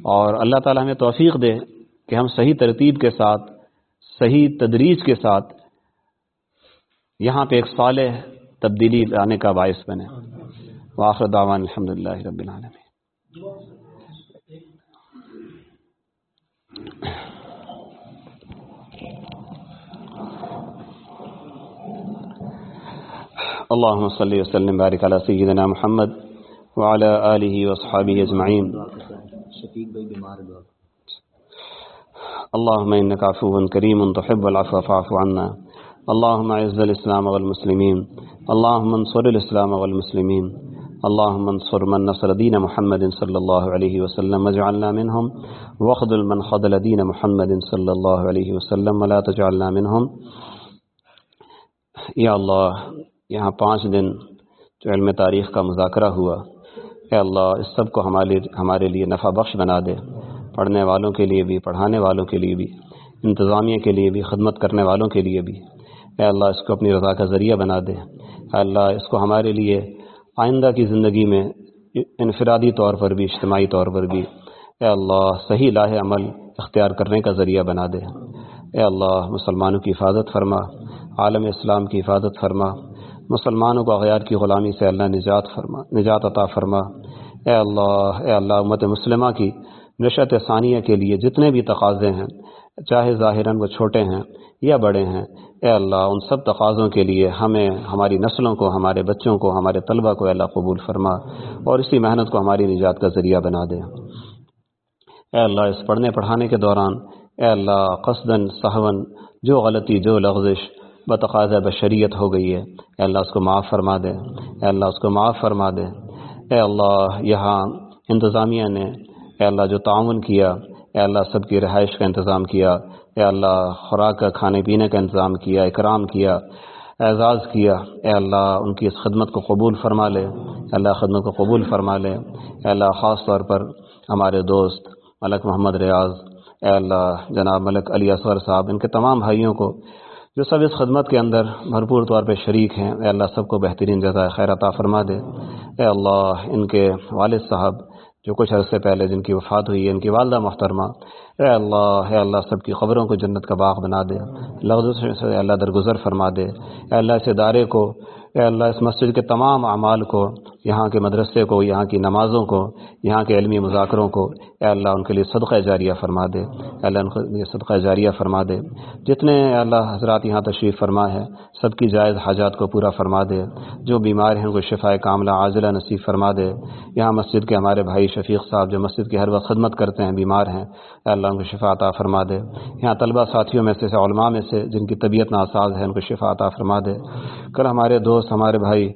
اور اللہ تعالیٰ ہمیں توفیق دے کہ ہم صحیح ترتیب کے ساتھ، صحیح تدریج کے ساتھ یہاں پہ ایک صالح تبدیلی لانے کا باعث بنے۔ واخر دعوان الحمد للہ رب العالمین۔ اللهم صل وسلم وبارك على سيدنا محمد وعلى آله وأصحابه أجمعين. اللهم إنك عفو كريم تحب العفو فاعف عنا. اللهم اعز الإسلام والمسلمين. اللهم انصر الإسلام والمسلمين. اللهم انصر من نصر دين محمد صلى الله عليه وسلم واجعلنا منهم. واخذل من خذل دين محمد صلى الله عليه وسلم ولا تجعلنا منهم. یا اللہ یہاں پانچ دن جو علم تاریخ کا مذاکرہ ہوا اے اللہ اس سب کو ہمارے ہمارے لیے نفع بخش بنا دے، پڑھنے والوں کے لیے بھی، پڑھانے والوں کے لیے بھی، انتظامیہ کے لیے بھی، خدمت کرنے والوں کے لیے بھی۔ اے اللہ، اس کو اپنی رضا کا ذریعہ بنا دے۔ اے اللہ، اس کو ہمارے لیے آئندہ کی زندگی میں انفرادی طور پر بھی، اجتماعی طور پر بھی اے اللہ صحیح لاہ عمل اختیار کرنے کا ذریعہ بنا دے۔ اے اللہ، مسلمانوں کی حفاظت فرما، عالم اسلام کی حفاظت فرما۔ مسلمانوں کو اغیار کی غلامی سے اللہ نجات فرما نجات عطا فرما۔ اے اللہ اے اللہ، امت مسلمہ کی نشت ثانیہ کے لیے جتنے بھی تقاضے ہیں، چاہے ظاہراً وہ چھوٹے ہیں یا بڑے ہیں، اے اللہ، ان سب تقاضوں کے لیے ہمیں، ہماری نسلوں کو، ہمارے بچوں کو، ہمارے طلبہ کو اللہ قبول فرما اور اسی محنت کو ہماری نجات کا ذریعہ بنا دے۔ اے اللہ، اس پڑھنے پڑھانے کے دوران، اے اللہ قصدن صحون جو غلطی، جو لغزش بتقاض بشریت ہو گئی ہے۔ اے اللہ، اس کو معاف فرما دے۔ اے اللہ، اس کو معاف فرما دے۔ اے اللہ، یہاں انتظامیہ نے اے اللہ جو تعاون کیا، اے اللہ سب کی رہائش کا انتظام کیا، اے اللہ خوراک کا، کھانے پینے کا انتظام کیا، اکرام کیا، اعزاز کیا۔ اے اللہ، ان کی اس خدمت کو قبول فرما لے۔ اے اللہ، خدمت کو قبول فرما لے۔ اے اللہ، خاص طور پر ہمارے دوست ملک محمد ریاض، اے اللہ جناب ملک علی اصغر صاحب، ان کے تمام بھائیوں کو جو سب اس خدمت کے اندر بھرپور طور پہ شریک ہیں، اے اللہ سب کو بہترین جزائے خیر عطا فرما دے۔ اے اللہ، ان کے والد صاحب جو کچھ عرصے پہلے جن کی وفات ہوئی ہے، ان کی والدہ محترمہ، اے اللہ اے اللہ سب کی خبروں کو جنت کا باغ بنا دے۔ لفظ سے اللہ درگزر فرما دے۔ اے اللہ اس ادارے کو، اے اللہ اس مسجد کے تمام اعمال کو یہاں کے مدرسے کو، یہاں کی نمازوں کو، یہاں کے علمی مذاکروں کو اے اللہ ان کے لیے صدقہ جاریہ فرما دے۔ اے اللہ ان کے لیے صدقہ جاریہ فرما دے۔ جتنے اے اللہ حضرات یہاں تشریف فرما ہے، سب کی جائز حاجات کو پورا فرما دے۔ جو بیمار ہیں ان کو شفاء کاملہ عاجلہ نصیب فرما دے۔ یہاں مسجد کے ہمارے بھائی شفیق صاحب جو مسجد کی ہر وقت خدمت کرتے ہیں، بیمار ہیں، اے اللہ ان کو شفا عطا فرما دے۔ یہاں طلبہ ساتھیوں میں سے، علماء میں سے، جن کی طبیعت ناساز ہے، ان کو شفا عطا فرما دے۔ کل ہمارے دوست، ہمارے بھائی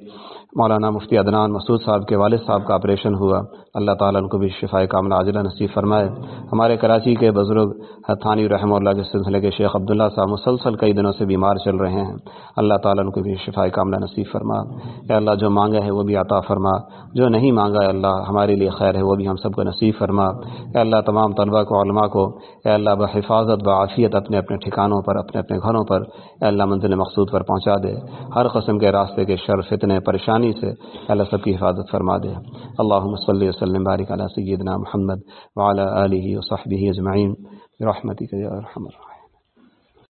مولانا مفتی عدنان مسعود صاحب کے والد صاحب کا آپریشن ہوا۔ اللہ تعالیٰ ان کو بھی شفا کاملہ عاجلہ نصیب فرمائے۔ ہمارے کراچی کے بزرگ حتانی رحمہ اللہ کے سلسلے کے شیخ عبداللہ صاحب مسلسل کئی دنوں سے بیمار چل رہے ہیں، اللہ تعالیٰ ان کو بھی شفا کاملہ نصیب فرما۔ اے اللہ، جو مانگا ہے وہ بھی عطا فرما، جو نہیں مانگا اللہ، ہمارے لیے خیر ہے وہ بھی ہم سب کو نصیب فرما۔ اے اللہ، تمام طلبہ کو، علماء کو، اے اللہ، بحفاظت، بعافیت اپنے اپنے ٹھکانوں پر، اپنے اپنے گھروں پر اے اللہ منزل مقصود پر پہنچا دے۔ ہر قسم کے راستے کے شر، فتنے، پریشانی سے اللہ سب کی حفاظت فرما دے۔ اللہ صلی وسلم. بارک علی سیدنا محمد وعلی آلہ وصحبہ اجمعین. برحمتک یا ارحم الراحمین.